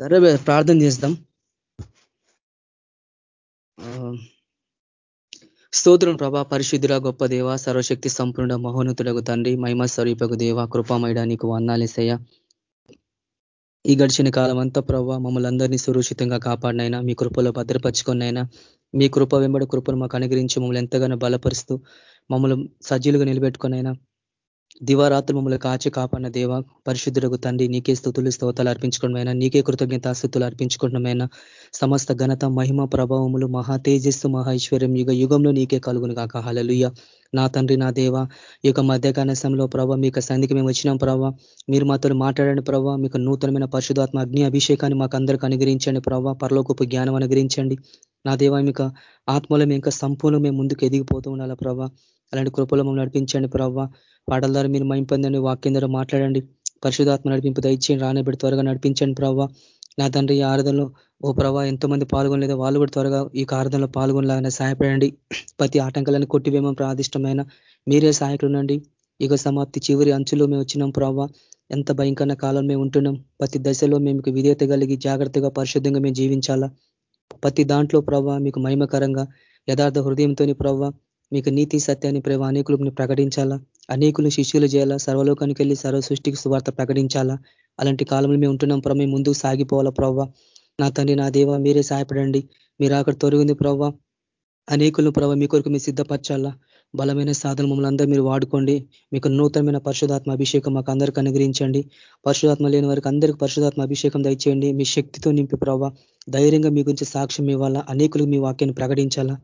సరే ప్రార్థన చేస్తాం. స్తోత్రం ప్రభా పరిశుద్ధుల గొప్ప దేవ సర్వశక్తి సంపూర్ణ మహోన్నతులకు తండ్రి మహిమ స్వరూపకు దేవ కృపామైడా నీకు వందాలేసయ్య ఈ గడిచిన కాలం అంతా ప్రభావ మమ్మల్ని అందరినీ సురక్షితంగా కాపాడినైనా మీ కృపలో భద్రపరుచుకున్నైనా మీ కృప వెంబడి కృపను మాకు అనుగ్రహించి మమ్మల్ని ఎంతగానో బలపరుస్తూ మమ్మల్ని సజ్జీలుగా నిలబెట్టుకునైనా దివారాత్రి మమ్మల్ని కాచి కాపాడిన దేవ పరిశుద్ధులకు తండ్రి నీకే స్థుతులు స్తోతాలు అర్పించుకోవడమైనా నీకే కృతజ్ఞతాస్థుతులు అర్పించుకోవడమైనా సమస్త ఘనత మహిమ ప్రభావములు మహా తేజస్సు మహా ఐశ్వర్యం యుగ యుగంలో నీకే కలుగును కాక హలలుయ్య నా తండ్రి నా దేవ ఈ యొక్క మధ్యకాలశంలో ప్రభావ మీకు సంధికి మేము వచ్చినాం ప్రభావ మీరు మాతో మాట్లాడండి ప్రభావ మీకు నూతనమైన పరిశుధాత్మ అగ్ని అభిషేకాన్ని మాకు అందరికీ అనుగ్రహించండి ప్రభావ పరలోకపు జ్ఞానం అనుగ్రహించండి. నా దేవ మీకు ఆత్మలో మేము ఇంకా సంపూర్ణ మేము ముందుకు ఎదిగిపోతూ ఉండాలా ప్రభావ అలాంటి కృపలో మమ్మల్ని నడిపించండి ప్రభావ పాటల ద్వారా మీరు మైంపొందండి వాక్యం ద్వారా మాట్లాడండి. పరిశుధాత్మ నడిపింపు దయచేయండి రానబెట్టి త్వరగా నడిపించండి ప్రభావ నా తండ్రి ఈ ఆరాధనలో ఓ ప్రభావ ఎంతో మంది పాల్గొనలేదో వాళ్ళు కూడా త్వరగా ఈ ఆరాధనలో పాల్గొనలాగానే సహాయపడండి. ప్రతి ఆటంకాలను కొట్టివేమో ప్రాదిష్టమైన మీరే సహాయకులు ఉండండి ఇక సమాప్తి చివరి అంచులో మేము వచ్చినాం ప్రభావ ఎంత భయంకర కాలం మేము ఉంటున్నాం. ప్రతి దశలో మేము విధేయత కలిగి జాగ్రత్తగా పరిశుద్ధంగా మేము జీవించాలా? ప్రతి దాంట్లో ప్రభావ మీకు మహిమకరంగా యథార్థ హృదయంతోని ప్రభావ మీకు నీతి సత్యాన్ని ప్రభావ అనేకులు ప్రకటించాలా? అనేకులు శిష్యులు చేయాలా సర్వలోకానికి వెళ్ళి సర్వ సృష్టికి సువార్త ప్రకటించాలా? అలాంటి కాలంలో మేము ఉంటున్నాం ప్రభావ మేము ముందుకు సాగిపోవాలా ప్రవ్వ నా తండ్రి నా దేవ మీరే సహాయపడండి. మీరు అక్కడ తొరిగింది ప్రవ్వ అనేకులను ప్రభావ మీ కొరకు మీరు సిద్ధపరచాలా? బలమైన సాధన మమ్మల్ని అందరూ మీరు వాడుకోండి. మీకు నూతనమైన పరిశుధాత్మ అభిషేకం మాకు అందరికీ అనుగ్రహించండి. పరిశుధాత్మ లేని వారికి అందరికీ పరిశుధాత్మ అభిషేకం దయచేయండి. మీ శక్తితో నింపి ప్రభావ ధైర్యంగా మీ గురించి సాక్ష్యం ఇవ్వాలా? అనేకులు మీ వాక్యాన్ని ప్రకటించాలా?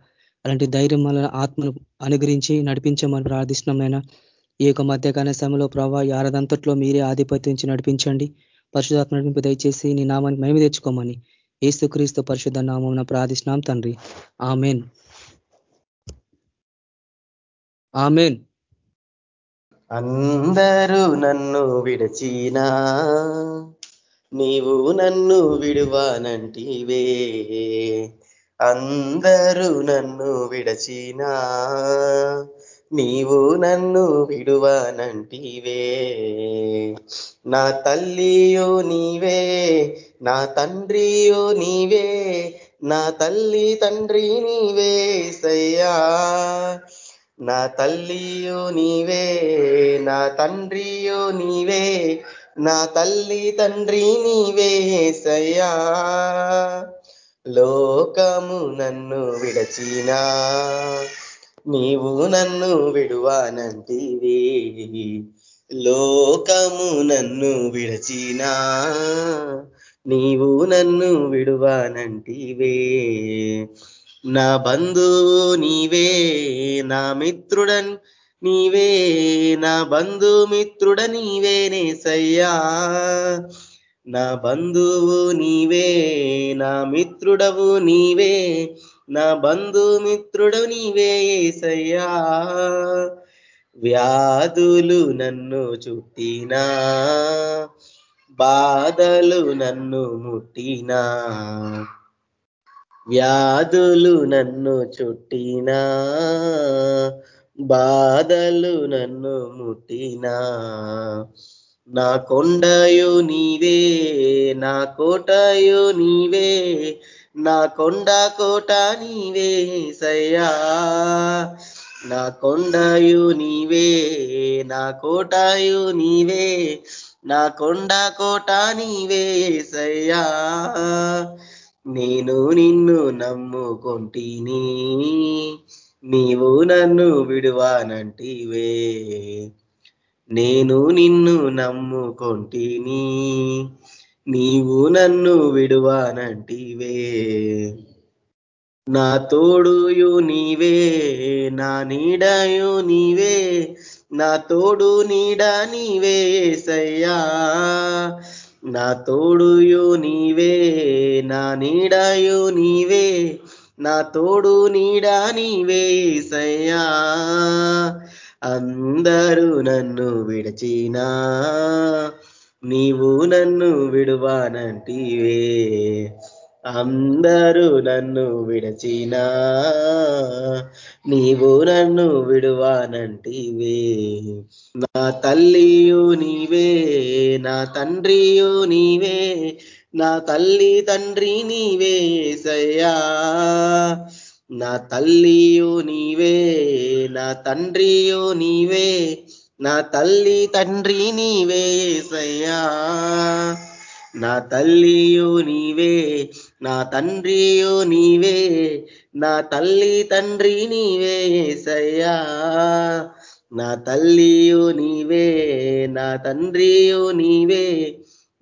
అలాంటి ధైర్యం ఆత్మను అనుగ్రహించి నడిపించమని ప్రార్థిష్టమైన ఈ యొక్క మధ్యకాల సమయంలో ప్రభావ ఆరదంతట్లో మీరే ఆధిపత్యం నడిపించండి. పరిశుధాత్మ నడిపింపు దయచేసి నీ నామానికి మేము తెచ్చుకోమని ఏసుక్రీస్తు పరిశుద్ధ నామం ప్రార్థిస్తున్నాం తండ్రి. ఆమెన్. ఆమెన్. అందరూ నన్ను విడచినా నీవు నన్ను విడువానంటివే. అందరూ నన్ను విడచినా నీవు నన్ను విడువనంటివే. నా తల్లియో నీవే నా తండ్రియో నీవే నా తల్లి తండ్రి నీవే సయ్యా. నా తల్లియో నీవే నా తండ్రియో నీవే నా తల్లి తండ్రి నీవే సయ్యా. లోకము నన్ను విడచినా నీవు నన్ను విడువానంటివి. లోకము నన్ను విడచినా నీవు నన్ను విడువానంటివే. నా బంధువు నీవే నా మిత్రుడన్ నీవే నా బంధుమిత్రుడ నీవే నేసయ్యా. నా బంధువు నీవే నా మిత్రుడవు నీవే. నా బంధుమిత్రుడు నీవే ఏసయ్యా. వ్యాధులు నన్ను చుట్టినా బాధలు నన్ను ముట్టినా వ్యాధులు నన్ను చుట్టినా బాధలు నన్ను ముట్టినా. నా కొండయు నీవే నా కోటయు నీవే నా కొండ కోట నీవే సయ్యా. నా కొండయు నీవే నా కోటయు నీవే నా కొండ కోట నీవే సయ్యా. నేను నిన్ను నమ్ముకొంటిని నీవు నన్ను విడువానంటివే. నేను నిన్ను నమ్ముకొంటిని నీవు నన్ను విడువానంటివే. నా తోడుయు నీవే నా నీడయు నీవే నా తోడు నీడ నీవే సయ్యా. నా తోడుయు నీవే నా నీడయు నీవే నా తోడు నీడ నీవే సయ్యా. అందరూ నన్ను విడచినా నీవు నన్ను విడువానంటివే. అందరూ నన్ను విడచినా నీవు నన్ను విడువానంటివే. నా తల్లియు నీవే నా తండ్రియు నీవే నా తల్లి తండ్రి నీవే సయ్యా. నా తల్లియు నీవే నా తండ్రియు నీవే నా తల్లి తండ్రి నీవే ఏసయ్యా. నా తల్లియు నీవే నా తండ్రియు నీవే నా తల్లి తండ్రి నీవే ఏసయ్యా. నా తల్లియు నీవే నా తండ్రియు నీవే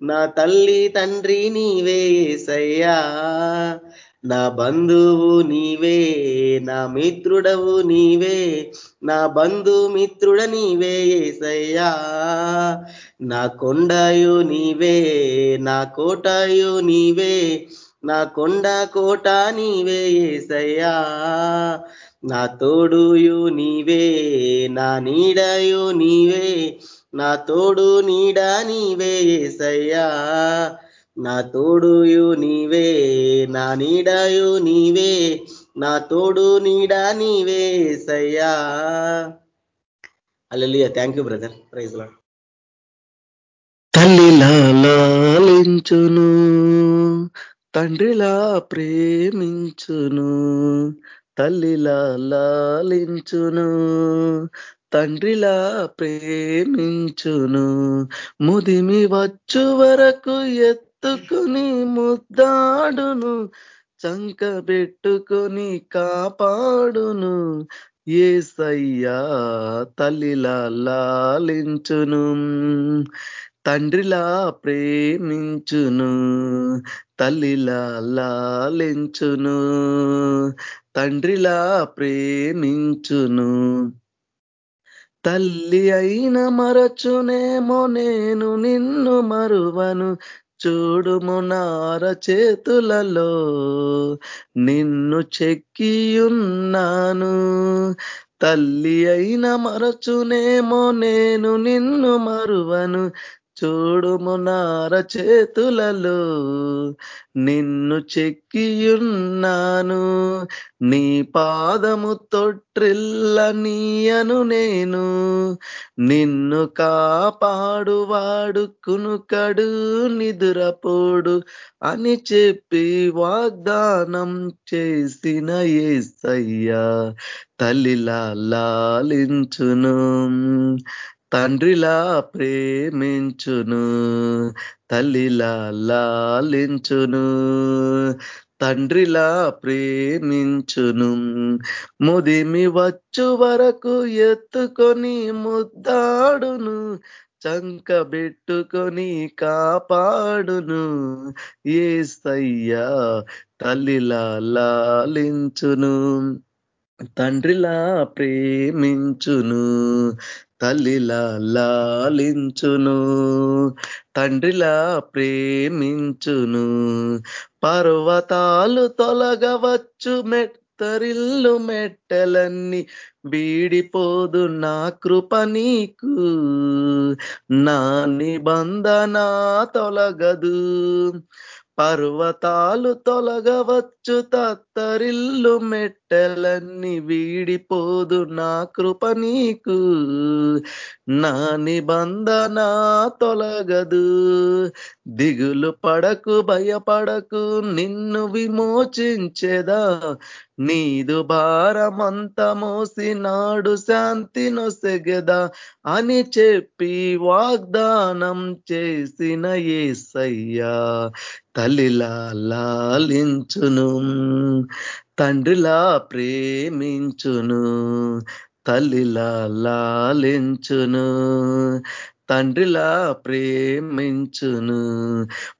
నా తల్లి తండ్రి నీవే ఏసయ్యా. నా బంధువు నీవే నా మిత్రుడవు నీవే నా బంధుమిత్రుడ నీవే ఏసయ్యా. నా కొండయు నీవే నా కోటయు నీవే నా కొండ కోట నీవే ఏసయ్యా. నా తోడుయు నీవే నా నీడయు నీవే నా తోడు నీడ నీవే ఏసయ్యా. నా తోడుయు నీవే నా నీడయు నీవే నా తోడు నీడ నీవే సయ్యా. Hallelujah thank you brother praise లా తల్లిలా లాలించును తండ్రిలా ప్రేమించును తల్లిలా లాలించును తండ్రిలా ప్రేమించును ముదిమి వచ్చు వరకు ఎత్తుకుని ముద్దాడును చంకబెట్టుకొని కాపాడును. ఏసయ్యా తల్లిలా లాలించును తండ్రిలా ప్రేమించును తల్లిలా లాలించును తండ్రిలా ప్రేమించును. తల్లి అయిన మరచునేమో నేను నిన్ను మరువను చూడుము నార చేతులలో నిన్ను చెక్కియున్నాను. తల్లి అయిన మరచునేమో నేను నిన్ను మరువను. చూడుము నార చేతులలో నిన్ను చెక్కియున్నాను. నీ పాదము తొట్రిల్ల నీయను నేను. నిన్ను కాపాడువాడు కునుకడు నిదురపోడు అని చెప్పి వాగ్దానం చేసిన ఏసయ్యా తల్లిలా లాలించును. తండ్రిలా ప్రేమించును తల్లిలా లాలించును తండ్రిలా ప్రేమించును. ముదిమి వచ్చు వరకు ఎత్తుకొని ముద్దాడును చంకబెట్టుకొని కాపాడును. ఏసయ్యా తల్లిలా లాలించును తండ్రిలా ప్రేమించును. తల్లిలా లాలించును తండ్రిలా ప్రేమించును. పర్వతాలు తొలగవచ్చు మెత్తరిల్లు మెట్టలన్నీ బీడిపోదు నా కృప నీకు. నా నిబంధన తొలగదు. పర్వతాలు తొలగవచ్చు తత్తరిల్లు మెట్టెలన్నీ వీడిపోదు. నా కృప నీకు నా నిబంధన తొలగదు. దిగులు పడకు భయపడకు నిన్ను విమోచించేదా? నీదు భారమంత మోసినాడు శాంతి నొసెగదా అని చెప్పి వాగ్దానం చేసిన ఏసయ్యా. తల్లిలా లాలించును తండ్రిలా ప్రేమించును తల్లిలా లాలించును తండ్రిలా ప్రేమించును.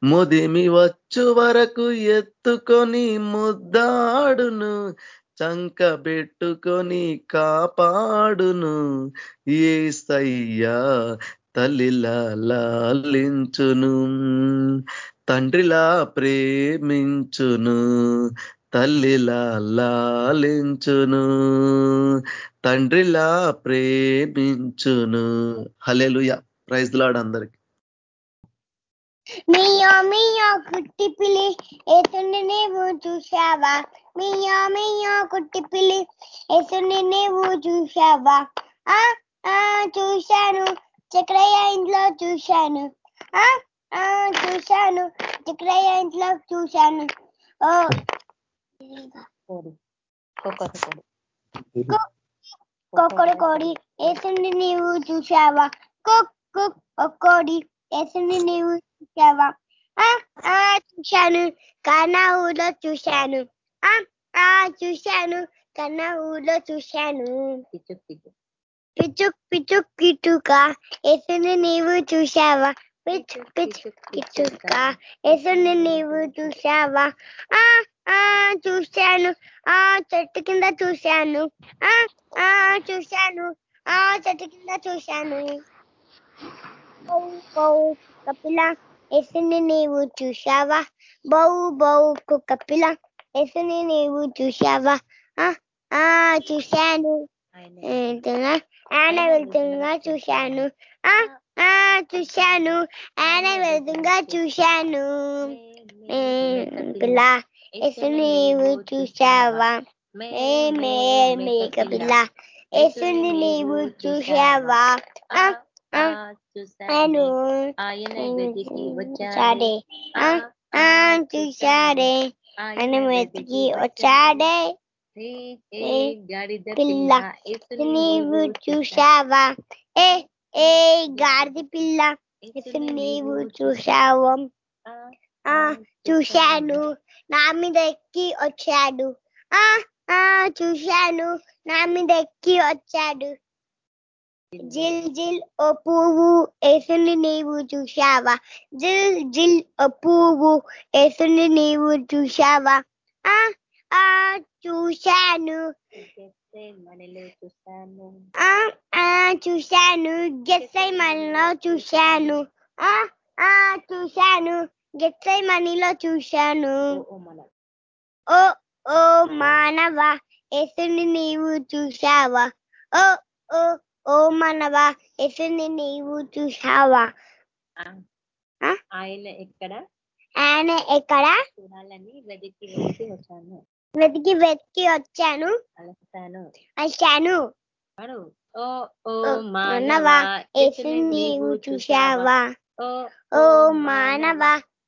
ముదిమి వచ్చు వరకు ఎత్తుకొని ముద్దాడును. చంకబెట్టుకొని కాపాడును. ఏసయ్యా తల్లిలా లాలించును. తండ్రిలా ప్రేమించును. తల్లిలా లాలించును. తండ్రిలా ప్రేమించును. హలెలుయా ప్రైజ్ లాడ్ అందరికి. మియో మియో కుట్టి పిలి ఏసుని నీవు చూశావా? మియో మియో కుట్టి పిలి ఏసుని నీవు చూశావా? ఆ ఆ చూశాను చక్రయ్య ఇంట్లో చూశాను. ఆ ఆ చూశాను జక్రయ్య ఇంట్లో చూశాను. ఓ. కొక్కడి కోడి. ఏసుని నీవు చూశావా? కుక్ కుక్ ఒక్కోడి ఏసుని నీవు చూశావా ఆ చూశాను. కన్నా ఊళ్ళో చూశాను. ఆ చూశాను. కన్నా ఊళ్ళో చూశాను. పిచ్చుక్ పిచ్చుక్. కిటుక ఏసుని నీవు చూశావా? పిచ్ పిచ్ కిటుక ఏసుని నీవు చూశావా? ఆ ఆ చూశాను. ఆ చెట్టు కింద చూశాను. ఆ ఆ చూశాను. ఆ చెట్టు కింద చూశాను. కపిల ఎసుని నీవు చూశావా బౌ బౌ కపిల ఎసుని నీవు చూశావా ఆ చూశాను ఆయన వెళ్తుండగా చూశాను ఆ చూశాను ఆయన వెళ్తుండగా చూశాను పిల్ల ఎసుని నీవు చూశావా మే మే మేక పిల్ల ఎసుని నీవు చూశావా చూశాను ఆయన వెతికి వచ్చాడే చూశాడే ఆయన వెతికి వచ్చాడే పిల్ల నీవు చూశావా ఏ ఏ గాడిద పిల్ల నీవు చూసావా ఆ చూశాను నా మీద ఎక్కి వచ్చాడు ఆ ఆ చూశాను. నా మీద ఎక్కి వచ్చాడు. జిల్ జిల్ ఓ పువ్వు ఏసుని నీవు చూశావా? జిల్ జిల్ ఓ పువ్వు ఏసుని నీవు చూశావా? ఆ ఆ చూశాను. చూశాను. ఆ చూశాను. గెస్సై మనలో చూశాను. ఆ ఆ చూశాను. గెస్సై మనీలో చూశాను. ఓ ఓ మానవ. ఎసుని నీవు చూశావా? ఓ ఓ ఓ మానవ ఎసుని నీవు చూశావా? ఆయన ఎక్కడ? ఆయన ఎక్కడ? చూడాలని వెతికి వెతికి వచ్చాను. వెతికి వెతికి వచ్చాను. అలసాను. వచ్చాను ఓ ఓ మానవ ఎసుని నీవు చూశావా? ఓ మానవ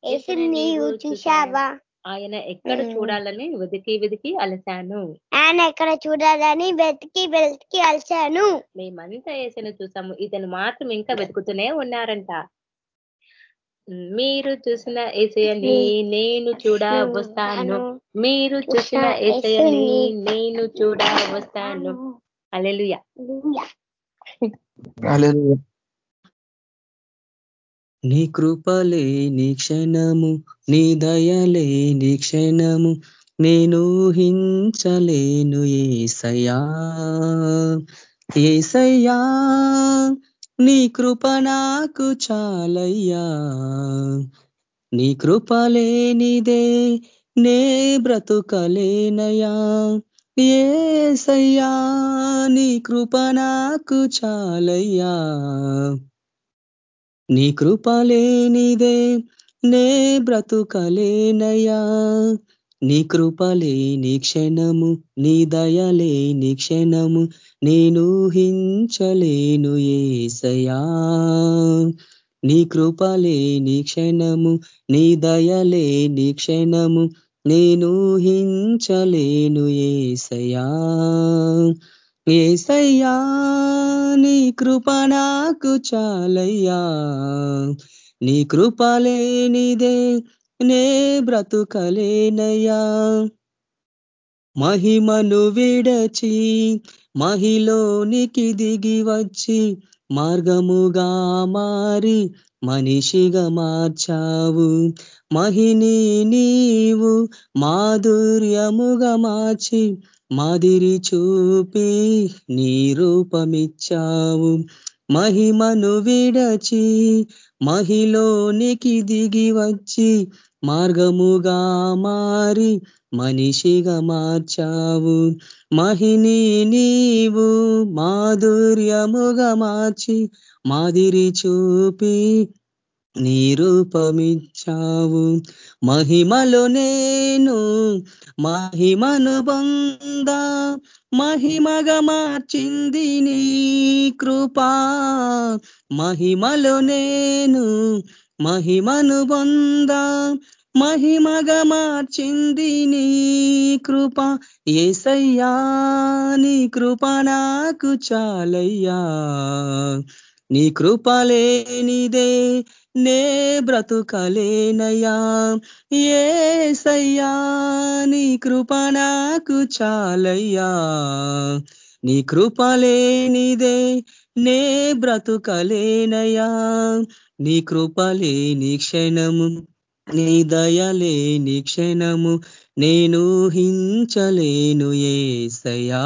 ఎసుని నీవు చూశావా? ఆయన ఎక్కడ చూడాలని వెతికి వెతికి అలసాను. ఆయన ఎక్కడ చూడాలని వెతికి వెతికి అలసాను. మేమంతా ఏసను చూసాము. ఇతను మాత్రం ఇంకా వెతుకుతూనే ఉన్నారంట. మీరు చూసిన ఏసయని నేను చూడ వస్తాను. మీరు చూసిన ఏసయని నేను చూడ వస్తాను. అలెలుయ నీ కృపలే నీ క్షణము నీ దయలే నీ క్షణము నేను హించలేను ఏసయా ఏసయ్యా నీ కృప నాకు చాలయ్యా. నీ కృపలేనిదే నే బ్రతుకలేనయా ఏసయ్యా నీ కృప నాకు చాలయ్యా. నీ కృపలేనిదే నే బ్రతుకలేనయా నీ కృపలే నీ క్షణము నీ దయలే నీ క్షణము నేను హించలేను ఏసయా నీ కృపలే నీ క్షణము నీ దయలే నీ క్షణము నేను హించలేను ఏసయా ఏసయ్యా నీ కృప నాకు చాలయ్యా. నీ కృపలేనిదే నే బ్రతుకలేనయ్యా. మహిమను విడచి మహిలోనికి దిగి వచ్చి మార్గముగా మారి మనిషిగా మార్చావు. మహిని నీవు మాధుర్యముగా మార్చి మాదిరి చూపి నీ రూపమిచ్చావు. మహిమను విడచి మహిలోనికి దిగి వచ్చి మార్గముగా మారి మనిషిగా మార్చావు. మహిని నీవు మాధుర్యముగా మార్చి మాదిరి చూపి నీ రూపమిచ్చావు మహిమలో నేను మహిమను బంద మహిమగా మార్చింది నీ కృపా. మహిమలో నేను మహిమను బంద మహిమగా మార్చింది నీ కృప. ఏసయ్యా నీ కృప నాకు చాలయ్యా. నీ కృపలేనిదే నే బ్రతుకలేనయ్యా. సయ్యా నీ కృప నాకు చాలయ్యా. నీ కృపలేనిదే నే బ్రతుకలేనయ్యా. నీ కృపలేని క్షణము నీ దయలేని క్షణము నేను హించలేను ఏసయా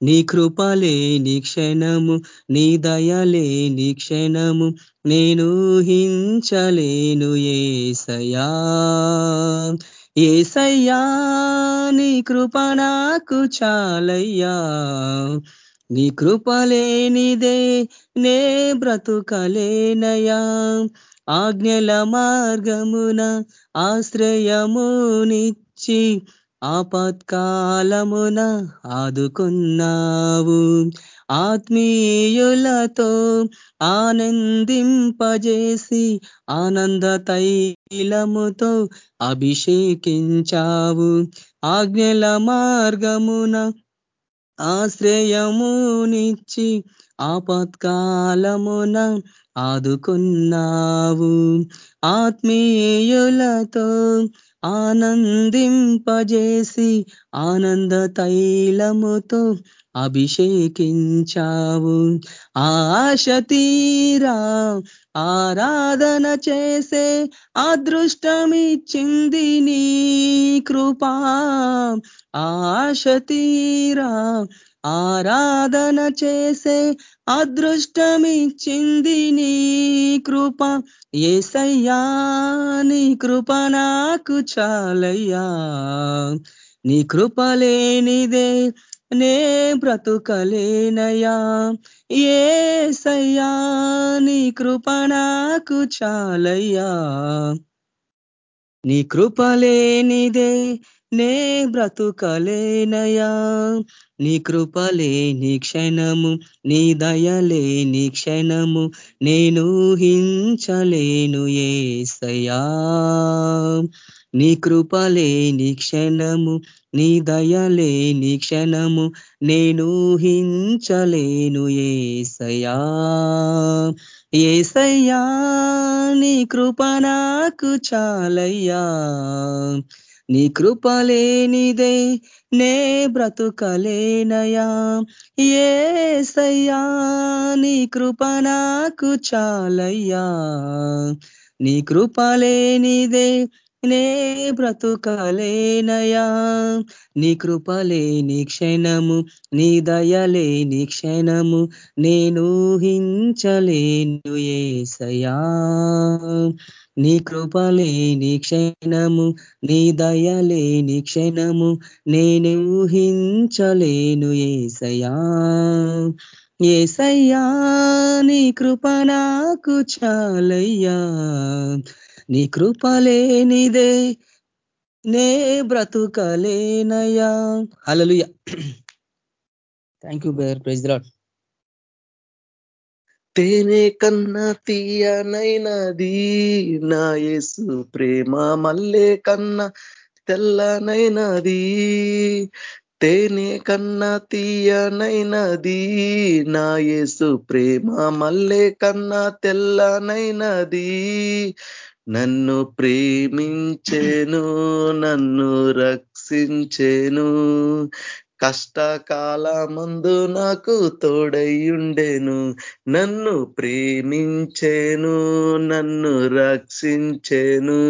నీ కృపలేని క్షణము నీ దయలేని క్షణము నేను హించలేను ఏసయా ఏసయ్యా నీ కృప నాకు చాలయ్యా. నీ కృపలేనిదే నే బ్రతుకలేనయా ఆజ్ఞల మార్గమున ఆశ్రయమునిచ్చి ఆపత్కాలమున ఆదుకున్నావు. ఆత్మీయులతో ఆనందింపజేసి ఆనంద తైలముతో అభిషేకించావు. ఆజ్ఞల మార్గమున ఆశ్రయమునిచ్చి ఆపత్కాలమున ఆదుకున్నావు. ఆత్మీయులతో ఆనందింపజేసి ఆనంద తైలముతో అభిషేకించావు. ఆశ తీరా ఆరాధన చేసే అదృష్టమిచ్చింది నీ కృపా. ఆశ తీరా ఆరాధన చేసే అదృష్టమిచ్చింది నీ కృప. ఏసయ్యా నీ కృప నాకు చాలయ్యా. నీ కృప లేనిదే నే బ్రతుకలేనయా ఏసయ్యా నీ కృప నాకు చాలయ్యా. నీ కృప లేనిదే నే బ్రతుకలేనయా నీ కృపలే నీ క్షణము నీ దయలే నీ క్షణము నేను హించలేను ఏసయా నీ కృపలే నీ క్షణము నీ దయలే నీ క్షణము నేను హించలేను ఏసయా ఏసయ్యా నీ కృప నాకు చాలయ్యా. నీ కృపలేనిదే నే బ్రతుకలేనయా. ఏసయ్యా నీ కృప నాకు చాలయ్యా. నీ కృపలేనిదే నే బ్రతుకలేనయా. నీ కృపలేని క్షణము నీ దయలేని క్షణము నేను హించలేను ఏసయా నీ కృపలే నీ క్షణము నీ దయలే నీ క్షణము నేను ఊహించలేను ఏసయా ఏసయ్యా నీ కృప నాకు చాలయ్యా. నీ కృపలేనిదే నే బ్రతుకలేనయా అలలుయ థ్యాంక్ యూ బేర్ ప్రైజ్ తేనె కన్నా తీయనైనది నా యేసు ప్రేమ మల్లె కన్నా తెల్లనైనది. తేనే కన్నా తీయనైనది నా యేసు ప్రేమ మల్లె కన్నా తెల్లనైనది. నన్ను ప్రేమించేను నన్ను రక్షించేను కష్టకాల మందు నాకు తోడయ్యుండెను నన్ను ప్రేమించేను నన్ను రక్షించేను.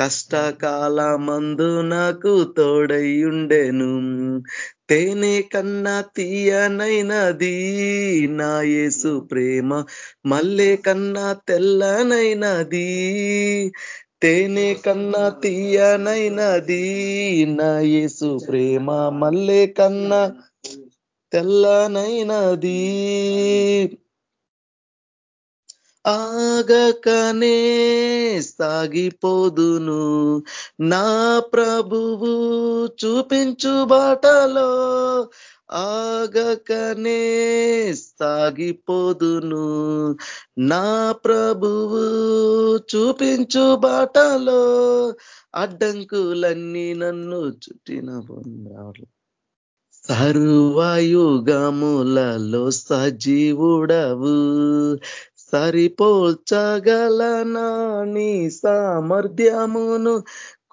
కష్టకాల మందు నాకు తోడయ్యుండెను తేనె కన్నా తీయనైనది నా యేసు ప్రేమ మల్లె కన్నా తెల్లనైనది. తేనే కన్నా తీయనైనది నా యేసు ప్రేమ మల్లె కన్నా తెల్లనైనది. ఆగకనే సాగిపోదును నా ప్రభువు చూపించు బాటలో ఆగకనే సాగిపోదును. నా ప్రభువు చూపించు బాటలో అడ్డంకులన్నీ నన్ను చుట్టిన పొందాడు సర్వయుగములలో సజీవుడవు. సరిపోల్చగలనా నీ సామర్థ్యమును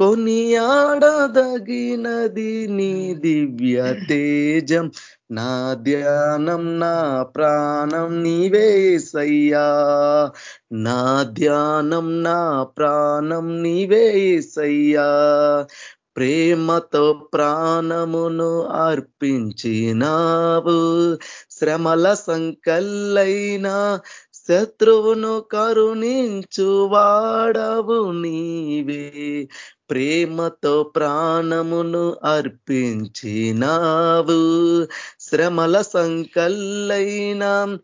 కొనియాడదగినది నీ దివ్య తేజం. నా ధ్యానం నా ప్రాణం నీవే సయ్యా. నా ధ్యానం నా ప్రాణం నీవే సయ్యా. ప్రేమతో ప్రాణమును అర్పించినావు. శ్రమల సంకల్లైనా శత్రువును కరుణించు వాడవు నీవే. ప్రేమతో ప్రాణమును అర్పించినావు. శ్రమల సంకల్లైన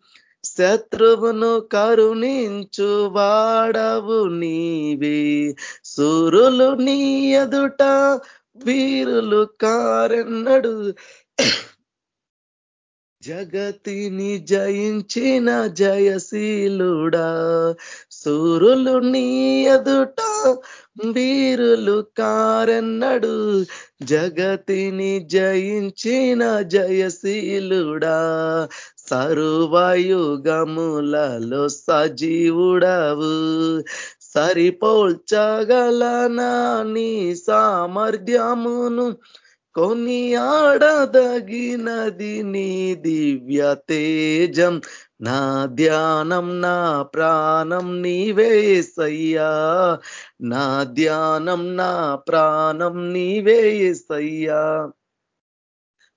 శత్రువును కరుణించు వాడవు నీవే. సూరులు నీ ఎదుట వీరులు కారెన్నడు. జగతిని జయించిన జయశీలుడా సూరులు నీ ఎదుట వీరులు కారెన్నడు. జగతిని జయించిన జయశీలుడా సర్వయుగములలో సజీవుడవు. సరిపోల్చగలనా నీ సామర్థ్యమును కొని ఆడదగినది నీ దివ్య తేజం. నా ధ్యానం నా ప్రాణం నీవేసయ్యా నా ధ్యానం నా ప్రాణం నీవేసయ్యా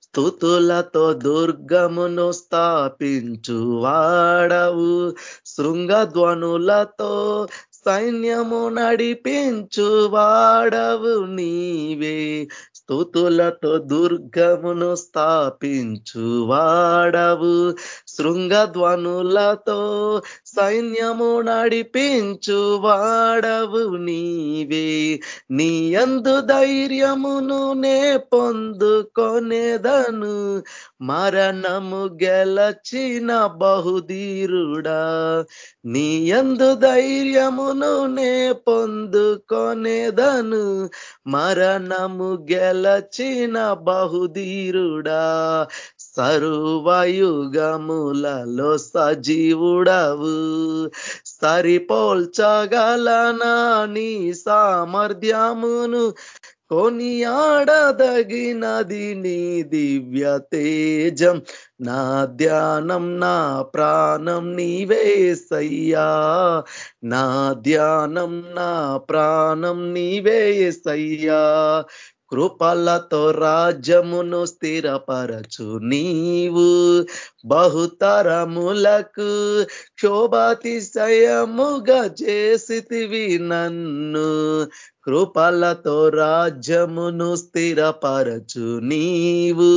స్థుతులతో దుర్గమును స్థాపించు వాడవు. శృంగధ్వనులతో సైన్యము నడిపించు వాడవు నీవే. స్థుతులతో దుర్గమును స్థాపించు వాడవు. శృంగధ్వనులతో సైన్యము నడిపించు వాడవు నీవే. నీ అందు ధైర్యమును నే పొందుకొనేదను. మరణము గెలచిన బహుధీరుడా. నీ అందు ధైర్యమును నే పొందుకొనేదను. మరణము గెలచిన బహుధీరుడా సర్వయుగములలో సజీవుడవు. సరిపోల్చగలనా నీ సామర్థ్యమును కొనియాడదగినది నీ దివ్య తేజం. నా ధ్యానం నా ప్రాణం నీవేసయ్యా నా ధ్యానం నా ప్రాణం నీవేసయ్యా కృపలతో రాజ్యమును స్థిరపరచు నీవు. బహుతరములకు క్షోభాతిశయముగా చేసితివి నన్ను. కృపలతో రాజ్యమును స్థిరపరచు నీవు.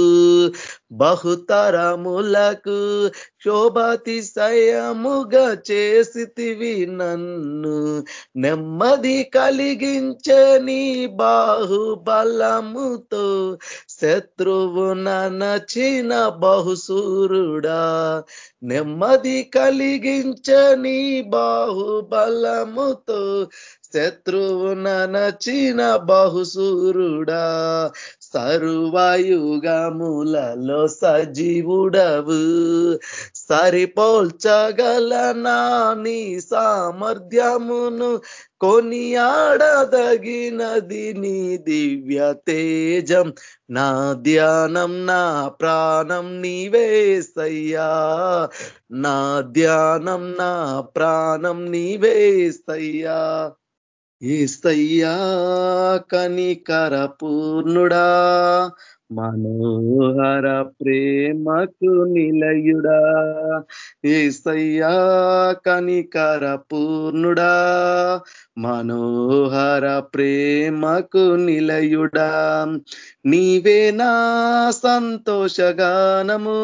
బహుతరములకు శోభాతిశయముగా చేసితివి నన్ను. నెమ్మది కలిగించని బాహుబలముతో శత్రువు నచిన బహుసూరుడా నెమ్మది కలిగించని బాహుబలముతో. శత్రువు నచిన బహుసూరుడా సర్వాయుగములలో సజీవుడవు. సరిపోల్చగలనా నీ సామర్థ్యమును కొనియాడదగినది నీ దివ్య తేజం. నా ధ్యానం నా ప్రాణం నీవేసయ్యా నా ధ్యానం నా ప్రాణం నీవేసయ్యా ఏస్తయ్యా కనికర పూర్ణుడా. మనోహర ప్రేమకు నిలయుడా ఏసయ్యా కనికర పూర్ణుడా మనోహర ప్రేమకు నిలయుడా. నీవే నా సంతోషగానము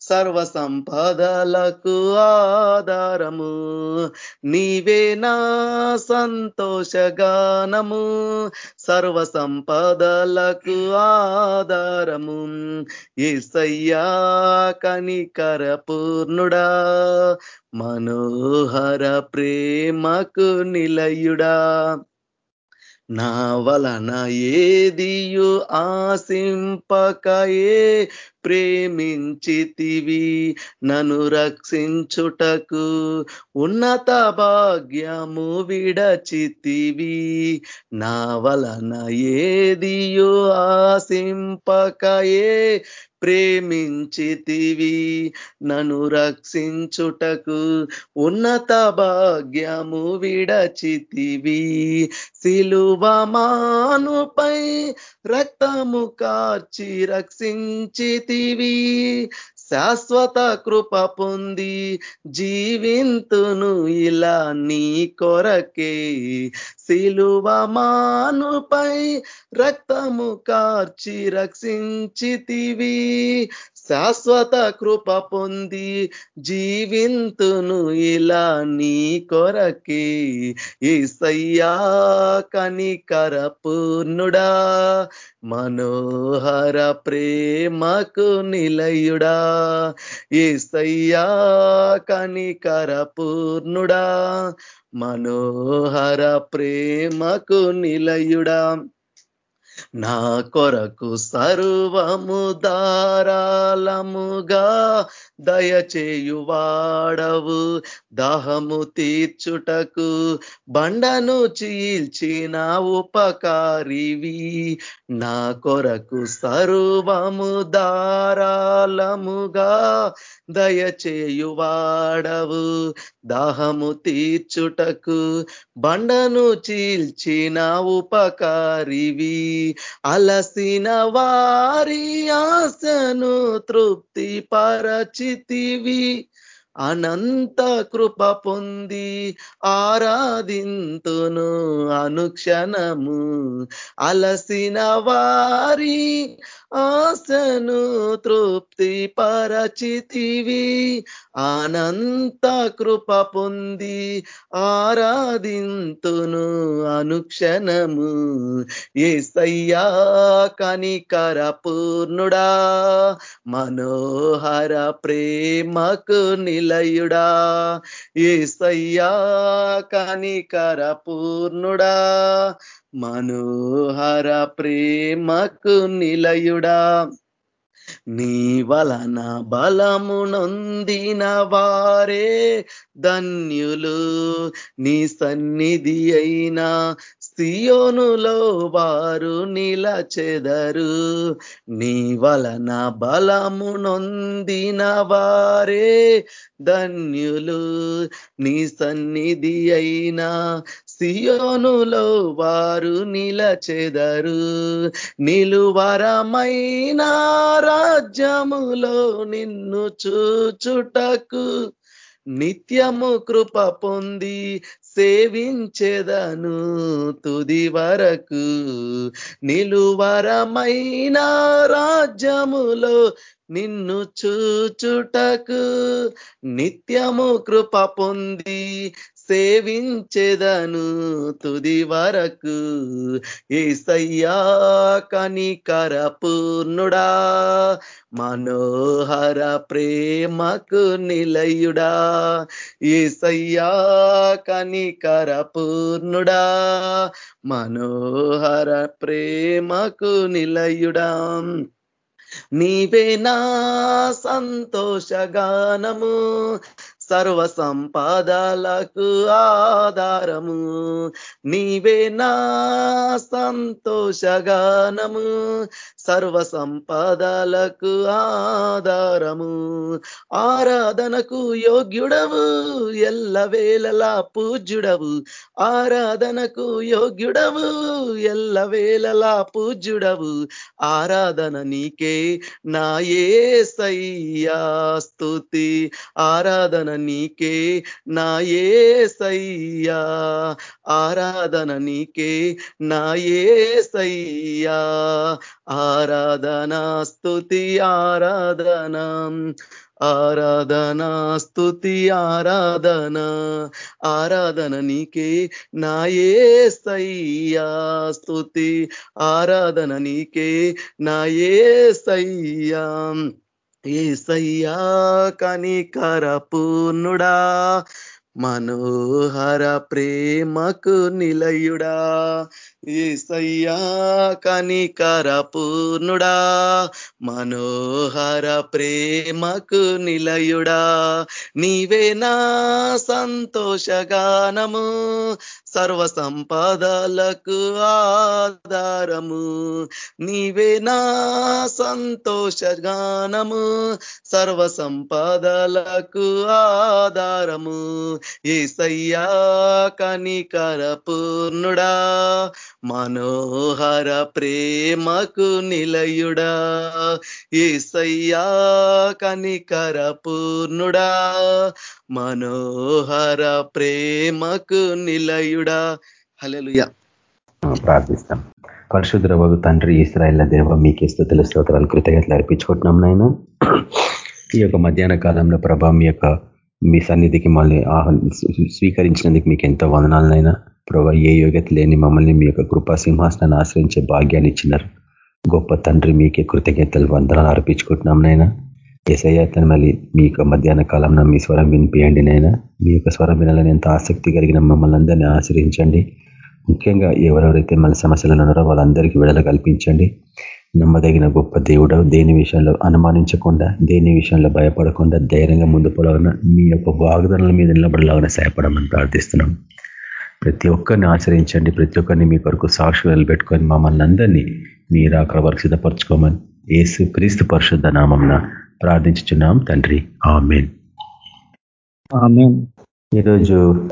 సర్వ సంపదలకు ఆధారము. నీవే నా సంతోషగానము సర్వ సంపదలకు ఆధారము ఏసయ్యా కనికర పూర్ణుడా మనోహర ప్రేమకు నిలయుడా. నా వలన ఏదియు ఆశింపకయే? ప్రేమించితివి నన్ను రక్షించుటకు ఉన్నత భాగ్యము విడచితివి. నా వలన ఏదియు ఆశింపకయే? ప్రేమించితివి నన్ను రక్షించుటకు ఉన్నత భాగ్యము విడచితివి. సిలువమానుపై రక్తము కార్చి రక్షించితివి. శాశ్వత కృప పొంది జీవింతును ఇలా నీ కొరకే. సిలువమానుపై రక్తము కార్చి రక్షించితివి. శాశ్వత కృప పొంది జీవింతును ఇలా నీ కొరకే. ఈసయ్యా కనికర పూర్ణుడా మనోహర ప్రేమకు నిలయుడా. ఈసయ్యా కనికర పూర్ణుడా మనోహర ప్రేమకు నిలయుడా. నా కొరకు సర్వము దారాలముగా దయచేయువాడవు. దాహము తీర్చుటకు బండను చీల్చిన ఉపకారివి. నా కొరకు సర్వము దారాలముగా దయచేయువాడవు. దాహము తీర్చుటకు బండను చీల్చిన ఉపకారివి. అలసిన వారి ఆశను తృప్తి పరచి పరచితివి అనంత కృప పొంది ఆరాధింతును అనుక్షణము. అలసిన వారి ఆశను తృప్తి పరచితివి. అనంత కృప పొంది ఆరాధింతును అనుక్షణము. ఏసయ్యా కనికర పూర్ణుడా మనోహర ప్రేమకు నిలయుడా. ఏసయ్యా కనికర పూర్ణుడా మనోహర ప్రేమకు నిలయుడా. నీ వలన బలము నొందిన వారే ధన్యులు. నీ సన్నిధి అయినా సియోనులో వారు నిలచెదరు. నీ వలన బలము నొందిన వారే ధన్యులు. నీ సన్నిధి అయినా సియోనులో వారు నిలచెదరు. నిలువరమైన రాజ్యములో నిన్ను చూచుటకు నిత్యము కృప పొంది సేవించెదను తుది వరకు నిలువరమైన రాజ్యములో నిన్ను చూచుటకు నిత్యము కృప పొంది సేవించెదను తుది వరకు ఏసయ్యా కనికర పూర్ణుడా మనోహర ప్రేమకు నిలయుడా. ఏసయ్యా కనికర పూర్ణుడా మనోహర ప్రేమకు నిలయుడా. నీవే నా సంతోషగానము సర్వ సంపదలకు ఆధారము. నీవే నా సంతోషగానము. సర్వ సంపదలకు ఆధారము. ఆరాధనకు యోగ్యుడవు ఎల్లవేళలా పూజ్యుడవు. ఆరాధనకు యోగ్యుడవు ఎల్లవేళలా పూజ్యుడవు. ఆరాధన నీకే నా ఏసయ్యా స్తుతి. ఆరాధన నీకే నా ఏసయ్యా ఆరాధన నీకే నా ఏసయ్యా ఆరాధనా స్తుతి ఆరాధన ఆరాధనా స్తుతి ఆరాధన ఆరాధన నీకే నాయే ఏసయ్యా స్తుతి ఆరాధన నీకే నా ఏసయ్యా ఏసయ్యా కనికర పూర్ణుడా మనోహర ప్రేమకు నిలయుడా? ఏసయ్యా కనికర పూర్ణుడా? మనోహర ప్రేమకు నిలయుడా? నీవే నా సంతోషగానము సర్వ సంపదలకు ఆధారము. నీవే నా సంతోషగానము సర్వ సంపదలకు ఆధారము. ఏసయ్యా కనికర పూర్ణుడా. మనోహర ప్రేమకు నిలయుడా. ఏసయ్యా కనికర పూర్ణుడా. మనోహర ప్రేమకు నిలయుడా. హలెలుయ ప్రార్థిస్తాం. పరిశుద్ర వగు తండ్రి ఇస్రాయల్ల దేవ మీకే స్థుతుల స్తోత్రాలు కృతజ్ఞతలు అర్పించుకుంటున్నాం నాయన. ఈ యొక్క మధ్యాహ్న కాలంలో ప్రభా మీ యొక్క మీ సన్నిధికి మళ్ళీ స్వీకరించినందుకు మీకు ఎంతో వందనాలనైనా ప్రభా ఏ యోగ్యత లేని మమ్మల్ని మీ యొక్క కృపా సింహాసనాన్ని ఆశ్రయించే భాగ్యాన్ని ఇచ్చినారు. గొప్ప తండ్రి మీకే కృతజ్ఞతలు వందనాలు అర్పించుకుంటున్నాం నైనా ఏసయ్య తన మళ్ళీ మీ యొక్క మధ్యాహ్న కాలంలో మీ స్వరం వినిపియండి నైనా మీ యొక్క స్వరం వినాలని ఎంత ఆసక్తి కలిగిన మమ్మల్ని అందరినీ ఆశ్రయించండి. ముఖ్యంగా ఎవరెవరైతే మన సమస్యలు ఉన్నారో వాళ్ళందరికీ విడుదల కల్పించండి. నమ్మదగిన గొప్ప దేవుడు దేని విషయంలో అనుమానించకుండా దేని విషయంలో భయపడకుండా ధైర్యంగా ముందు పోలాగా మీ యొక్క వాగ్దానాల మీద నిలబడలాగానే సహాయపడమని ప్రార్థిస్తున్నాం. ప్రతి ఒక్కరిని ఆచరించండి ప్రతి ఒక్కరిని మీ కొరకు సాక్షులు పెట్టుకొని మమ్మల్ని అందరినీ మీరు అక్కడ వరకు సిద్ధపరచుకోమని ఏసు క్రీస్తు పరిశుద్ధ నామంన ప్రార్థించుచున్నాం తండ్రి. ఆమెన్. ఈరోజు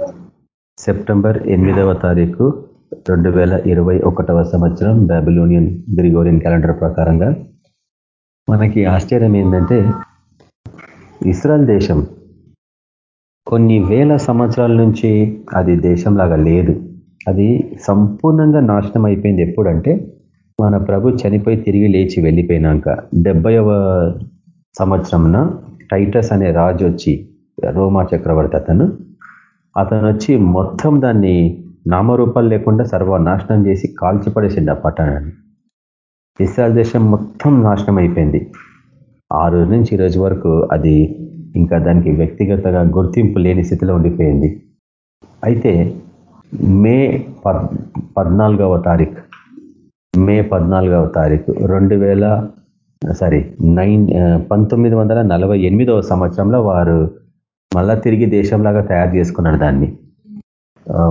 సెప్టెంబర్ ఎనిమిదవ తారీఖు రెండు వేల ఇరవై ఒకటవ సంవత్సరం బ్యాబిలోనియన్ గ్రిగోరియన్ క్యాలెండర్ ప్రకారంగా మనకి ఆశ్చర్యం ఏంటంటే ఇస్రాయల్ దేశం కొన్ని వేల సంవత్సరాల నుంచి అది దేశంలాగా లేదు. అది సంపూర్ణంగా నాశనం అయిపోయింది ఎప్పుడంటే మన ప్రభు చనిపోయి తిరిగి లేచి వెళ్ళిపోయినాక డెబ్బైవ సంవత్సరంన టైటస్ అనే రాజు వచ్చి రోమా చక్రవర్తి అతను. అతను వచ్చి మొత్తం దాన్ని నామరూపాలు లేకుండా సర్వనాశనం చేసి కాల్చిపడేసిండు ఆ పట్టణాన్ని. ఇస్రాయల్ దేశం మొత్తం నాశనం అయిపోయింది ఆ రోజు నుంచి ఈ రోజు వరకు అది ఇంకా దానికి వ్యక్తిగతగా గుర్తింపు లేని స్థితిలో ఉండిపోయింది. అయితే మే పద్ పద్నాలుగవ తారీఖు మే పద్నాలుగవ తారీఖు రెండు వేల సారీ నైన్ uh, పంతొమ్మిది వందల నలభై ఎనిమిదవ సంవత్సరంలో వారు మళ్ళా తిరిగి దేశంలాగా తయారు చేసుకున్నారు దాన్ని.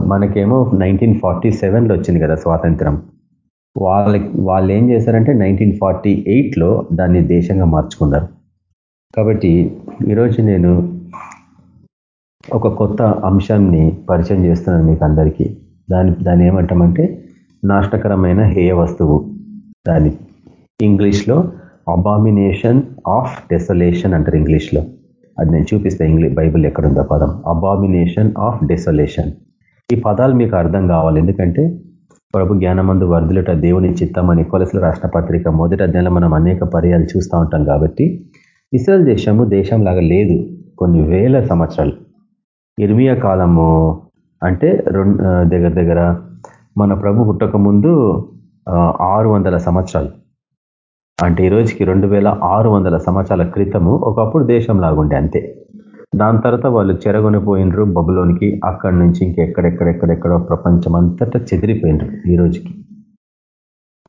మనకేమో నైన్టీన్ ఫార్టీ సెవెన్లో వచ్చింది కదా స్వాతంత్రం. వాళ్ళకి వాళ్ళు ఏం చేశారంటే నైన్టీన్ ఫార్టీ ఎయిట్లో దాన్ని దేశంగా మార్చుకున్నారు. కాబట్టి ఈరోజు నేను ఒక కొత్త అంశాన్ని పరిచయం చేస్తున్నాను మీకు అందరికీ. దాని దాన్ని ఏమంటామంటే నాష్టకరమైన హేయ వస్తువు దాని ఇంగ్లీష్లో అబామినేషన్ ఆఫ్ డెసొలేషన్ అంటారు ఇంగ్లీష్లో. అది నేను చూపిస్తే ఇంగ్లీష్ బైబుల్ ఎక్కడుందో పదం. అబామినేషన్ ఆఫ్ డెసొలేషన్ ఈ పదాలు మీకు అర్థం కావాలి. ఎందుకంటే ప్రభు జ్ఞానమందు వర్ధులట దేవుని చిత్తమని కొలసల రాష్ట్ర పత్రిక మొదటి అధ్యాయంలో మనం అనేక పర్యాలు చూస్తూ ఉంటాం కాబట్టి ఇస్రాయల్ దేశము దేశంలాగా లేదు. కొన్ని వేల సంవత్సరాలు. ఇర్మియా కాలము అంటే దగ్గర దగ్గర మన ప్రభు పుట్టక ముందు ఆరు వందల సంవత్సరాలు. అంటే ఈ రోజుకి రెండు వేల ఆరు వందల సంవత్సరాల క్రితము ఒకప్పుడు దేశం లాగుండే అంతే. దాని తర్వాత వాళ్ళు చెరగొని పోయినరు బబులోనికి అక్కడి నుంచి ఇంకెక్కడెక్కడెక్కడెక్కడో ప్రపంచం అంతటా చెదిరిపోయినరు ఈ రోజుకి.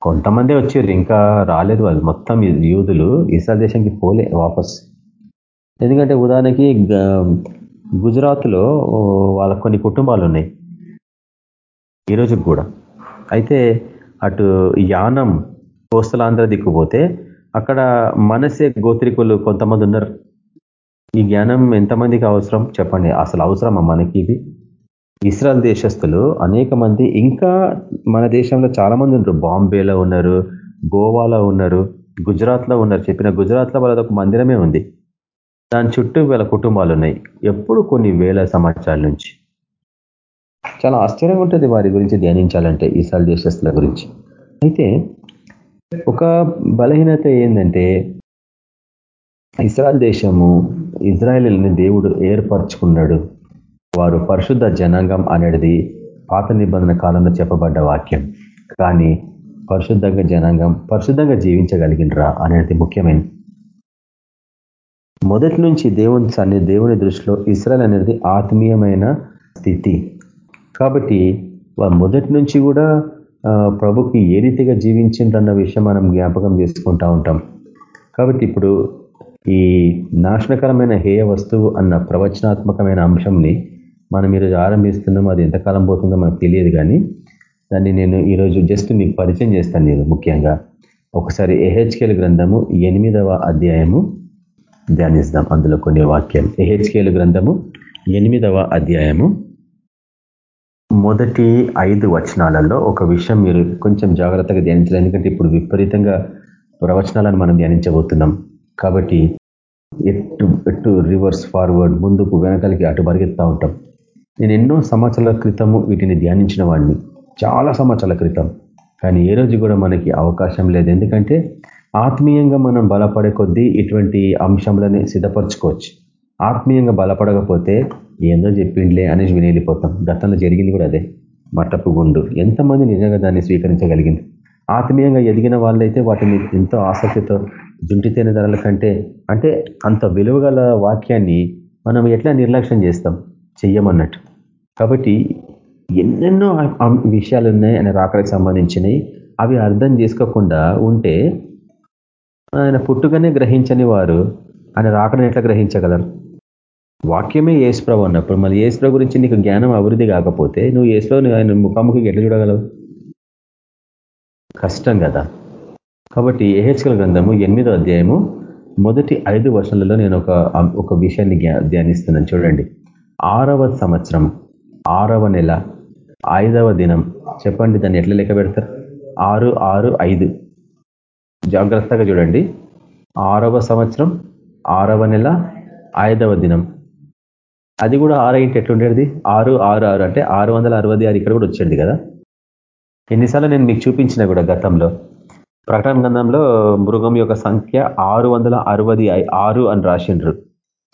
కొంతమంది వచ్చారు ఇంకా రాలేదు వాళ్ళు. మొత్తం యూదులు ఇస్రా దేశంకి పోలే వాపస్. ఎందుకంటే ఉదాహరణకి గుజరాత్లో వాళ్ళ కొన్ని కుటుంబాలు ఉన్నాయి ఈరోజుకి కూడా. అయితే అటు యానం కోస్తలాంధ్ర దిక్కుపోతే అక్కడ మనసే గోత్రికులు కొంతమంది ఉన్నారు. ఈ జ్ఞానం ఎంతమందికి అవసరం చెప్పండి. అసలు అవసరమా మనకి ఇది? ఇస్రాయల్ దేశస్తులు అనేక మంది ఇంకా మన దేశంలో చాలా మంది ఉన్నారు. బాంబేలో ఉన్నారు గోవాలో ఉన్నారు గుజరాత్లో ఉన్నారు. చెప్పిన గుజరాత్లో వాళ్ళది ఒక మందిరమే ఉంది. దాని చుట్టూ వీళ్ళ కుటుంబాలు ఉన్నాయి. ఎప్పుడు కొన్ని వేల సంవత్సరాల నుంచి. చాలా ఆశ్చర్యంగా ఉంటుంది వారి గురించి ధ్యానించాలంటే ఇస్రాయల్ దేశస్తుల గురించి. అయితే ఒక బలహీనత ఏంటంటే ఇస్రాయల్ దేశము ఇజ్రాయల్ని దేవుడు ఏర్పరచుకున్నాడు. వారు పరిశుద్ధ జనాంగం అనేది పాత నిబంధన కాలంలో చెప్పబడ్డ వాక్యం. కానీ పరిశుద్ధంగా జనాంగం పరిశుద్ధంగా జీవించగలిగినరా అనేది ముఖ్యమైనది. మొదటి నుంచి దేవుని సన్ని దేవుని దృష్టిలో ఇస్రాయల్ అనేది ఆత్మీయమైన స్థితి. కాబట్టి మొదటి నుంచి కూడా ప్రభుకి ఏ రీతిగా జీవించిండ్రన్న విషయం మనం జ్ఞాపకం చేసుకుంటా ఉంటాం. కాబట్టి ఇప్పుడు ఈ నాశనకరమైన హేయ వస్తువు అన్న ప్రవచనాత్మకమైన అంశంని మనం ఈరోజు ఆరంభిస్తున్నాం అది ఎంతకాలం పోతుందో మనకు తెలియదు కానీ దాన్ని నేను ఈరోజు జస్ట్ మీకు పరిచయం చేస్తాను నేను ముఖ్యంగా. ఒకసారి ఎహెచ్కేల్ గ్రంథము ఎనిమిదవ అధ్యాయము ధ్యానిస్తాం అందులో కొన్ని వాక్యాలు ఎహెచ్కేల్ గ్రంథము ఎనిమిదవ అధ్యాయము మొదటి ఐదు వచనాలలో ఒక విషయం మీరు కొంచెం జాగ్రత్తగా ధ్యానించాలి. ఎందుకంటే ఇప్పుడు విపరీతంగా ప్రవచనాలను మనం ధ్యానించబోతున్నాం. కాబట్టి ఎట్టు ఎట్టు రివర్స్ ఫార్వర్డ్ ముందుకు వెనకాలకి అటు పరిగెత్తా ఉంటాం. నేను ఎన్నో సంవత్సరాల క్రితము వీటిని ధ్యానించిన వాడిని. చాలా సంవత్సరాల క్రితం. కానీ ఏ రోజు కూడా మనకి అవకాశం లేదు. ఎందుకంటే ఆత్మీయంగా మనం బలపడే కొద్దీ ఇటువంటి అంశంలోనే సిద్ధపరచుకోవచ్చు. ఆత్మీయంగా బలపడకపోతే ఏందో చెప్పిండ్లే అనేసి వినేలిపోతాం గతంలో జరిగింది కూడా అదే. మట్టపు గుండు. ఎంతమంది నిజంగా దాన్ని స్వీకరించగలిగింది ఆత్మీయంగా ఎదిగిన వాళ్ళైతే వాటిని ఎంతో ఆసక్తితో జుంటితేనే ధరల కంటే అంటే అంత విలువగల వాక్యాన్ని మనం ఎట్లా నిర్లక్ష్యం చేస్తాం? చెయ్యమన్నట్టు. కాబట్టి ఎన్నెన్నో విషయాలు ఉన్నాయి ఆయన రాకలకు సంబంధించినవి అవి అర్థం చేసుకోకుండా ఉంటే ఆయన పుట్టుకనే గ్రహించని వారు ఆయన రాకడని ఎట్లా గ్రహించగలరు? వాక్యమే ఏసుప్రభు అన్నప్పుడు మళ్ళీ ఏసుప్రభు గురించి నీకు జ్ఞానం అభివృద్ధి కాకపోతే నువ్వు ఏసుప్రభు ఆయన ముఖాముఖికి ఎట్లా చూడగలవు? కష్టం కదా. కాబట్టి ఏహెచ్కల గ్రంథము ఎనిమిదో అధ్యాయము మొదటి ఐదు వర్షాలలో నేను ఒక ఒక విషయాన్ని ధ్యానిస్తున్నాను. చూడండి. ఆరవ సంవత్సరం ఆరవ నెల ఐదవ దినం. చెప్పండి దాన్ని ఎట్లా లెక్క పెడతారు? ఆరు ఆరు ఐదు. జాగ్రత్తగా చూడండి. ఆరవ సంవత్సరం ఆరవ నెల ఐదవ దినం. అది కూడా ఆరు ఇంటి ఎట్లుండేది? ఆరు ఆరు ఆరు అంటే ఆరు వందల అరవై ఆరు ఇక్కడ కూడా వచ్చింది కదా? ఎన్నిసార్లు నేను మీకు చూపించిన కూడా గతంలో. ప్రకటన గ్రంథంలో మృగం యొక్క సంఖ్య ఆరు వందల అరవై ఆరు అని రాసిండ్రు.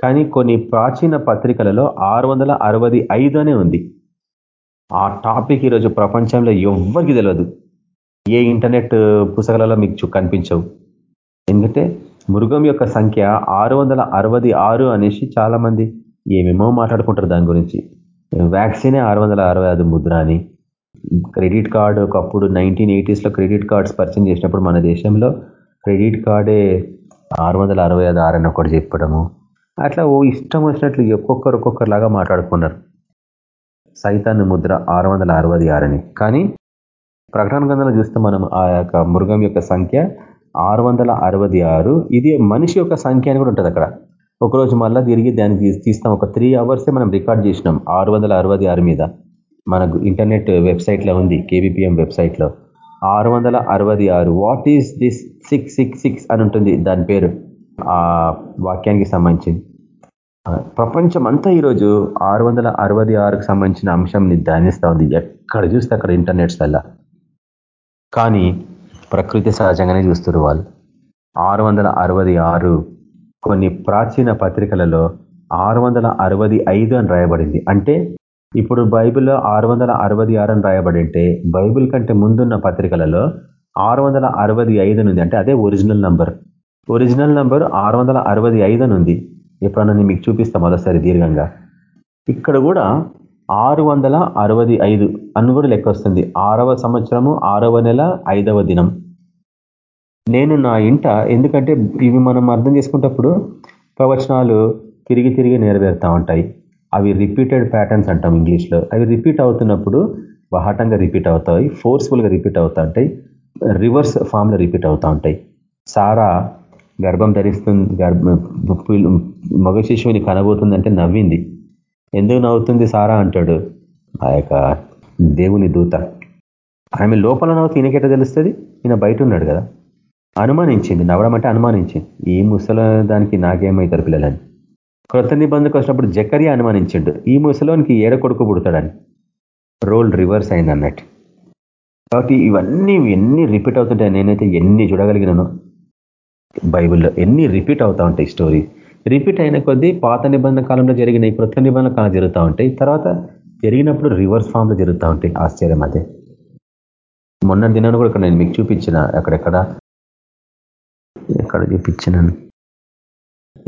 కానీ కొన్ని ప్రాచీన పత్రికలలో ఆరు వందల అరవై ఐదు అనే ఉంది. ఆ టాపిక్ ఈరోజు ప్రపంచంలో ఎవ్వరికి తెలియదు ఏ ఇంటర్నెట్ పుస్తకాలలో మీకు కనిపించవు. ఎందుకంటే మృగం యొక్క సంఖ్య ఆరు వందల అరవై ఆరు అనేసి చాలామంది ఏమేమో మాట్లాడుకుంటారు దాని గురించి. వ్యాక్సినే ఆరు వందల అరవై ముద్ర అని. క్రెడిట్ కార్డు ఒకప్పుడు నైన్టీన్ ఎయిటీస్లో క్రెడిట్ కార్డ్స్ పరిచయం చేసినప్పుడు మన దేశంలో క్రెడిట్ కార్డే ఆరు వందల అరవై ఐదు అని ఒకటి చెప్పడము. అట్లా ఓ ఇష్టం వచ్చినట్లు ఒక్కొక్కరు ఒక్కొక్కరిలాగా మాట్లాడుకున్నారు. సైతాన్ని ముద్ర ఆరు వందల అరవై ఆరని కానీ ప్రకటన గ్రంథంలో చూస్తే మనం ఆ యొక్క మృగం యొక్క సంఖ్య ఆరు వందల అరవై ఆరు. ఇది మనిషి యొక్క సంఖ్య అని కూడా ఉంటుంది అక్కడ. ఒకరోజు మళ్ళీ తిరిగి దాన్ని తీస్తాం. ఒక త్రీ అవర్సే మనం రికార్డ్ చేసినాం. ఆరు ఆరు మీద. మన ఇంటర్నెట్ వెబ్సైట్లో ఉంది కేబిపిఎం వెబ్సైట్లో. ఆరు వందల అరవై ఆరు. What is this six six six అని ఉంటుంది. దాని పేరు. ఆ వాక్యానికి సంబంధించింది. ప్రపంచం అంతా ఈరోజు ఆరు వందల అరవై ఆరుకు సంబంధించిన అంశంని ధ్యానిస్తూ ఉంది. ఎక్కడ చూస్తే అక్కడ ఇంటర్నెట్స్ వల్ల. కానీ ప్రకృతి సహజంగానే చూస్తున్నారు వాళ్ళు. ఆరు వందల అరవై ఆరు కొన్ని ప్రాచీన పత్రికలలో ఆరు వందల అరవై ఐదు అని రాయబడింది. అంటే ఇప్పుడు బైబిల్లో ఆరు వందల అరవై ఆరు అని రాయబడింటే బైబిల్ కంటే ముందున్న పత్రికలలో ఆరు వందల అరవై ఐదు ఉంది. అంటే అదే ఒరిజినల్ నంబర్. ఒరిజినల్ నంబర్ ఆరు వందల అరవై ఐదు అని ఉంది. ఎప్పుడన్నా నేను మీకు చూపిస్తాం మరోసారి దీర్ఘంగా. ఇక్కడ కూడా ఆరు వందల అరవై ఐదు అని కూడా లెక్క వస్తుంది. ఆరవ సంవత్సరము ఆరవ నెల ఐదవ దినం. నేను నా ఇంట ఎందుకంటే ఇవి మనం అర్థం చేసుకున్నప్పుడు ప్రవచనాలు తిరిగి తిరిగి నెరవేరుతూ ఉంటాయి. అవి రిపీటెడ్ ప్యాటర్న్స్ అంటాం ఇంగ్లీష్లో. అవి రిపీట్ అవుతున్నప్పుడు బహాటంగా రిపీట్ అవుతాయి ఫోర్స్ఫుల్గా రిపీట్ అవుతూ ఉంటాయి రివర్స్ ఫామ్లో రిపీట్ అవుతూ ఉంటాయి. సారా గర్భం ధరిస్తుంది గర్భ మగ శిశువుని కనబోతుందంటే నవ్వింది. ఎందుకు నవ్వుతుంది సారా? అంటాడు ఆ యొక్క దేవుని దూత. ఆమె లోపల నవ్వుతూ ఈయనకెట తెలుస్తుంది ఈయన బయట ఉన్నాడు కదా. అనుమానించింది. నవ్వడం అంటే అనుమానించింది. ఈ ముసల దానికి నాకేమవుతారు పిల్లలని? క్రొత్త నిబంధనకు వచ్చినప్పుడు జకరియా అనుమానించిండు. ఈ ముసలోనికి ఏడ కొడుకు పుడతాడని. రోల్ రివర్స్ అయింది అన్నట్టు కాబట్టి ఇవన్నీ ఎన్ని రిపీట్ అవుతుంటాయి? నేనైతే ఎన్ని చూడగలిగినాను బైబిల్లో ఎన్ని రిపీట్ అవుతా ఉంటాయి స్టోరీ. రిపీట్ అయిన కొద్దీ పాత నిబంధన కాలంలో జరిగిన ఈ క్రొత్త నిబంధన కాలం జరుగుతూ ఉంటాయి. తర్వాత జరిగినప్పుడు రివర్స్ ఫామ్లో జరుగుతూ ఉంటాయి. ఆశ్చర్యం అదే. మొన్న దినాన్ని కూడా ఇక్కడ నేను మీకు చూపించిన అక్కడెక్కడ? అక్కడ చూపించినాను.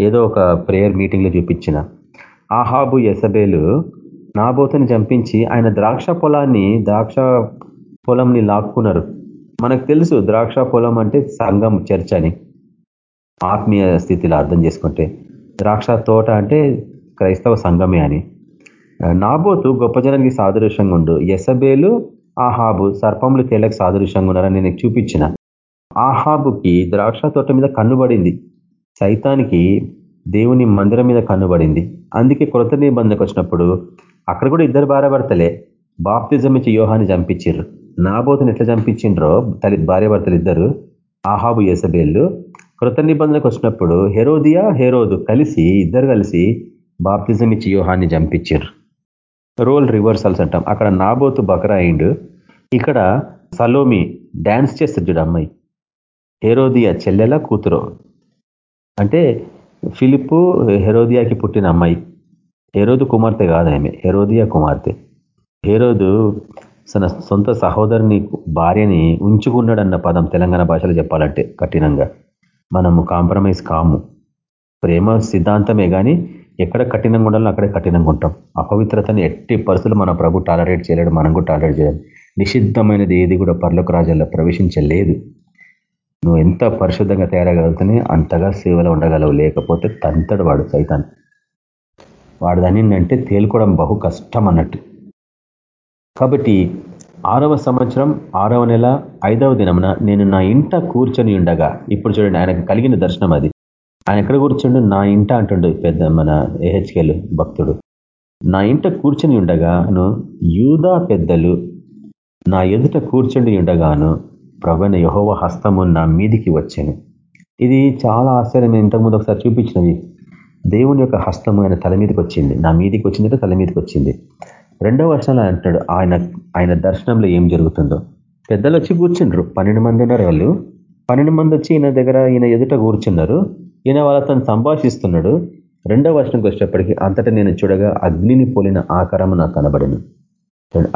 ఏదో ఒక ప్రేయర్ మీటింగ్లో చూపించిన. ఆహాబు ఎసబేలు నాబోతుని చంపించి ఆయన ద్రాక్ష పొలాన్ని ద్రాక్ష పొలంని లాక్కున్నారు. మనకు తెలుసు ద్రాక్ష పొలం అంటే సంఘం చర్చ్ అని. ఆత్మీయ స్థితిలో అర్థం చేసుకుంటే ద్రాక్ష తోట అంటే క్రైస్తవ సంఘమే అని. నాబోతు గొప్ప జనానికి సాదృశ్యంగా ఉండు. ఎసబేలు ఆహాబు సర్పములు తేలకు సాదృశ్యంగా ఉన్నారని నేను చూపించిన. ఆహాబుకి ద్రాక్ష తోట మీద కన్నుబడింది. సైతానికి దేవుని మందిరం మీద కన్నుబడింది. అందుకే కొరత నిబంధనకు వచ్చినప్పుడు అక్కడ కూడా ఇద్దరు భార్యభర్తలే బాప్తిజం ఇచ్చి యోహాన్ని చంపించారు నాబోతుని ఎట్లా చంపించిండ్రో తల్లి భార్యభర్తలు ఇద్దరు ఆహాబు ఏసబేళ్ళు కృత నిబంధనకు వచ్చినప్పుడు హెరోదియా హెరోదు కలిసి ఇద్దరు కలిసి బాప్తిజం ఇచ్చి యోహాన్ని చంపించారు రోల్ రివర్సల్స్ అంటాం అక్కడ నాబోతు బకరాయిండు ఇక్కడ సలోమి డ్యాన్స్ చేస్తుంది చూడు అమ్మాయి. హెరోదియా చెల్లెల కూతురు. అంటే ఫిలిప్పు హెరోదియాకి పుట్టిన అమ్మాయి. హెరోదు కుమార్తె కాదు ఆమె హెరోదియా కుమార్తె. హెరోదు తన సొంత సహోదరుని భార్యని ఉంచుకున్నాడన్న పదం తెలంగాణ భాషలో చెప్పాలంటే కఠినంగా. మనము కాంప్రమైజ్ కాము. ప్రేమ సిద్ధాంతమే కానీ ఎక్కడ కఠినంగా ఉండాలో అక్కడే కఠినంగా ఉంటాం. అపవిత్రతని ఎట్టి పరిస్థితులు మన ప్రభు టాలరేట్ చేయలేడు మనం కూడా టాలరేట్ చేయాలి. నిషిద్ధమైనది ఏది కూడా పర్లోక రాజ్యాల్లో ప్రవేశించలేదు. నువ్వు ఎంత పరిశుద్ధంగా తయారగలుగుతానే అంతగా సేవలో ఉండగలవు. లేకపోతే తంతడు వాడు సైతాన్ని వాడు దాన్ని తేలుకోవడం బహు కష్టం అన్నట్టు. కాబట్టి ఆరవ సంవత్సరం ఆరవ నెల ఐదవ దినమున నేను నా ఇంట కూర్చొని ఉండగా ఇప్పుడు చూడండి ఆయనకు కలిగిన దర్శనం అది. ఆయన ఎక్కడ కూర్చుండు? నా ఇంట అంటుండు పెద్ద మన ఏహెచ్కేల్ భక్తుడు. నా ఇంట కూర్చొని ఉండగాను యూదా పెద్దలు నా ఎదుట కూర్చుండి ఉండగాను ప్రవణ యహోవ హస్తము నా మీదికి వచ్చాను. ఇది చాలా ఆశ్చర్యం. నేను ఇంతకుముందు ఒకసారి చూపించినవి. దేవుని యొక్క హస్తము ఆయన తల మీదకి వచ్చింది. నా మీదికి వచ్చిందంటే తల మీదకి వచ్చింది. రెండవ వర్షాలు అంటాడు ఆయన ఆయన దర్శనంలో ఏం జరుగుతుందో. పెద్దలు వచ్చి కూర్చుండ్రు. పన్నెండు మంది ఉన్నారు వాళ్ళు. పన్నెండు మంది వచ్చి ఈయన దగ్గర ఈయన ఎదుట కూర్చున్నారు. ఈయన వాళ్ళతో సంభాషిస్తున్నాడు. రెండవ వర్షంకి వచ్చేటప్పటికి అంతటా నేను చూడగా అగ్నిని పోలిన ఆకారం నాకు కనబడను.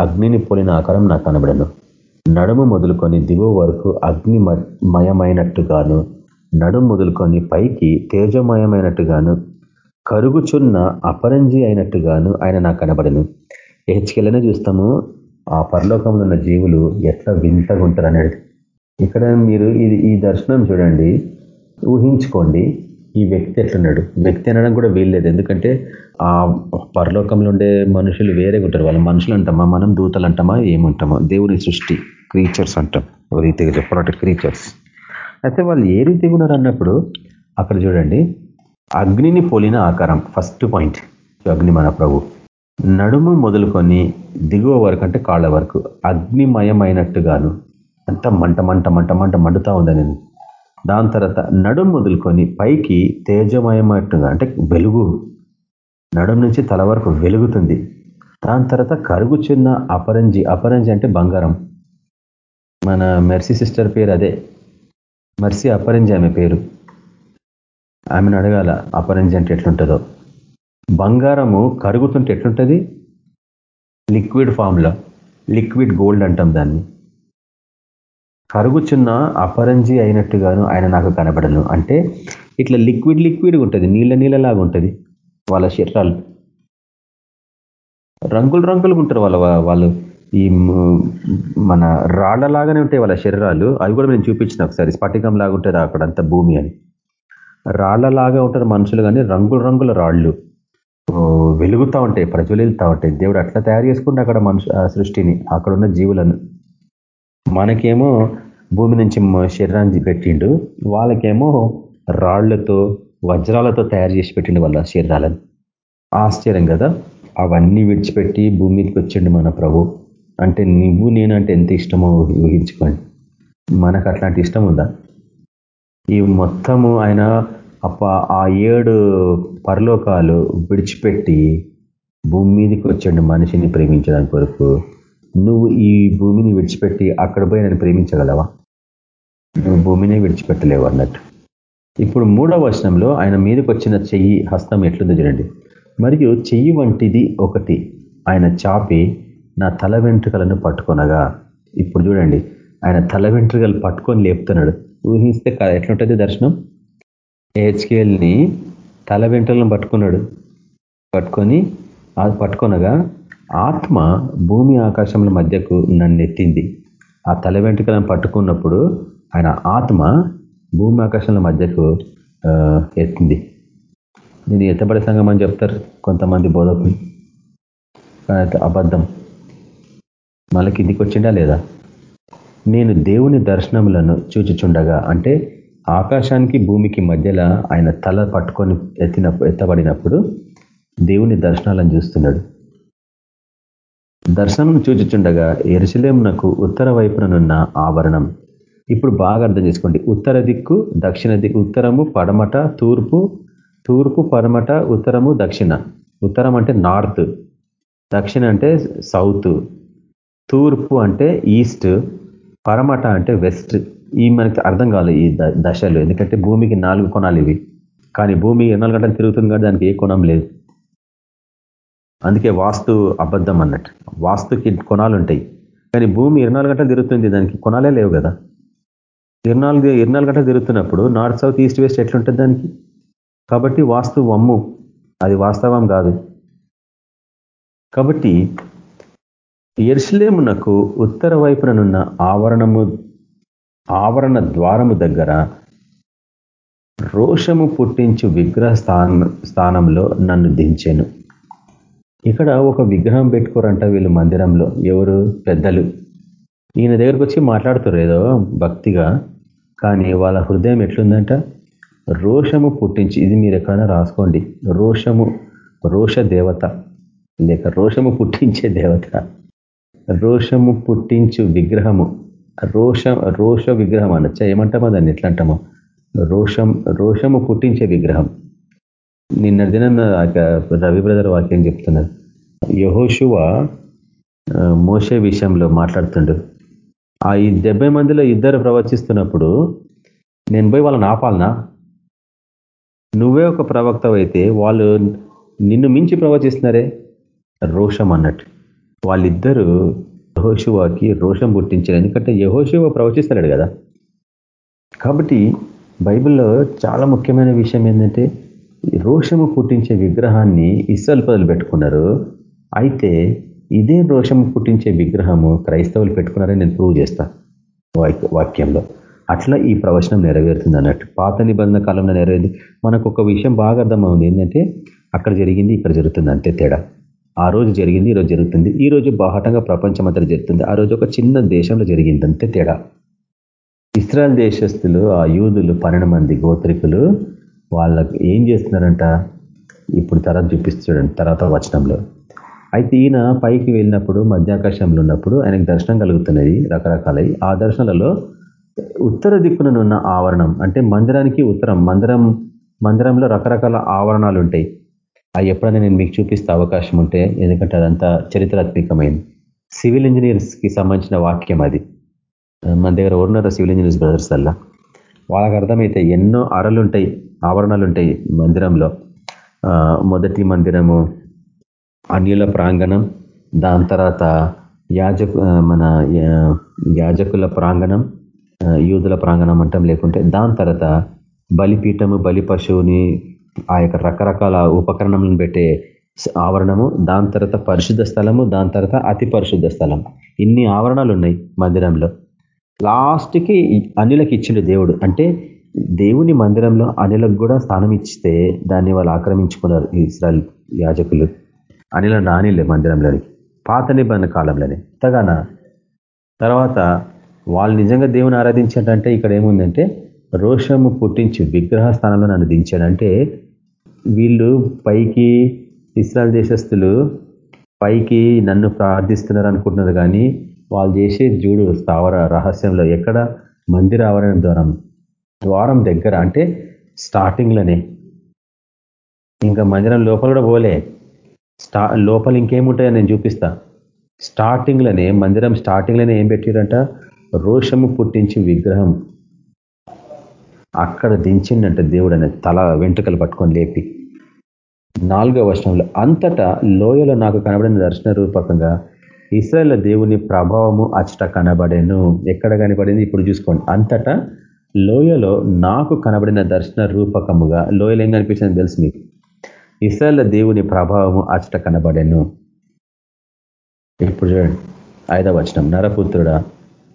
అగ్నిని పోలిన ఆకారం నాకు కనబడను. నడుము మొదలుకొని దిగువ వరకు అగ్ని మయమైనట్టుగాను నడుము మొదలుకొని పైకి తేజమయమైనట్టుగాను కరుగుచున్న అపరంజి అయినట్టుగాను ఆయన నాకు కనబడను. హెచ్కెళ్ళనే చూస్తాము ఆ పరలోకంలో ఉన్న జీవులు ఎట్లా వింతగా ఉంటారు అనేది ఇక్కడ మీరు ఇది ఈ దర్శనం చూడండి ఊహించుకోండి. ఈ వ్యక్తి ఎట్లున్నాడు? వ్యక్తి అనడం కూడా వీల్లేదు ఎందుకంటే ఆ పరలోకంలో ఉండే మనుషులు వేరే ఉంటారు. వాళ్ళ మనుషులు అంటామా? మనం దూతలు అంటామా? ఏముంటామా? దేవుని సృష్టి క్రీచర్స్ అంటాం. ఓ రీతిగా చెప్పాలంటే క్రీచర్స్ అయితే వాళ్ళు ఏ రీతిగా ఉన్నారు అన్నప్పుడు అక్కడ చూడండి. అగ్నిని పోలిన ఆకారం ఫస్ట్ పాయింట్ అగ్ని మన ప్రభు. నడుము మొదలుకొని దిగువ వరకు అంటే కాళ్ళ వరకు అగ్నిమయమైనట్టుగాను అంత మంట మంట మంట మంట మండుతా ఉందని దాని తర్వాత నడుము మొదలుకొని పైకి తేజమయమట్టుగా అంటే వెలుగు నడుము నుంచి తల వరకు వెలుగుతుంది. దాని తర్వాత కరుగుచున్న అపరంజి అపరంజి అంటే బంగారం. మన మెర్సీ సిస్టర్ పేరు అదే. మెర్సీ అపరంజి ఆమె పేరు. ఆమెను అడగాల అపరంజి అంటే ఎట్లుంటుందో. బంగారము కరుగుతుంటే ఎట్లుంటుంది? లిక్విడ్ ఫామ్లో లిక్విడ్ గోల్డ్ అంటాం దాన్ని. కరుగుచున్న అపరంజి అయినట్టుగాను ఆయన నాకు కనబడను. అంటే ఇట్లా లిక్విడ్ లిక్విడ్గా ఉంటుంది నీళ్ళ నీళ్ళలాగా ఉంటుంది వాళ్ళ శరీరాలు. రంగులు రంగులుగా ఉంటారు వాళ్ళ వాళ్ళు ఈ మన రాళ్ళలాగానే ఉంటాయి వాళ్ళ శరీరాలు. అవి కూడా నేను చూపించిన ఒకసారి. స్ఫటికం లాగా ఉంటుంది అక్కడంతా భూమి అని. రాళ్ళలాగా ఉంటారు మనుషులు కానీ రంగుల రంగుల రాళ్ళు. వెలుగుతూ ఉంటాయి ప్రజ్వలిస్తూ ఉంటాయి. దేవుడు అట్లా తయారు చేసుకుంటే అక్కడ మనుషు సృష్టిని. అక్కడ ఉన్న జీవులను. మనకేమో భూమి నుంచి శరీరాన్ని పెట్టిండు. వాళ్ళకేమో రాళ్ళతో వజ్రాలతో తయారు చేసి పెట్టిండు వాళ్ళ శరీరాలను. ఆశ్చర్యం కదా? అవన్నీ విడిచిపెట్టి భూమి మీదకి వచ్చిండు మన ప్రభు. అంటే నువ్వు నేనంటే ఎంత ఇష్టమో ఊహించుకోండి. మనకు అట్లాంటి ఇష్టం ఉందా? ఈ మొత్తము ఆయన అప్ప ఆ ఏడు పరలోకాలు విడిచిపెట్టి భూమి మీదకి వచ్చాడు మనిషిని ప్రేమించడానికి కొరకు. నువ్వు ఈ భూమిని విడిచిపెట్టి అక్కడ పోయి నన్ను ప్రేమించగలవా? నువ్వు భూమిని విడిచిపెట్టలేవు అన్నట్టు. ఇప్పుడు మూడవ వచనంలో ఆయన మీదకి వచ్చిన చెయ్యి హస్తం ఎట్లుందో చూడండి. మరియు చెయ్యి వంటిది ఒకటి. ఆయన చాపి నా తల వెంట్రుకలను పట్టుకొనగా ఇప్పుడు చూడండి ఆయన తల వెంట్రుకలు పట్టుకొని లేపుతున్నాడు. ఊహిస్తే ఎట్లుంటుంది దర్శనం? ఏహెచ్కేఎల్ని తల వెంట్రులను పట్టుకున్నాడు. పట్టుకొని పట్టుకొనగా ఆత్మ భూమి ఆకాశముల మధ్యకు నన్ను ఎత్తింది ఆ తల వెంట్రుకలను పట్టుకున్నప్పుడు ఆయన ఆత్మ భూమి ఆకాశముల మధ్యకు ఎత్తింది. నేను ఎత్తబడే సంఘం అని చెప్తారు కొంతమంది బోధకులు. అబద్ధం. మళ్ళీ కిందికి వచ్చిండా లేదా? నేను దేవుని దర్శనములను చూచుచుండగా అంటే ఆకాశానికి భూమికి మధ్యలో ఆయన తల పట్టుకొని ఎత్తిన ఎత్తబడినప్పుడు దేవుని దర్శనాలను చూస్తున్నాడు. దర్శనం చూచుచుండగా ఎరుసలేమునకు ఉత్తర వైపుననున్న ఆవరణం. ఇప్పుడు బాగా అర్థం చేసుకోండి. ఉత్తర దిక్కు దక్షిణ దిక్కు ఉత్తరము పడమట తూర్పు తూర్పు పడమట ఉత్తరము దక్షిణ. ఉత్తరం అంటే నార్త్ దక్షిణ అంటే సౌత్ తూర్పు అంటే ఈస్ట్ పరమట అంటే వెస్ట్. ఈ మనకి అర్థం కావాలి ఈ దశలు. ఎందుకంటే భూమికి నాలుగు కొనాలు ఇవి. కానీ భూమి ఎన్నో గంటలు తిరుగుతుంది? కానీ దానికి ఏ కొనం లేదు. అందుకే వాస్తు అబద్ధం అన్నట్టు. వాస్తుకి కొనాలు ఉంటాయి కానీ భూమి ఇరవై గంటలు తిరుగుతుంది దానికి కొనాలే లేవు కదా. ఇరవై ఇరవై గంటలు తిరుగుతున్నప్పుడు నార్త్ సౌత్ ఈస్ట్ వెస్ట్ ఎట్లుంటుంది దానికి? కాబట్టి వాస్తు వమ్ము. అది వాస్తవం కాదు. కాబట్టి ఎర్స్లేమునకు ఉత్తర వైపుననున్న ఆవరణము ఆవరణ ద్వారము దగ్గర రోషము పుట్టించు విగ్రహ స్థానంలో నన్ను దించాను. ఇక్కడ ఒక విగ్రహం పెట్టుకోరంట వీళ్ళు మందిరంలో. ఎవరు? పెద్దలు. ఈయన దగ్గరకు వచ్చి మాట్లాడుతారు ఏదో భక్తిగా. కానీ వాళ్ళ హృదయం ఎట్లుందంట? రోషము పుట్టించి ఇది మీరు ఎక్కడైనా రాసుకోండి. రోషము రోష దేవత. లేక రోషము పుట్టించే దేవత. రోషము పుట్టించు విగ్రహము. రోష రోష విగ్రహం అనొచ్చా? ఏమంటామో దాన్ని? ఎట్లా అంటామో రోషం రోషము పుట్టించే విగ్రహం. నిన్న దినం రవి బ్రదర్ వాక్యం చెప్తున్నారు. యహోశువ మోసే విషయంలో మాట్లాడుతుండు. ఆ ఈ డెబ్బై మందిలో ఇద్దరు ప్రవచిస్తున్నప్పుడు నేను పోయి వాళ్ళని ఆపాలనా? నువ్వే ఒక ప్రవక్త అయితే వాళ్ళు నిన్ను మించి ప్రవచిస్తున్నారే? రోషం అన్నట్టు. వాళ్ళిద్దరూ యహోశివాకి రోషం పుట్టించారు. ఎందుకంటే యహోశివ ప్రవచిస్తున్నాడు కదా. కాబట్టి బైబిల్లో చాలా ముఖ్యమైన విషయం ఏంటంటే రోషము పుట్టించే విగ్రహాన్ని ఇస్సల్ పదులు పెట్టుకున్నారు. అయితే ఇదే రోషము పుట్టించే విగ్రహము క్రైస్తవులు పెట్టుకున్నారని నేను ప్రూవ్ చేస్తా వాక్యంలో. అట్లా ఈ ప్రవచనం నెరవేరుతుంది అన్నట్టు. పాత నిబంధన కాలంలో నెరవేరింది. మనకు ఒక విషయం బాగా అర్థమవుతుంది. ఏంటంటే అక్కడ జరిగింది ఇక్కడ జరుగుతుంది అంతే తేడా. ఆ రోజు జరిగింది ఈరోజు జరుగుతుంది. ఈ రోజు బాహటంగా ప్రపంచం అంతా జరుగుతుంది. ఆ రోజు ఒక చిన్న దేశంలో జరిగింది అంతే తేడా. ఇస్రాయల్ దేశస్తులు ఆ యూదులు పన్నెండు మంది గోత్రికులు వాళ్ళకి ఏం చేస్తున్నారంట? ఇప్పుడు తర్వాత చూపిస్తాడు తర్వాత వచనంలో. అయితే ఈయన పైకి వెళ్ళినప్పుడు మధ్యాకాశంలో ఉన్నప్పుడు ఆయనకు దర్శనం కలుగుతున్నది రకరకాలవి ఆ దర్శనాలలో ఉత్తర దిక్కున ఆవరణం అంటే మందిరానికి ఉత్తరం మందిరం మందిరంలో రకరకాల ఆవరణాలు ఉంటాయి. అవి ఎప్పుడైనా నేను మీకు చూపిస్తే అవకాశం ఉంటే ఎందుకంటే అదంతా చరిత్రాత్మకమైంది. సివిల్ ఇంజనీర్స్కి సంబంధించిన వాక్యం అది. మన దగ్గర ఉన్నారో సివిల్ ఇంజనీర్స్ బ్రదర్స్ అల్లా. వాళ్ళకి అర్థమైతే ఎన్నో అరలు ఉంటాయి ఆవరణాలు ఉంటాయి మందిరంలో మొదటి మందిరము అన్యుల ప్రాంగణం దాని తర్వాత యాజకు మన యాజకుల ప్రాంగణం యూదుల ప్రాంగణం అంటాం లేకుంటే దాని తర్వాత బలిపీఠము బలి పశువుని ఆ యొక్క రకరకాల ఉపకరణములను పెట్టే ఆవరణము దాని తర్వాత పరిశుద్ధ స్థలము దాని తర్వాత అతి పరిశుద్ధ స్థలం. ఇన్ని ఆవరణాలు ఉన్నాయి మందిరంలో. లాస్ట్కి అన్యులకు ఇచ్చిండు దేవుడు. అంటే దేవుని మందిరంలో అనిలకు కూడా స్థానం ఇస్తే దాన్ని వాళ్ళు ఆక్రమించుకున్నారు ఇస్రాయల్ యాజకులు. అనిల రానిలే మందిరంలోనికి. పాత నిబంధన కాలంలోనే. ఇంతగాన తర్వాత వాళ్ళు నిజంగా దేవుని ఆరాధించారంటే ఇక్కడ ఏముందంటే రోషము పుట్టించి విగ్రహ స్థానంలో నన్ను దించాడంటే వీళ్ళు పైకి ఇస్రాయల్ దేశస్తులు పైకి నన్ను ప్రార్థిస్తున్నారు అనుకుంటున్నారు కానీ వాళ్ళు చేసే జూడు స్థావర రహస్యంలో ఎక్కడ? మందిర ఆవరణ ద్వారం. ద్వారం దగ్గర అంటే స్టార్టింగ్లోనే. ఇంకా మందిరం లోపల కూడా పోలే. స్టా లోపల ఇంకేముంటాయో నేను చూపిస్తా. స్టార్టింగ్లోనే మందిరం స్టార్టింగ్లోనే ఏం పెట్టారంట రోషము పుట్టించి విగ్రహం. అక్కడ దించిండంట దేవుడు అనే తల వెంట్రుకలు పట్టుకొని లేపి. నాలుగో వర్షంలో అంతటా లోయలో నాకు కనబడిన దర్శన రూపకంగా ఇస్రాయల్ దేవుని ప్రభావము అచ్చట కనబడేను. ఎక్కడ కనబడింది? ఇప్పుడు చూసుకోండి. అంతటా లోయలో నాకు కనబడిన దర్శన రూపకముగా లోయలు ఏం కనిపించింది తెలుసు మీకు? ఇస్రాయల్ దేవుని ప్రభావము అచ్చట కనబడేను. ఇప్పుడు చూడండి. ఐదవ వచనం. నరపుత్రుడా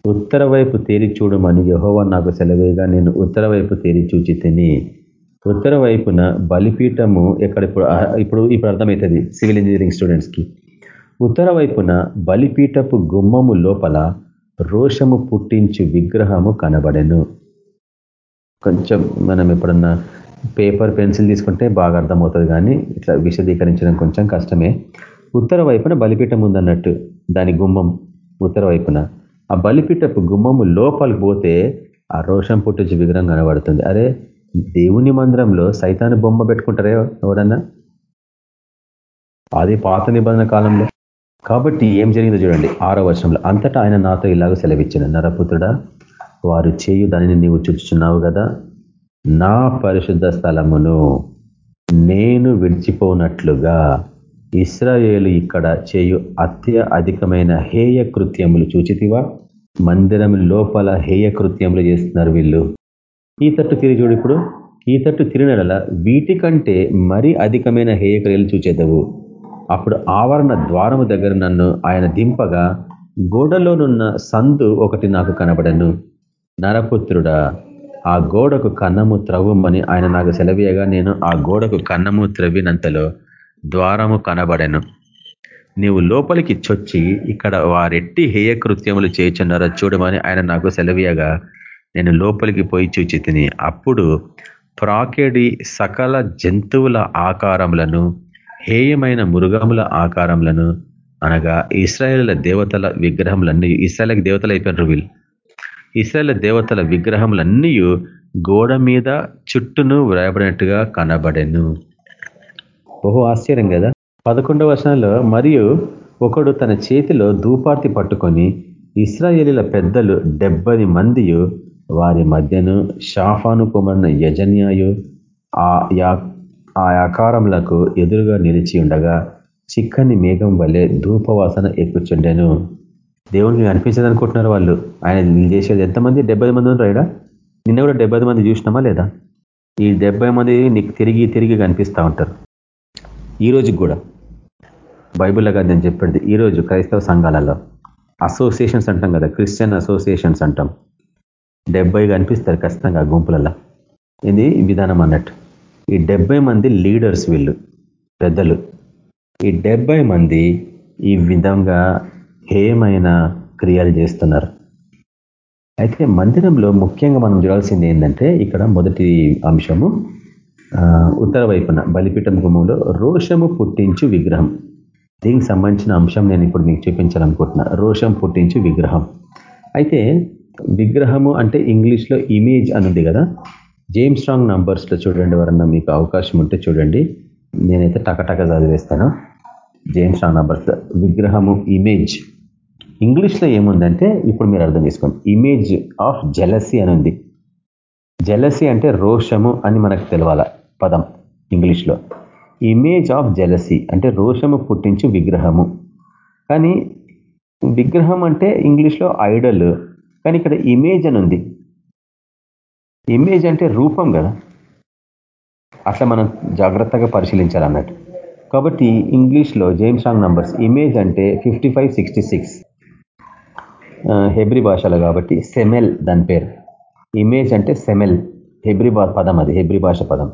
ఉత్తర వైపు తేరి చూడమని యహోవా నాకు సెలవేగా నేను ఉత్తర వైపు తేరి చూచి తిని ఉత్తర వైపున బలిపీఠము ఎక్కడ ఇప్పుడు ఇప్పుడు ఇప్పుడు అర్థమవుతుంది సివిల్ ఇంజనీరింగ్ స్టూడెంట్స్కి. ఉత్తర వైపున బలిపీఠపు గుమ్మము లోపల రోషము పుట్టించు విగ్రహము కనబడెను. కొంచెం మనం ఎప్పుడన్నా పేపర్ పెన్సిల్ తీసుకుంటే బాగా అర్థమవుతుంది కానీ ఇట్లా విశదీకరించడం కొంచెం కష్టమే. ఉత్తర వైపున బలిపీఠం ఉందన్నట్టు దాని గుమ్మం ఉత్తర వైపున. ఆ బలిపీఠపు గుమ్మము లోపలికి పోతే ఆ రోషం పుట్టించి విగ్రహం కనబడుతుంది. అరే దేవుని మందిరంలో సైతాన్ని బొమ్మ పెట్టుకుంటారే ఎవడన్నా? అది పాత నిబంధన కాలంలో. కాబట్టి ఏం జరిగిందో చూడండి. ఆరో వర్షంలో అంతటా ఆయన నాతో ఇలాగ సెలవిచ్చిన. నరపుత్రుడా వారు చేయు దానిని నీవు చూచుచున్నావు కదా? నా పరిశుద్ధ స్థలమును నేను విడిచిపోనట్లుగా ఇస్రాయేలు ఇక్కడ చేయు అత్య అధికమైన హేయ కృత్యములు చూచితివా? మందిరం లోపల హేయ కృత్యములు చేస్తున్నారు వీళ్ళు. ఈ తట్టు తిరిగి చూడు ఇప్పుడు. ఈ తట్టు తిరిగినడల వీటికంటే మరీ అధికమైన హేయక్రియలు చూచేదవు? అప్పుడు ఆవరణ ద్వారము దగ్గర నన్ను ఆయన దింపగా గోడలోనున్న సందు ఒకటి నాకు కనబడను. నరపుత్రుడా ఆ గోడకు కన్నము త్రవ్వమని ఆయన నాకు సెలవీయగా నేను ఆ గోడకు కన్నము త్రవ్వినంతలో ద్వారము కనబడెను. నీవు లోపలికి చొచ్చి ఇక్కడ వారెట్టి హేయకృత్యములు చేయుచున్నారో చూడమని ఆయన నాకు సెలవీయగా నేను లోపలికి పోయి చూచి తిని అప్పుడు ప్రాకెడి సకల జంతువుల ఆకారములను హేయమైన మృగముల ఆకారములను అనగా ఇస్రాయేళ్ళ దేవతల విగ్రహములన్నీ ఇస్రాయల్కి దేవతలు అయిపోయినారు వీళ్ళు. ఇస్రాయల దేవతల విగ్రహములన్నీ గోడ మీద చుట్టూను వ్రాయబడినట్టుగా కనబడెను. బహు ఆశ్చర్యం కదా. పదకొండవ వర్షంలో మరియు ఒకడు తన చేతిలో దూపార్తి పట్టుకొని ఇస్రాయేలీల పెద్దలు డెబ్బది మందియు వారి మధ్యను షాఫాను కుమరిన యజన్యాయు ఆ ఆ ఆకారములకు ఎదురుగా నిలిచి ఉండగా చిక్కని మేఘం వల్లే ధూపవాసన ఎక్కుచుండెను. దేవునికి కనిపించదు అనుకుంటున్నారు వాళ్ళు. ఆయన చేసేది ఎంతమంది? డెబ్బై మంది ఉన్నారు నిన్న కూడా డెబ్బై మంది చూసినామా లేదా? ఈ డెబ్బై మంది నీకు తిరిగి తిరిగి కనిపిస్తూ ఉంటారు. ఈ రోజుకి కూడా. బైబుల్లో కాదు నేను చెప్పేది. ఈరోజు క్రైస్తవ సంఘాలలో అసోసియేషన్స్ అంటాం కదా క్రిస్టియన్ అసోసియేషన్స్ అంటాం. డెబ్బై కనిపిస్తారు ఖచ్చితంగా గుంపులలో. ఇది విధానం అన్నట్టు. ఈ డెబ్బై మంది లీడర్స్ వీళ్ళు పెద్దలు. ఈ డెబ్బై మంది ఈ విధంగా హేయమైన క్రియలు చేస్తున్నారు. అయితే మందిరంలో ముఖ్యంగా మనం చూడాల్సింది ఏంటంటే ఇక్కడ మొదటి అంశము ఉత్తర వైపున బలిపీఠం గుమంలో రోషము పుట్టించు విగ్రహం. దీనికి సంబంధించిన అంశం నేను ఇప్పుడు మీకు చూపించాలనుకుంటున్నా. రోషం పుట్టించు విగ్రహం. అయితే విగ్రహము అంటే ఇంగ్లీష్లో ఇమేజ్ అనుంది కదా జేమ్స్ స్ట్రాంగ్ నంబర్స్లో చూడండి ఎవరన్నా మీకు అవకాశం ఉంటే చూడండి. నేనైతే టకటక చదివేస్తాను. జేమ్ స్ట్రాంగ్ నంబర్స్ విగ్రహము ఇమేజ్ ఇంగ్లీష్లో ఏముందంటే ఇప్పుడు మీరు అర్థం చేసుకోండి. ఇమేజ్ ఆఫ్ జెలసీ అని ఉంది. జెలసీ అంటే రోషము అని మనకు తెలవాల పదం ఇంగ్లీష్లో ఇమేజ్ ఆఫ్ జెలసీ అంటే రోషము పుట్టించు విగ్రహము. కానీ విగ్రహం అంటే ఇంగ్లీష్లో ఐడల్ కానీ ఇక్కడ ఇమేజ్ అని ఉంది. ఇమేజ్ అంటే రూపం కదా. అట్లా మనం జాగ్రత్తగా పరిశీలించాలన్నట్టు. కాబట్టి ఇంగ్లీష్లో జేమ్స్ రాంగ్ నంబర్స్ ఇమేజ్ అంటే fifty five sixty six Hebrew భాషలో కాబట్టి సెమెల్ దాని పేరు. ఇమేజ్ అంటే సెమెల్ హెబ్రి పదం అది హెబ్రి భాష పదం.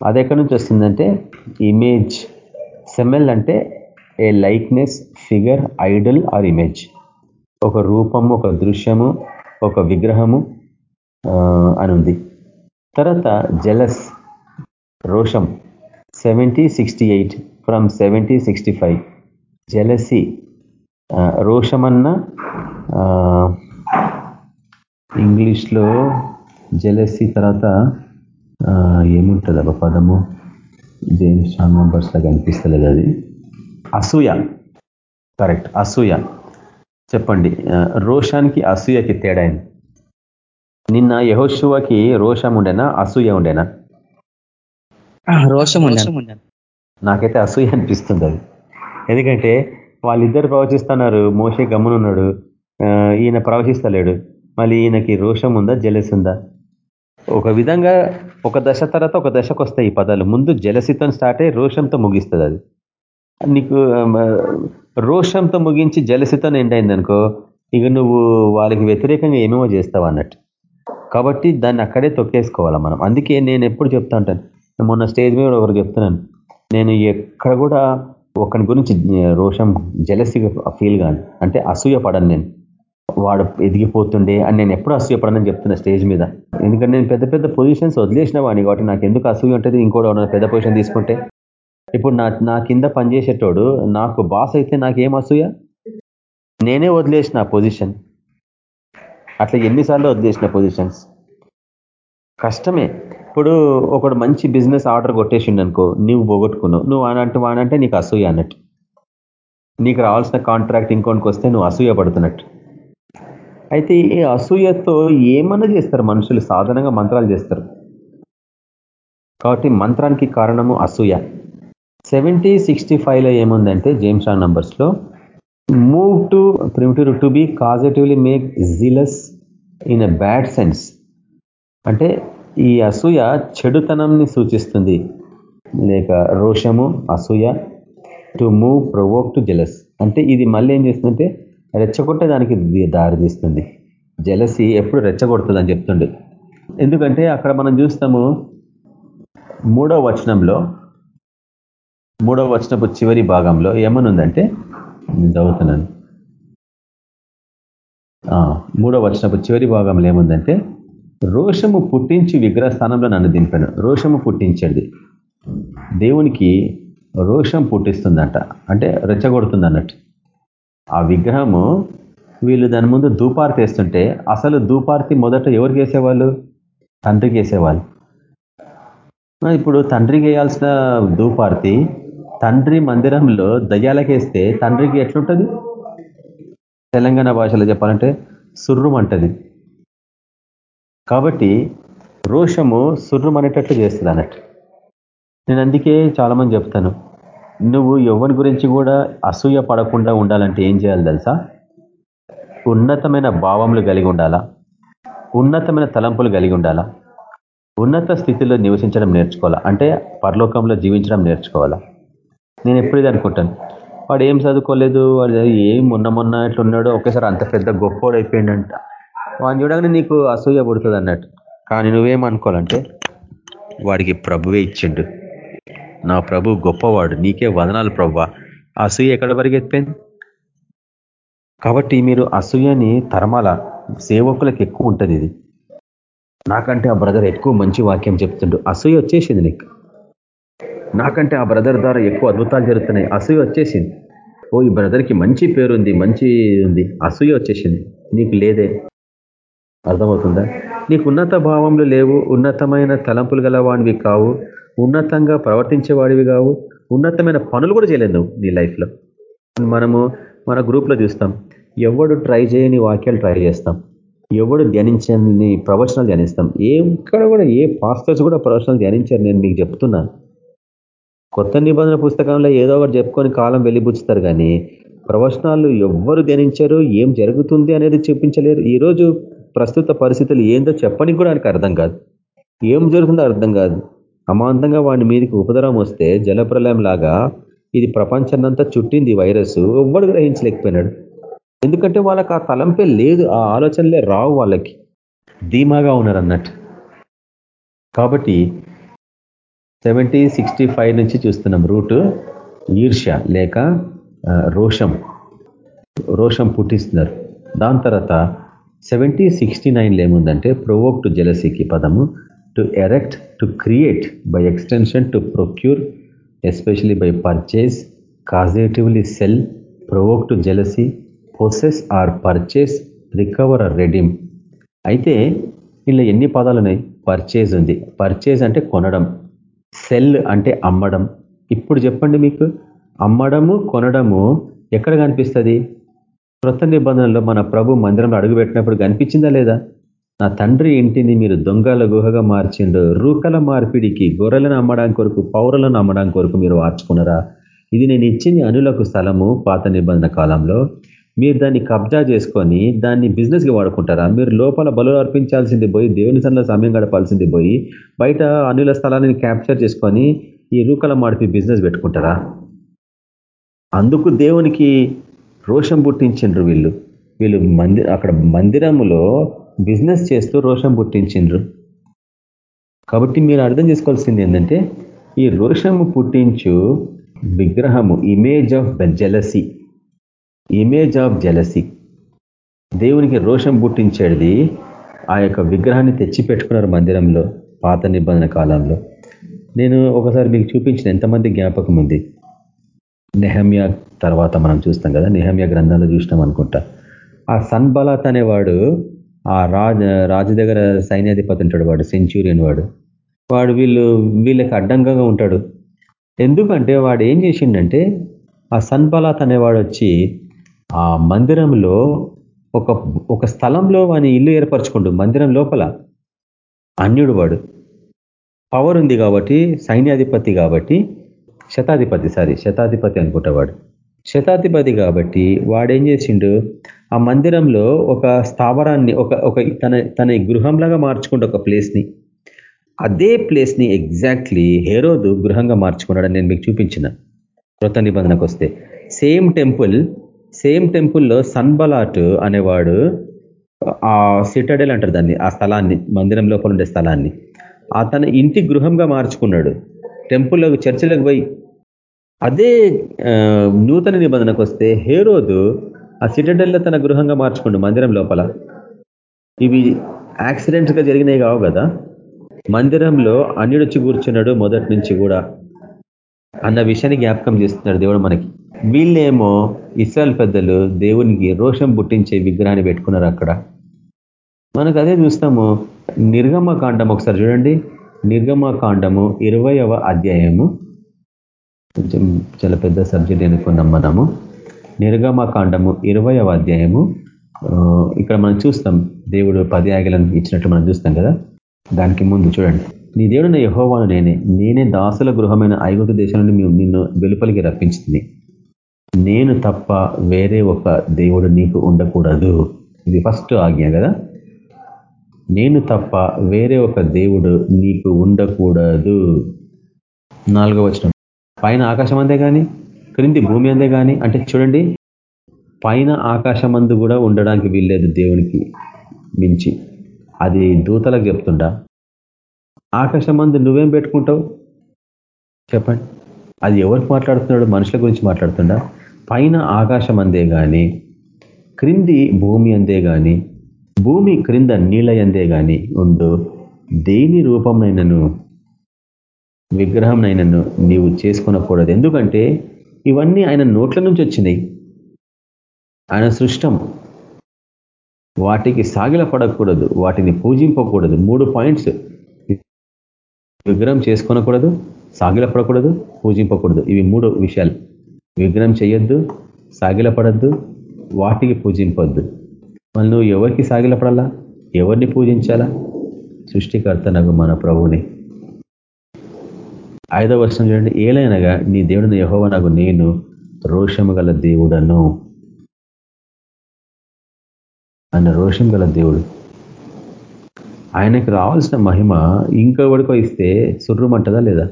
అది ఎక్కడి నుంచి వస్తుందంటే ఇమేజ్ సెమెల్ అంటే a likeness figure idol or image ఒక రూపము ఒక దృశ్యము ఒక విగ్రహము అని ఉంది. తర్వాత జలస్ రోషం seventy sixty eight from seventy sixty five. Jealousy రోషమన్న ఇంగ్లీష్లో జలసి తర్వాత ఏముంటుంది అబ్బా పదము? జేమ్స్ స్ట్రాంగ్ మెంబర్స్లో కనిపిస్తలేదు అది? అసూయ. కరెక్ట్ అసూయ. చెప్పండి. రోషానికి అసూయకి తేడా నిన్న యహోశువకి రోషం ఉండేనా? అసూయ ఉండేనా రోషం నాకైతే అసూయ అనిపిస్తుంది అది ఎందుకంటే వాళ్ళిద్దరు ప్రవచిస్తున్నారు మోసే గమ్మునున్నాడు ఈయన ప్రవచిస్తలేడు మళ్ళీ ఈయనకి రోషం ఉందా జలస్ ఉందా ఒక విధంగా ఒక దశ తర్వాత ఒక దశకు వస్తాయి ఈ పదాలు. ముందు జలసితో స్టార్ట్ అయ్యి రోషంతో ముగిస్తుంది అది నీకు రోషంతో ముగించి జలసితో ఎండైంది అనుకో ఇక నువ్వు వాళ్ళకి వ్యతిరేకంగా ఏమేమో చేస్తావు అన్నట్టు కాబట్టి దాన్ని అక్కడే తొక్కేసుకోవాలా మనం? అందుకే నేను ఎప్పుడు చెప్తా ఉంటాను. మొన్న స్టేజ్ మీద ఒకరు చెప్తున్నాను. నేను ఎక్కడ కూడా ఒకరి గురించి రోషం జలసిగా ఫీల్ కాను. అంటే అసూయ పడను నేను. వాడు ఎదిగిపోతుండే అని నేను ఎప్పుడు అసూయపడనని చెప్తున్నా స్టేజ్ మీద. ఎందుకంటే నేను పెద్ద పెద్ద పొజిషన్స్ వదిలేసిన వాడిని కాబట్టి నాకు ఎందుకు అసూయ ఉంటుంది? ఇంకోటి పెద్ద పొజిషన్ తీసుకుంటే. ఇప్పుడు నా నా కింద పనిచేసేటోడు నాకు బాస్ అయితే నాకేం అసూయ? నేనే వదిలేసిన పొజిషన్. అట్లా ఎన్నిసార్లు వదిలేసిన పొజిషన్స్ కష్టమే. ఇప్పుడు ఒకడు మంచి బిజినెస్ ఆర్డర్ కొట్టేసిండు అనుకో నువ్వు పోగొట్టుకున్నావు. నువ్వు అనంటే వానంటే నీకు అసూయ అన్నట్టు. నీకు రావాల్సిన కాంట్రాక్ట్ ఇంకోటికి వస్తే నువ్వు అసూయ పడుతున్నట్టు. అయితే ఈ అసూయతో ఏమన్నా చేస్తారు? మనుషులు సాధారణంగా మంత్రాలు చేస్తారు. కాబట్టి మంత్రానికి కారణము అసూయ. సెవెంటీ సిక్స్టీ ఫైవ్లో ఏముందంటే James నంబర్స్లో move to primitive to be causatively make jealous in a bad sense అంటే ఈ అసూయ చెడుతనంని సూచిస్తుంది. లేక రోషము అసూయ to move provoke to jealous అంటే ఇది మళ్ళీ ఏం చేస్తుందంటే రెచ్చగొట్టే దానికి దారి తీస్తుంది. జలసి ఎప్పుడు రెచ్చగొడుతుంది అని చెప్తుండే. ఎందుకంటే అక్కడ మనం చూస్తాము మూడవ వచనంలో మూడవ వచనపు చివరి భాగంలో ఏమనుందంటే నేను చదువుతున్నాను. మూడో వచనపు చివరి భాగంలో ఏముందంటే రోషము పుట్టించి విగ్రహస్థానంలో నన్ను దింపాను రోషము పుట్టించండి దేవునికి రోషం పుట్టిస్తుందంట. అంటే రెచ్చగొడుతుంది అన్నట్టు ఆ విగ్రహము వీళ్ళు దాని ముందు దూపార్తి వేస్తుంటే అసలు దూపార్తి మొదట ఎవరికి వేసేవాళ్ళు తండ్రికి వేసేవాళ్ళు ఇప్పుడు తండ్రికి వేయాల్సిన దూపార్తి తండ్రి మందిరంలో దయ్యాలకేస్తే తండ్రికి ఎట్లుంటుంది? తెలంగాణ భాషలో చెప్పాలంటే సుర్రం అంటది. కాబట్టి రోషము సుర్రం అనేటట్లు చేస్తుంది అన్నట్టు. నేను అందుకే చాలామంది చెప్తాను నువ్వు ఎవరి గురించి కూడా అసూయ పడకుండా ఉండాలంటే ఏం చేయాలి తెలుసా? ఉన్నతమైన భావములు కలిగి ఉండాలా? ఉన్నతమైన తలంపులు కలిగి ఉండాలా? ఉన్నత స్థితిలో నివసించడం నేర్చుకోవాలా? అంటే పరలోకంలో జీవించడం నేర్చుకోవాలా? నేను ఎప్పుడు ఇది అనుకుంటాను? వాడు ఏం చదువుకోలేదు వాడు ఏం మొన్న మొన్న ఎట్లున్నాడో ఒకేసారి అంత పెద్ద గొప్పోడు అయిపోయిండంట. వాడిని చూడగానే నీకు అసూయ పుడుతుంది అన్నట్టు. కానీ నువ్వేమనుకోవాలంటే వాడికి ప్రభువే ఇచ్చిండు. నా ప్రభు గొప్పవాడు నీకే వదనాలు ప్రభు అసూయ ఎక్కడ పరిగెత్తిపోయింది? కాబట్టి మీరు అసూయని తరమాల సేవకులకు ఎక్కువ ఉంటుంది ఇది. నాకంటే ఆ బ్రదర్ ఎక్కువ మంచి వాక్యం చెప్తుండు. అసూయ వచ్చేసింది నీకు. నాకంటే ఆ బ్రదర్ ద్వారా ఎక్కువ అద్భుతాలు జరుగుతున్నాయి. అసూయ వచ్చేసింది. ఓ ఈ బ్రదర్కి మంచి పేరుంది మంచి ఉంది. అసూయ వచ్చేసింది. నీకు లేదే. అర్థమవుతుందా? నీకు ఉన్నత భావంలో లేవు ఉన్నతమైన తలంపులు గలవాడివి కావు ఉన్నతంగా ప్రవర్తించేవాడివి కావు ఉన్నతమైన పనులు కూడా చేయలేదు నువ్వు నీ లైఫ్లో. మనము మన గ్రూప్లో చూస్తాం. ఎవడు ట్రై చేయని వాక్యాలు ట్రై చేస్తాం. ఎవడు ధ్యానించని ప్రవచనాలు ధ్యానిస్తాం. ఏ ఇక్కడ కూడా ఏ పాస్టర్స్ కూడా ప్రవచనాలు ధ్యానించారు. నేను మీకు చెప్తున్నాను. కొత్త నిబంధన పుస్తకంలో ఏదో ఒకటి చెప్పుకొని కాలం వెళ్ళిపుచ్చుతారు కానీ ప్రవచనాలు ఎవ్వరు ధ్యానించారు ఏం జరుగుతుంది అనేది చూపించలేరు ఈరోజు ప్రస్తుత పరిస్థితులు ఏందో చెప్పని కూడా ఆయనకు అర్థం కాదు. ఏం జరుగుతుందో అర్థం కాదు. అమాంతంగా వాడి మీదకి ఉపద్రవం వస్తే జలప్రలయం లాగా ఇది ప్రపంచాన్నంతా చుట్టింది వైరస్ ఎవ్వడు గ్రహించలేకపోయినాడు. ఎందుకంటే వాళ్ళకి ఆ తలంపే లేదు ఆ ఆలోచనలే రావు వాళ్ళకి. ధీమాగా ఉన్నారు అన్నట్టు. కాబట్టి సెవెంటీ సిక్స్టీ ఫైవ్ నుంచి చూస్తున్నాం. రూట్ ఈర్ష్య లేక రోషం. రోషం పుట్టిస్తున్నారు. దాని తర్వాత సెవెంటీ సిక్స్టీ నైన్లో ఏముందంటే ప్రొవోక్ టు జెలసీకి పదము to erect to create by extension to procure especially by purchase causatively sell provoke to jealousy possess or purchase recover or redeem అయితే ఇలా ఎన్ని పదాలు ఉన్నాయి? పర్చేజ్ ఉంది. పర్చేజ్ అంటే కొనడం. సెల్ అంటే అమ్మడం. ఇప్పుడు చెప్పండి మీకు. అమ్మడము కొనడము ఎక్కడ కనిపిస్తుంది? కృత నిబంధనలో మన ప్రభు మందిరంలో అడుగుపెట్టినప్పుడు కనిపించిందా లేదా? నా తండ్రి ఇంటిని మీరు దొంగల గుహగా మార్చిండు. రూకల మార్పిడికి గొర్రెలను అమ్మడానికి కొరకు పౌరులను అమ్మడానికి కొరకు మీరు మార్చుకున్నారా ఇది నేను ఇచ్చింది అనులకు స్థలము పాత నిబంధన కాలంలో. మీరు దాన్ని కబ్జా చేసుకొని దాన్ని బిజినెస్గా వాడుకుంటారా? మీరు లోపల బలు అర్పించాల్సింది పోయి దేవుని సన్న సమయం గడపాల్సింది పోయి బయట అన్నిల స్థలాన్ని క్యాప్చర్ చేసుకొని ఈ రూకల మార్పి బిజినెస్ పెట్టుకుంటారా? అందుకు దేవునికి రోషం పుట్టించిండ్రు వీళ్ళు. వీళ్ళు మంది అక్కడ మందిరములో బిజినెస్ చేస్తూ రోషం పుట్టించిండ్రు. కాబట్టి మీరు అర్థం చేసుకోవాల్సింది ఏంటంటే ఈ రోషము పుట్టించు విగ్రహము image of the jealousy image of jealousy దేవునికి రోషం పుట్టించేది ఆ యొక్క విగ్రహాన్ని తెచ్చి పెట్టుకున్నారు మందిరంలో పాత నిబంధన కాలంలో. నేను ఒకసారి మీకు చూపించిన ఎంతమంది జ్ఞాపకం ఉంది. నెహమ్య తర్వాత మనం చూస్తాం కదా నెహమ్య గ్రంథాలు చూసినాం అనుకుంటా. ఆ సన్బలాత్ అనేవాడు ఆ రాజ రాజు దగ్గర సైన్యాధిపతి ఉంటాడు వాడు సెంచూరియన్ వాడు. వాడు వీళ్ళు వీళ్ళకి అడ్డంగా ఉంటాడు. ఎందుకంటే వాడు ఏం చేసిండంటే ఆ సన్బలాత్ అనేవాడు వచ్చి ఆ మందిరంలో ఒక ఒక స్థలంలో వాని ఇల్లు ఏర్పరచుకుండు. మందిరం లోపల అన్యుడు వాడు. పవర్ ఉంది కాబట్టి సైన్యాధిపతి కాబట్టి శతాధిపతి సారీ శతాధిపతి అనుకుంటేవాడు. శతాధిపతి కాబట్టి వాడేం చేసిండు? ఆ మందిరంలో ఒక స్థావరాన్ని ఒక ఒక తన తన గృహంలాగా మార్చుకుంటే ఒక ప్లేస్ని. అదే ప్లేస్ని ఎగ్జాక్ట్లీ హేరోదు గృహంగా మార్చుకున్నాడని నేను మీకు చూపించిన. కృత నిబంధనకు వస్తే సేమ్ టెంపుల్ సేమ్ టెంపుల్లో సన్బలాట్ అనేవాడు ఆ సిటడెల్ అంటారు దాన్ని ఆ స్థలాన్ని మందిరం లోపల ఉండే స్థలాన్ని. అతను ఇంటి గృహంగా మార్చుకున్నాడు. టెంపుల్లోకి చర్చిలకు పోయి అదే నూతన నిబంధనకు వస్తే హేరోదు ఆ సిటడెల్లో తన గృహంగా మార్చుకుండు మందిరం లోపల. ఇవి యాక్సిడెంట్గా జరిగినాయి కావు కదా. మందిరంలో అన్యుడొచ్చి కూర్చున్నాడు మొదటి నుంచి కూడా అన్న విషయాన్ని జ్ఞాపకం చేస్తున్నాడు దేవుడు మనకి. వీళ్ళేమో ఇస్రాయల్ పెద్దలు దేవునికి రోషం పుట్టించే విగ్రహాన్ని పెట్టుకున్నారు అక్కడ. మనకు అదే చూస్తాము నిర్గమ కాండం ఒకసారి చూడండి. నిర్గమ కాండము ఇరవయవ అధ్యాయము. కొంచెం చాలా పెద్ద సబ్జెక్ట్ అనుకున్నాం మనము. నిర్గమ కాండము ఇరవయవ అధ్యాయము ఇక్కడ మనం చూస్తాం దేవుడు పది ఆగలను ఇచ్చినట్టు మనం చూస్తాం కదా. దానికి ముందు చూడండి. నీ దేవుడు నా యహోవాను నేనే నేనే దాసుల గృహమైన ఐగుత దేశం నుండి మేము నిన్ను వెలుపలికి రప్పించింది. నేను తప్ప వేరే ఒక దేవుడు నీకు ఉండకూడదు. ఇది ఫస్ట్ ఆజ్ఞ కదా? నేను తప్ప వేరే ఒక దేవుడు నీకు ఉండకూడదు. నాలుగో వచనం. పైన ఆకాశం అందే కానీ క్రింది భూమి అందే కానీ అంటే చూడండి పైన ఆకాశమందు కూడా ఉండడానికి వీల్లేదు దేవునికి మించి. అది దూతలకు చెప్తుండా? ఆకాశమందు నువ్వేం పెట్టుకుంటావు? చెప్పండి. అది ఎవరికి మాట్లాడుతున్నాడు? మనుషుల గురించి మాట్లాడుతుండా? పైన ఆకాశం అందే కానీ క్రింది భూమి అందే కానీ భూమి క్రింద నీళ్ళ అందే కానీ ఉండు దేని రూపంనైనను విగ్రహంనైనను నీవు చేసుకునకూడదు. ఎందుకంటే ఇవన్నీ ఆయన నోట్ల నుంచి వచ్చినాయి. ఆయన సృష్టం. వాటికి సాగిల పడకూడదు వాటిని పూజింపకూడదు. మూడు పాయింట్స్. విగ్రహం చేసుకొనకూడదు సాగిలపడకూడదు పూజింపకూడదు. ఇవి మూడు విషయాలు. విగ్రహం చేయొద్దు సాగిలపడద్దు వాటికి పూజింపొద్దు. మళ్ళీ నువ్వు ఎవరికి సాగిలపడాలా? ఎవరిని పూజించాలా? సృష్టికర్త నాకు మన ప్రభుని ఐదవ వర్షం చూడండి. ఏలైనగా నీ దేవుడిని యహోవ నాకు నేను రోషము గల దేవుడను. అన్న రోషం గల దేవుడు. ఆయనకి రావాల్సిన మహిమ ఇంకొకడికో ఇస్తే సుర్రుమంటదా లేదా?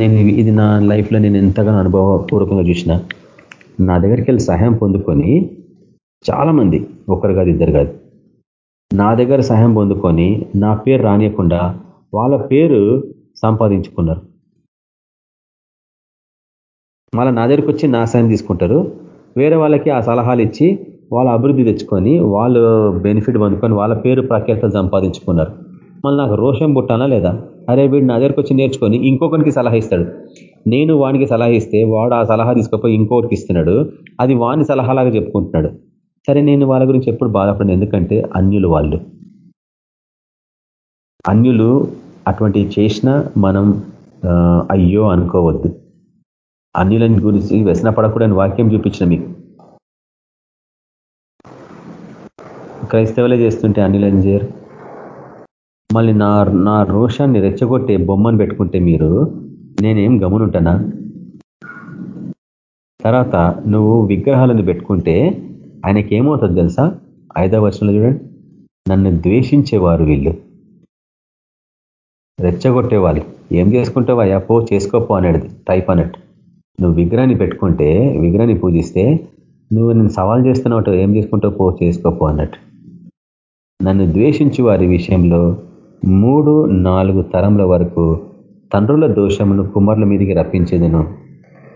నేను ఇది నా లైఫ్లో నేను ఎంతగానో అనుభవపూర్వకంగా చూసిన నా దగ్గరికి వెళ్ళి సహాయం పొందుకొని చాలామంది ఒకరు కాదు ఇద్దరు కాదు నా దగ్గర సహాయం పొందుకొని నా పేరు రానియకుండా వాళ్ళ పేరు సంపాదించుకున్నారు. మళ్ళీ నా దగ్గరికి వచ్చి నా సాయం తీసుకుంటారు. వేరే వాళ్ళకి ఆ సలహాలు ఇచ్చి వాళ్ళ అభివృద్ధి తెచ్చుకొని వాళ్ళు బెనిఫిట్ పొందుకొని వాళ్ళ పేరు ప్రఖ్యాతలు సంపాదించుకున్నారు. మళ్ళీ నాకు రోషం పుట్టానా లేదా? అరే వీడు నా దగ్గరకు వచ్చి నేర్చుకొని ఇంకొకరికి సలహా ఇస్తాడు. నేను వానికి సలహా ఇస్తే వాడు ఆ సలహా తీసుకుపోయి ఇంకొకరికి ఇస్తున్నాడు. అది వాని సలహాలాగా చెప్పుకుంటున్నాడు. సరే నేను వాళ్ళ గురించి ఎప్పుడు బాధపడను. ఎందుకంటే అన్యులు వాళ్ళు. అన్యులు అటువంటివి చేసినా మనం అయ్యో అనుకోవద్దు. అన్యులని గురించి వ్యసన పడకూడని వాక్యం చూపించిన మీకు. క్రైస్తవులే చేస్తుంటే అన్యులని చేయరు. మళ్ళీ నా నా రోషాన్ని రెచ్చగొట్టే బొమ్మను పెట్టుకుంటే మీరు నేనేం గమనుంటానా? తర్వాత నువ్వు విగ్రహాలను పెట్టుకుంటే ఆయనకి ఏమవుతుంది తెలుసా? ఐదవ వర్షంలో చూడండి. నన్ను ద్వేషించేవారు వీళ్ళు. రెచ్చగొట్టేవాళ్ళు. ఏం చేసుకుంటావా? పో చేసుకోపో అనేది టైప్ అన్నట్టు. నువ్వు విగ్రహాన్ని పెట్టుకుంటే విగ్రహాన్ని పూజిస్తే నువ్వు నేను సవాల్ చేస్తున్నావు ఏం చేసుకుంటావు? పో చేసుకోపో అన్నట్టు. నన్ను ద్వేషించి వారి విషయంలో మూడు నాలుగు తరంల వరకు తండ్రుల దోషమును కుమారుల మీదికి రప్పించేదను.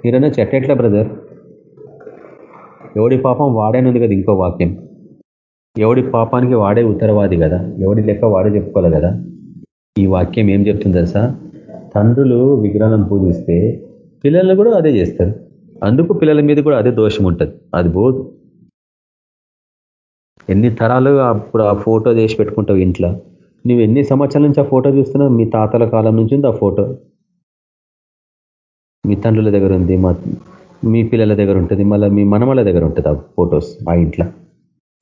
ఈరోజు చెట్టెట్ల బ్రదర్? ఎవడి పాపం వాడేనుంది కదా ఇంకో వాక్యం. ఎవడి పాపానికి వాడే ఉత్తరవాది కదా ఎవడి లెక్క వాడే చెప్పుకోవాలి కదా? ఈ వాక్యం ఏం చెప్తుంది తెలుసా? తండ్రులు విగ్రహాలను పూజిస్తే పిల్లలు కూడా అదే చేస్తారు. అందుకు పిల్లల మీద కూడా అదే దోషం ఉంటుంది. అది బోధు ఎన్ని తరాలు అప్పుడు ఆ ఫోటో చేసి పెట్టుకుంటావు ఇంట్లో? నువ్వు ఎన్ని సంవత్సరాల నుంచి ఆ ఫోటో చూస్తున్నావు? మీ తాతల కాలం నుంచి ఉంది ఆ ఫోటో. మీ తండ్రుల దగ్గర ఉంది మా మీ పిల్లల దగ్గర ఉంటుంది మళ్ళీ మీ మనమల దగ్గర ఉంటుంది ఆ ఫొటోస్ ఆ ఇంట్లో.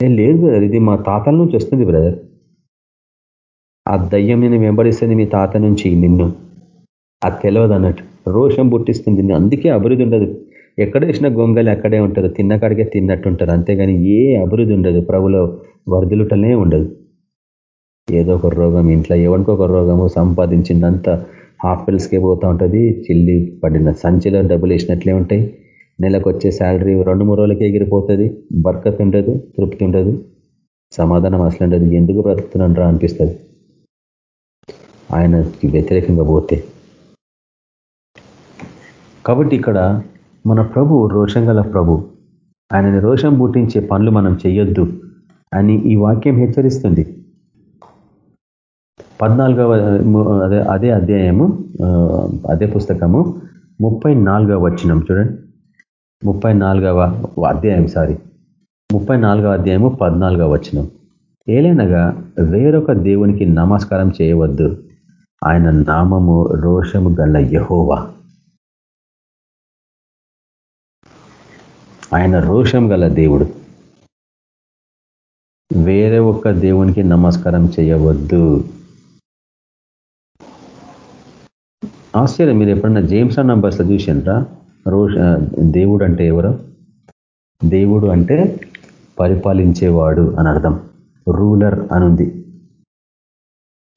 లేదు బ్రదర్ ఇది మా తాతల నుంచి వస్తుంది బ్రదర్ ఆ దయ్యం నేను వెంబడిస్తుంది మీ తాత నుంచి నిన్ను. అది తెలియదు అన్నట్టు. రోషం పుట్టిస్తుంది అందుకే అభివృద్ధి ఉండదు. ఎక్కడ వేసిన గొంగలి అక్కడే ఉంటుంది. తిన్నకాడికే తిన్నట్టు ఉంటుంది. అంతేగాని ఏ అభివృద్ధి ఉండదు. ప్రభులో వరదలుటనే ఉండదు. ఏదో ఒక రోగం ఇంట్లో ఎవరికి ఒక రోగము సంపాదించిందంతా హాస్పిటల్స్కే పోతూ ఉంటుంది. చిల్లి పడిన సంచిలో డబ్బులు వేసినట్లే ఉంటాయి. నెలకు వచ్చే శాలరీ రెండు మూడు రోజులకి ఎగిరిపోతుంది. బర్కత్ ఉండదు తృప్తి ఉండదు. సమాధానం అసలు ఉండదు. ఎందుకు బ్రతుకుతున్నాను రా అనిపిస్తుంది. ఆయనకి వ్యతిరేకంగా పోతే. కాబట్టి ఇక్కడ మన ప్రభు రోషం గల ప్రభు. ఆయనని రోషం పుట్టించే పనులు మనం చేయొద్దు అని ఈ వాక్యం హెచ్చరిస్తుంది. పద్నాలుగవ అదే అదే అధ్యాయము అదే పుస్తకము ముప్పై నాలుగవ వచ్చినం చూడండి. ముప్పై నాలుగవ అధ్యాయం సారీ. ముప్పై నాలుగవ అధ్యాయము పద్నాలుగవ వచ్చినం ఏలైనగా వేరొక దేవునికి నమస్కారం చేయవద్దు. ఆయన నామము రోషము గల యహోవా. ఆయన రోషం గల దేవుడు. వేరే ఒక్క దేవునికి నమస్కారం చేయవద్దు. ఆశ్చర్యం మీరు ఎప్పుడన్నా జేమ్స్ నంబర్స్లో చూసిండ్రా? రోష దేవుడు అంటే ఎవరు? దేవుడు అంటే పరిపాలించేవాడు అని అర్థం. రూలర్ అనుంది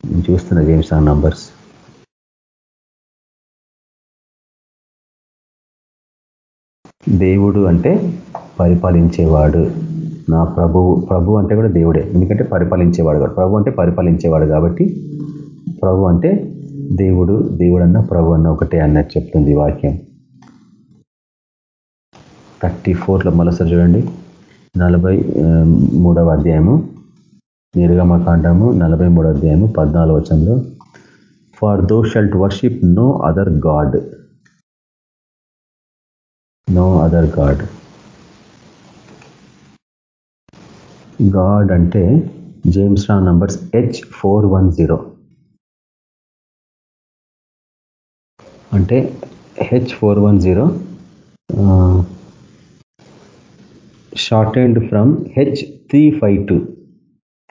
నేను చూస్తున్నా జేమ్స్ నంబర్స్ దేవుడు అంటే పరిపాలించేవాడు. నా ప్రభువు ప్రభు అంటే కూడా దేవుడే. ఎందుకంటే పరిపాలించేవాడు కాదు ప్రభు అంటే పరిపాలించేవాడు కాబట్టి. ప్రభు అంటే దేవుడు దేవుడన్న ప్రభు అన్న ఒకటే అన్నట్టు చెప్తుంది వాక్యం. థర్టీ ఫోర్లో మరోసారి చూడండి. నలభై మూడవ అధ్యాయము. నిర్గమకాండము నలభై మూడవ అధ్యాయము పద్నాలుగు వచనంలో. For thou shalt worship no other god no other god god అంటే జేమ్స్ రా numbers H four one zero అంటే H four one zero short and from H three five two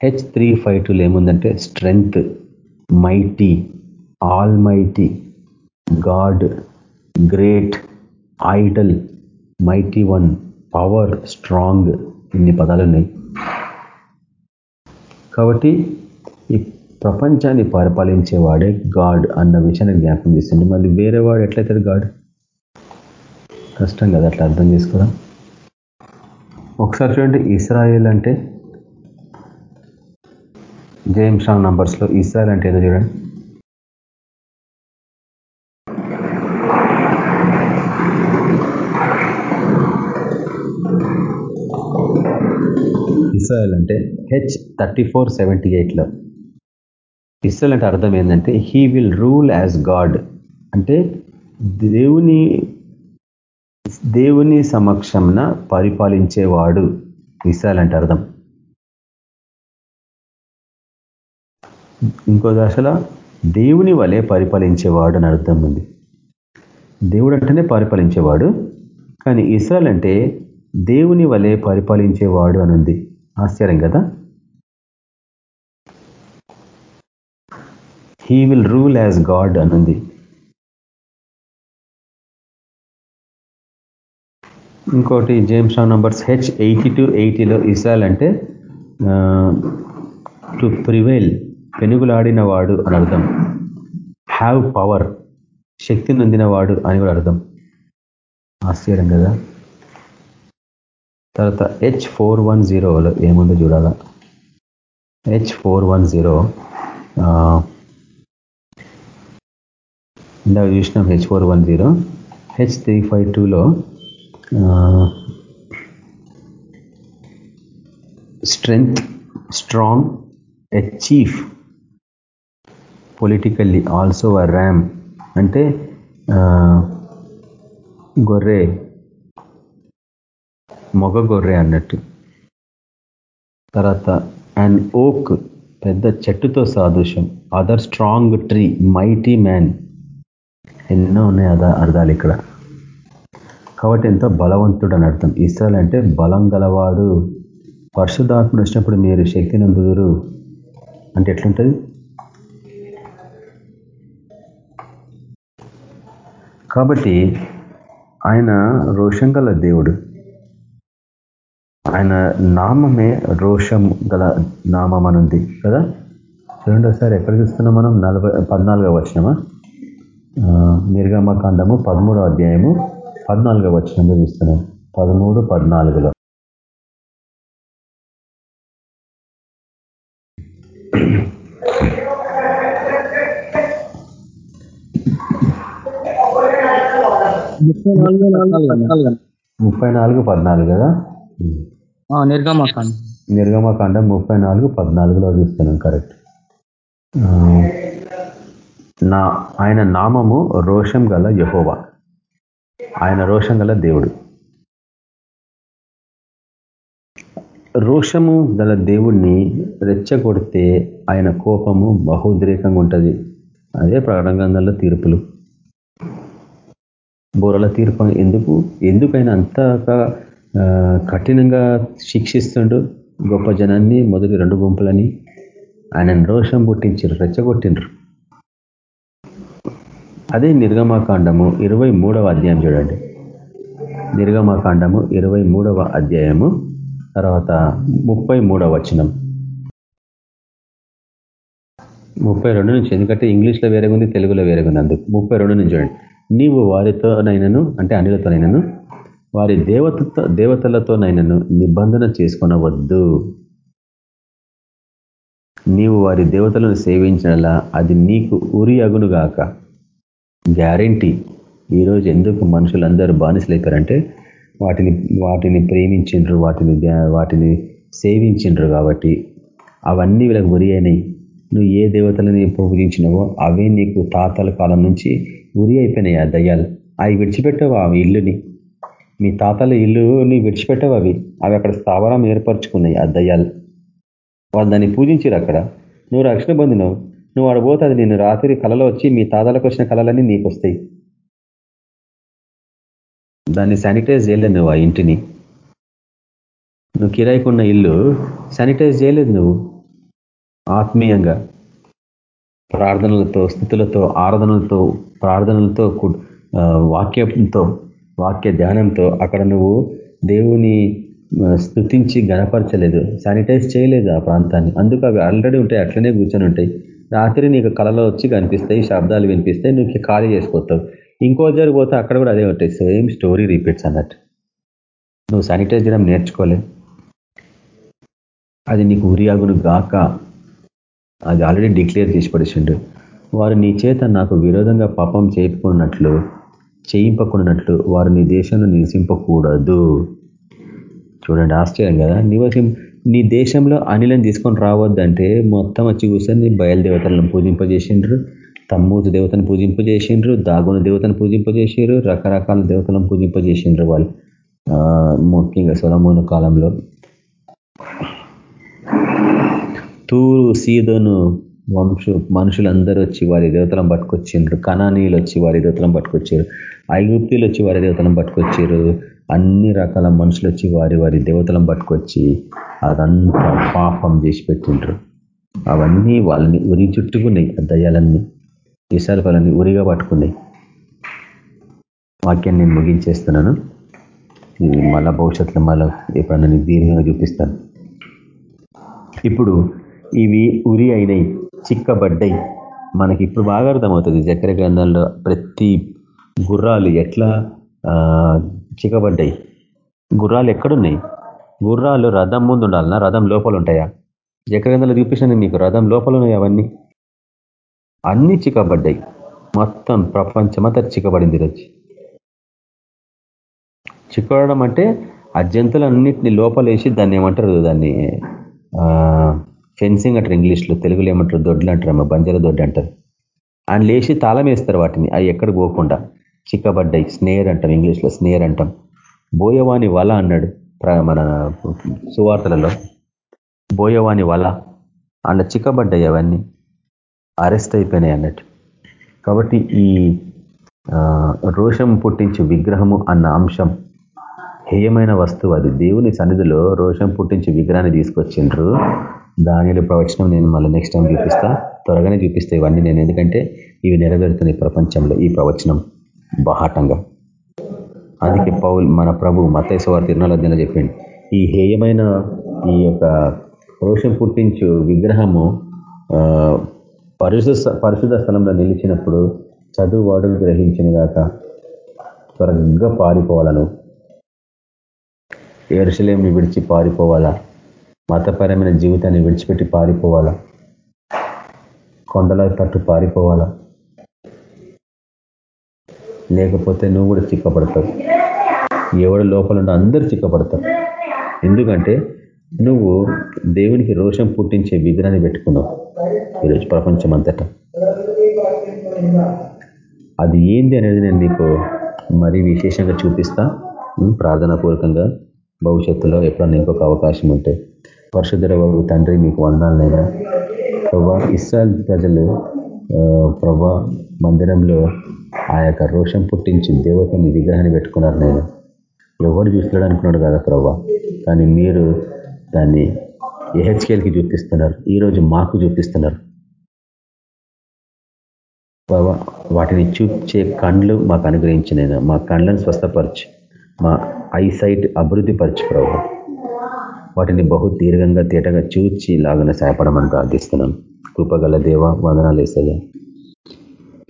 H three five టూలో ఏముందంటే strength mighty almighty god great idol mighty one power strong ఇన్ని పదాలు ఉన్నాయి కాబట్టి ఈ ప్రపంచాన్ని పరిపాలించేవాడే గాడ్ అన్న విషయాన్ని జ్ఞాపకం చేస్తుంది మళ్ళీ వేరే వాడు ఎట్లయితాడు గాడ్? కష్టం కదా అట్లా అర్థం చేసుకోవడం. ఒకసారి చూడండి ఇస్రాయేల్ అంటే? జేమ్స్ రాంగ్ నంబర్స్లో ఇస్రాయల్ అంటే ఏదో చూడండి. ఇస్రాయల్ అంటే హెచ్ థర్టీ ఫోర్ సెవెంటీ ఎయిట్లో. ఇస్రాయల్ అంటే అర్థం ఏంటంటే he will rule as god అంటే దేవుని దేవుని సమక్షంన పరిపాలించేవాడు ఇస్రాయల్ అంటే అర్థం. ఇంకో దశలో దేవుని వలె పరిపాలించేవాడు అని అర్థం ఉంది. దేవుడు అంటేనే పరిపాలించేవాడు కానీ ఇస్రాయల్ అంటే దేవుని వలె పరిపాలించేవాడు అని ఉంది. ఆశ్చర్యం కదా? He will rule as god అనుంది. ఇంకోటి జేమ్స్ షా నంబర్స్ హెచ్ ఎయిటీ టు ఎయిటీలో ఇస్రాయల్ అంటే టు ప్రివైల్ పెనుగులాడిన వాడు అని అర్థం. హ్యావ్ పవర్ శక్తి నొందినవాడు అని కూడా అర్థం. ఆశ్చర్యం కదా. తర్వాత హెచ్ ఫోర్ వన్ జీరోలో ఏముందో చూడాలా. హెచ్ ఫోర్ వన్ జీరో ఇందాక చూసినాం H four one zero H three five టూలో strength strong a politically also a ram అంటే గొర్రె మొగ గొర్రె అన్నట్టు. తర్వాత అండ్ ఓక్ పెద్ద చెట్టుతో సాదృశ్యం other strong tree mighty man ఎన్నో ఉన్నాయి అదా అర్థాలు ఇక్కడ. కాబట్టి ఎంతో బలవంతుడు అని అర్థం. ఇస్రాయల్ అంటే బలం గలవాడు. పరిశుద్ధాత్ముడు వచ్చినప్పుడు మీరు శక్తి నందుదురు అంటే ఎట్లుంటుంది? కాబట్టి ఆయన రోషం గల దేవుడు. ఆయన నామమే రోషం గల నామం అనుంది కదా. చూడండి ఒకసారి ఎక్కడ చూస్తున్నాం మనం? నలభై పద్నాలుగో వచ్చినమా నిర్గమకాండము పదమూడో అధ్యాయము పద్నాలుగో వచ్చినంలో చూస్తున్నాం. పదమూడు పద్నాలుగులో. ముప్పై నాలుగు పద్నాలుగు కదా? నిర్గమకాండ నిర్గమకాండం ముప్పై నాలుగు పద్నాలుగులో చూస్తున్నాం కరెక్ట్. నా ఆయన నామము రోషం గల యహోవా. ఆయన రోషం గల దేవుడు. రోషము గల దేవుణ్ణి రెచ్చగొడితే ఆయన కోపము బహుద్రేకంగా ఉంటుంది. అదే ప్రకటన తీర్పులు. బోరల తీర్పు ఎందుకు ఎందుకైనా అంతగా కఠినంగా శిక్షిస్తుండు గొప్ప జనాన్ని మొదటి రెండు గుంపులని. ఆయన రోషం పుట్టించారు రెచ్చగొట్టిండ్రు. అదే నిర్గమాకాండము ఇరవై మూడవ అధ్యాయం చూడండి. నిర్గమాకాండము ఇరవై మూడవ అధ్యాయము తర్వాత ముప్పై మూడవ వచనం. ముప్పై రెండు నుంచి ఎందుకంటే ఇంగ్లీష్లో వేరేగా ఉంది తెలుగులో వేరేగా ఉంది అందుకు ముప్పై రెండు నుంచి చూడండి. నీవు వారితోనైనాను అంటే అనిలతోనైనాను వారి దేవతతో దేవతలతోనైనాను నిబంధన చేసుకొనవద్దు. నీవు వారి దేవతలను సేవించినలా అది నీకు ఉరి అగునుగాక. గ్యారంటీ. ఈరోజు ఎందుకు మనుషులందరూ బానిసలైపోయారంటే వాటిని వాటిని ప్రేమించిండ్రు వాటిని వాటిని సేవించిండ్రు కాబట్టి అవన్నీ వీళ్ళకి ఉరి అయినాయి. నువ్వు ఏ దేవతలని పూజించినవో అవే నీకు తాతల కాలం నుంచి ఉరి అయిపోయినాయి ఆ దయ్యాలు. అవి విడిచిపెట్టవు ఆ ఇల్లుని? మీ తాతల ఇల్లుని విడిచిపెట్టవు అవి? అవి అక్కడ స్థావరం ఏర్పరచుకున్నాయి ఆ దయ్యాలు. వాళ్ళు దాన్ని పూజించారు అక్కడ. నువ్వు రక్షణ పొందినవు. నువ్వు ఆడబోతే అది నేను రాత్రి కళలో వచ్చి మీ తాతలకు వచ్చిన కళలన్నీ నీకు వస్తాయి దాన్ని శానిటైజ్ చేయలేదు నువ్వు ఆ ఇంటిని. నువ్వు కిరాయికున్న ఇల్లు శానిటైజ్ చేయలేదు నువ్వు. ఆత్మీయంగా ప్రార్థనలతో స్థితులతో ఆరాధనలతో ప్రార్థనలతో వాక్యంతో వాక్య ధ్యానంతో అక్కడ నువ్వు దేవుని స్థుతించి గనపరచలేదు శానిటైజ్ చేయలేదు ఆ ప్రాంతాన్ని. అందుకు అవి ఆల్రెడీ ఉంటాయి అట్లనే కూర్చొని ఉంటాయి. రాత్రి నీకు కళలో వచ్చి కనిపిస్తాయి శబ్దాలు వినిపిస్తాయి నువ్వు ఖాళీ చేసిపోతావు ఇంకో జరిగిపోతే అక్కడ కూడా అదే ఉంటాయి. సేమ్ స్టోరీ రిపీట్స్ అన్నట్టు. నువ్వు శానిటైజ్ చేయడం నేర్చుకోలే అది నీకు ఉరియాగును గాక. అది ఆల్రెడీ డిక్లేర్ చేసి పడిచిండు వారు నీ చేత నాకు విరోధంగా పాపం చేయకున్నట్లు చేయింపకున్నట్లు వారు నీ దేశంలో నివసింపకూడదు. చూడండి ఆశ్చర్యం కదా? నివసిం నీ దేశంలో అనిలను తీసుకొని రావద్దంటే మొత్తం వచ్చి కూర్చొని బయలుదేవతలను పూజింపజేసిండ్రు తమ్మూజు దేవతను పూజింపజేసిండ్రు దాగున దేవతను పూజింపజేసారు రకరకాల దేవతలను పూజింపజేసిండ్రు వాళ్ళు. ముఖ్యంగా సొలమూను కాలంలో. తూరు సీదోను వంశు మనుషులందరూ వచ్చి వారి దేవతలను పట్టుకొచ్చిండ్రు. కణానీయులు వచ్చి వారి దేవతలను పట్టుకొచ్చారు. ఐగుప్తీలు వచ్చి వారి దేవతలను పట్టుకొచ్చారు. అన్ని రకాల మనుషులు వచ్చి వారి వారి దేవతలను పట్టుకొచ్చి అదంతా పాపం చేసి పెట్టిండ్రు. అవన్నీ వాళ్ళని ఉరి చుట్టుకున్నాయి దయ్యాలన్నీ. విశాలపాలన్నీ ఉరిగా పట్టుకున్నాయి. వాక్యాన్ని నేను ముగించేస్తున్నాను. మళ్ళా భవిష్యత్తులో మళ్ళా ఎప్పుడన్నా నేను దీర్ఘంగా చూపిస్తాను. ఇప్పుడు ఇవి ఉరి అయినాయి చిక్కబడ్డాయి. మనకి ఇప్పుడు బాగా అర్థమవుతుంది. చక్కెర గ్రంథంలో ప్రతి గుర్రాలు ఎట్లా చిక్కబడ్డాయి గుర్రాలు ఎక్కడున్నాయి? గుర్రాలు రథం ముందు ఉండాలన్నా రథం లోపల ఉంటాయా చక్కెర గ్రంథంలో మీకు రథం లోపల ఉన్నాయి అవన్నీ. అన్నీ చిక్కబడ్డాయి మొత్తం ప్రపంచమంతా చిక్కబడింది రోజు చిక్కబడడం అంటే ఆ జంతువులన్నింటినీ లోపలేసి దాన్ని ఏమంటారు? దాన్ని ఫెన్సింగ్ అంటారు ఇంగ్లీష్లో తెలుగులో ఏమంటారు? దొడ్లు అంటారు బంజర దొడ్డు అంటారు. ఆయన లేచి తాళం వేస్తారు వాటిని. అవి ఎక్కడ పోకుండా. చిక్కబడ్డాయి. స్నేర్ అంటాం ఇంగ్లీష్లో స్నేర్ అంటాం. బోయవాని వల అన్నాడు మన సువార్తలలో. బోయవాని వల. అండ్ చిక్కబడ్డాయి అవన్నీ. అరెస్ట్ అయిపోయినాయి అన్నట్టు. కాబట్టి ఈ రోషం పుట్టించే విగ్రహము అన్న అంశం హేయమైన వస్తువు అది. దేవుని సన్నిధిలో రోషం పుట్టించి విగ్రహాన్ని తీసుకొచ్చిండ్రు దానిలో ప్రవచనం నేను మళ్ళీ నెక్స్ట్ టైం చూపిస్తా. త్వరగానే చూపిస్తా ఇవన్నీ నేను. ఎందుకంటే ఇవి నెరవేరుతున్నాయి ప్రపంచంలో ఈ ప్రవచనం. బహాటంగా. అందుకే పౌల్ మన ప్రభు మతేశ్వర తిరునాల చెప్పింది ఈ హేయమైన ఈ యొక్క రోషం పుట్టించు విగ్రహము పరిశుద్ధ పరిశుద్ధ స్థలంలో నిలిచినప్పుడు చదువువాడును గ్రహించిన గాక త్వరగా పారిపోవాలను. ఏరుశలేంని విడిచి పారిపోవాలా? మతపరమైన జీవితాన్ని విడిచిపెట్టి పారిపోవాలా? కొండల తట్టు పారిపోవాలా? లేకపోతే నువ్వు కూడా చిక్కపడతావు ఎవడు లోపల ఉన్న అందరూ చిక్కపడతావు ఎందుకంటే నువ్వు దేవునికి రోషం పుట్టించే విగ్రహాన్ని పెట్టుకున్నావు ఈరోజు ప్రపంచం అంతటా అది ఏంది అనేది నేను నీకు మరీ విశేషంగా చూపిస్తా. ప్రార్థనాపూర్వకంగా భవిష్యత్తులో ఎప్పుడన్నా ఇంకొక అవకాశం ఉంటే పరశుధర బాబు తండ్రి మీకు వందాలనైనా. ప్రభా ఇస్రాయల్ ప్రజలు ప్రభా మందిరంలో ఆ యొక్క రోషం పుట్టించి దేవతని విగ్రహాన్ని పెట్టుకున్నారు నేను. ఎవడు చూస్తాడు అనుకున్నాడు కదా ప్రభా కానీ మీరు దాన్ని ఏహెచ్కేల్కి చూపిస్తున్నారు. ఈరోజు మాకు చూపిస్తున్నారు. బాబా వాటిని చూపించే కండ్లు మాకు అనుగ్రహించినైనా. మా కండ్లను స్వస్థపరచు. మా ఐసైట్ అభివృద్ధి పరచు ప్రభు వాటిని బహు దీర్ఘంగా తేటగా చూచి లాగానే సహాయపడమని ప్రార్థిస్తున్నాం. కృపగల దేవ వందనాలు వేసయ్యా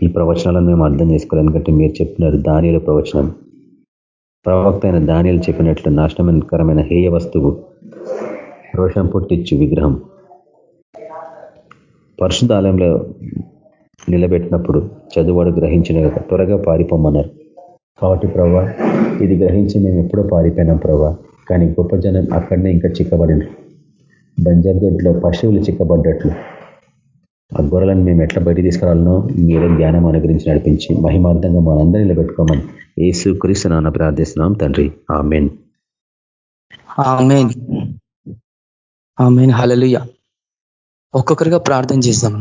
ఈ ప్రవచనాలను మేము అర్థం చేసుకోవాలి. ఎందుకంటే మీరు చెప్పినారు దానిల ప్రవచనం. ప్రవక్త అయిన దానిలు చెప్పినట్లు నాశనకరమైన హేయ వస్తువు రోషం పుట్టించు విగ్రహం. పరిశుద్ధాలయంలో నిలబెట్టినప్పుడు చదువువాడు గ్రహించిన త్వరగా పారిపోమన్నారు. కాబట్టి ప్రభా ఇది గ్రహించి మేము ఎప్పుడో పారిపోయినాం ప్రభా కానీ గొప్ప జనం అక్కడనే ఇంకా చిక్కబడినారు. బంజార్గడ్లో పశువులు చిక్కబడ్డట్లు. ఆ గొర్రెలను మేము ఎట్లా బయట తీసుకురాలనో మీరే జ్ఞానం అనుగ్రహించి నడిపించి మహిమార్థంగా మనందరూ నిలబెట్టుకోమని ఏసు క్రీస్తు నాన్న ప్రార్థిస్తున్నాం తండ్రి. ఆమెన్. ఆమెన్. హలలుయ ఒక్కొక్కరిగా ప్రార్థన చేస్తాం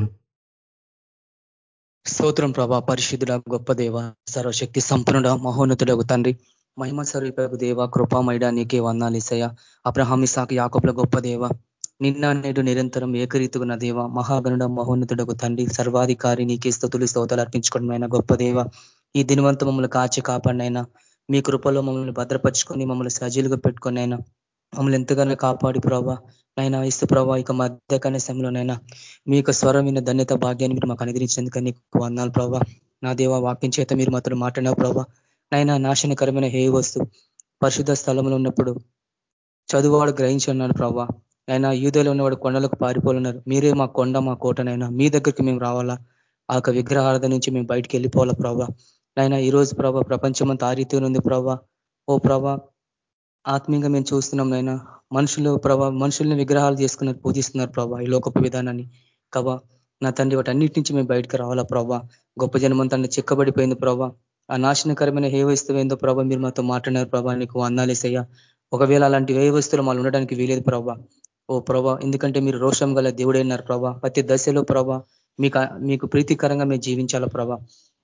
స్తోత్రం ప్రభా పరిశుద్ధుడ గొప్ప దేవ సర్వశక్తి సంపన్నుడ మహోన్నతుడకు తండ్రి మహిమ స్వరూపకు దేవ కృపామైడా నీకే వందాలిసయ అబ్రహామి సాకు యాకపుల గొప్ప దేవ నిన్న నేడు నిరంతరం ఏకరీతుగున్న దేవ మహాగణుడ మహోన్నతుడకు తండ్రి సర్వాధికారి నీకే స్థుతులు స్తోతలు అర్పించుకోవడమైన గొప్ప దేవ. ఈ దినవంత మమ్మల్ని కాచి కాపాడినైనా మీ కృపలో మమ్మల్ని భద్రపరుచుకొని మమ్మల్ని సజీలుగా పెట్టుకొని అయినా మమ్మల్ని ఎంతగానో కాపాడి ప్రభావ నైనా ఇస్తు ప్రభా ఇక మధ్య కనీసంలోనైనా మీ యొక్క స్వరమైన ధన్యత భాగ్యాన్ని మీరు మాకు అనుగ్రహించేందుకు నీకు వందాలు ప్రభా. నా దేవ వాక్యం చేత మీరు మాతో మాట్లాడిన ప్రభావ నైనా నాశనకరమైన హే వస్తు పరిశుద్ధ స్థలంలో ఉన్నప్పుడు చదువువాడు గ్రహించి ఉన్నాడు ప్రభావ అయినా యూదలో ఉన్నవాడు కొండలకు పారిపోలున్నారు మీరే మా కొండ మా కోటనైనా మీ దగ్గరికి మేము రావాలా? ఆ యొక్క విగ్రహార్థ నుంచి మేము బయటికి వెళ్ళిపోవాలా ప్రభా? అయినా ఈ రోజు ప్రభా ప్రపంచమంతా ఆ రీతి ఉంది ప్రభా. ఓ ప్రభా ఆత్మీయంగా మేము చూస్తున్నాం నైనా మనుషులు ప్రభా మనుషుల్ని విగ్రహాలు చేసుకున్నారు పూజిస్తున్నారు ప్రభా ఈ లోకపు విధానాన్ని. కబా నా తండ్రి వాటి అన్నిటి నుంచి మేము బయటకు రావాలా ప్రభా? గొప్ప జనమంతా చిక్కబడిపోయింది ప్రభా. ఆ నాశనకరమైన ఏ వస్తువు ఏందో ప్రభా మీరు మాతో మాట్లాడినారు ప్రభా నీకు అన్నాలేసయ్యా ఒకవేళ అలాంటి ఏ వస్తువులు మాలు ఉండడానికి వీలేదు ప్రభా. ఓ ప్రభా ఎందుకంటే మీరు రోషం గల దేవుడైనారు ప్రభా. ప్రతి దశలో ప్రభా మీకు మీకు ప్రీతికరంగా మేము జీవించాలా ప్రభా.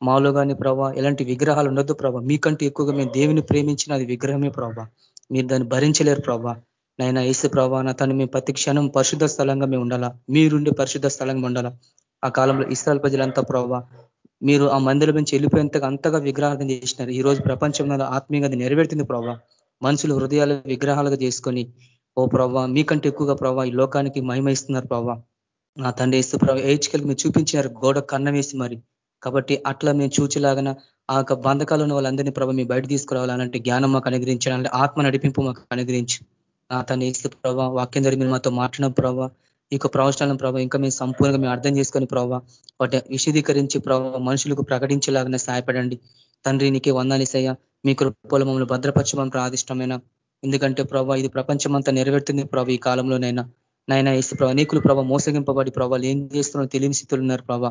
మాలో కానీ ప్రభా ఎలాంటి విగ్రహాలు ఉండొద్దు ప్రభా. మీకంటే ఎక్కువగా మేము దేవుని ప్రేమించిన అది విగ్రహమే ప్రభా. మీరు దాన్ని భరించలేరు ప్రభా. నైనా ఏసు ప్రభా నా తను మేము ప్రతి క్షణం పరిశుద్ధ స్థలంగా మేము ఉండాలా. మీరుండే పరిశుద్ధ స్థలంగా ఉండాలా. ఆ కాలంలో ఇస్రాయల్ ప్రజలంతా ప్రభా మీరు ఆ మందిరం నుంచి వెళ్ళిపోయేంతగా అంతగా విగ్రహార్థం చేసినారు. ఈ రోజు ప్రపంచంలో ఆత్మీయంగా అది నెరవేరుతుంది ప్రభావ మనుషులు హృదయాలు విగ్రహాలుగా చేసుకొని ఓ ప్రభావ మీకంటే ఎక్కువగా ప్రభావ ఈ లోకానికి మహిమయిస్తున్నారు ప్రభావ నా తండ్రి ఇస్తూ ప్రభావ ఏడ్చుకెళ్ళి మీరు చూపించినారు? గోడ కన్నం వేసి మరి. కాబట్టి అట్లా మేము చూచిలాగన ఆ యొక్క బంధకాలు ఉన్న వాళ్ళందరినీ ప్రభావ మీ బయట తీసుకురావాలంటే జ్ఞానం మాకు అనుగ్రహించాలంటే ఆత్మ నడిపింపు మాకు అనుగ్రహించు. నా తన ఇస్తూ ప్రభావ వాక్యం ద్వారా మీరు మాతో మాట్లాడిన ప్రభావ ఈ యొక్క ప్రవచనాలను ప్రభావ ఇంకా మేము సంపూర్ణంగా మేము అర్థం చేసుకొని ప్రభావ వాటి విశదీకరించి ప్రభావ మనుషులకు ప్రకటించేలాగానే సహాయపడండి. తండ్రి నీకే వందాలిసయ్య మీ కృపలు మమ్మల్ని భద్రపరచమని ప్రాదిష్టమైన ఎందుకంటే ప్రభావ ఇది ప్రపంచమంతా నెరవేరుతుంది ప్రభా ఈ కాలంలోనైనా నాయన వేసి ప్రభావ నీకులు ప్రభా మోసగింపబడి ప్రభావాలు ఏం చేస్తున్నారో తెలియని స్థితులు ఉన్నారు ప్రభావ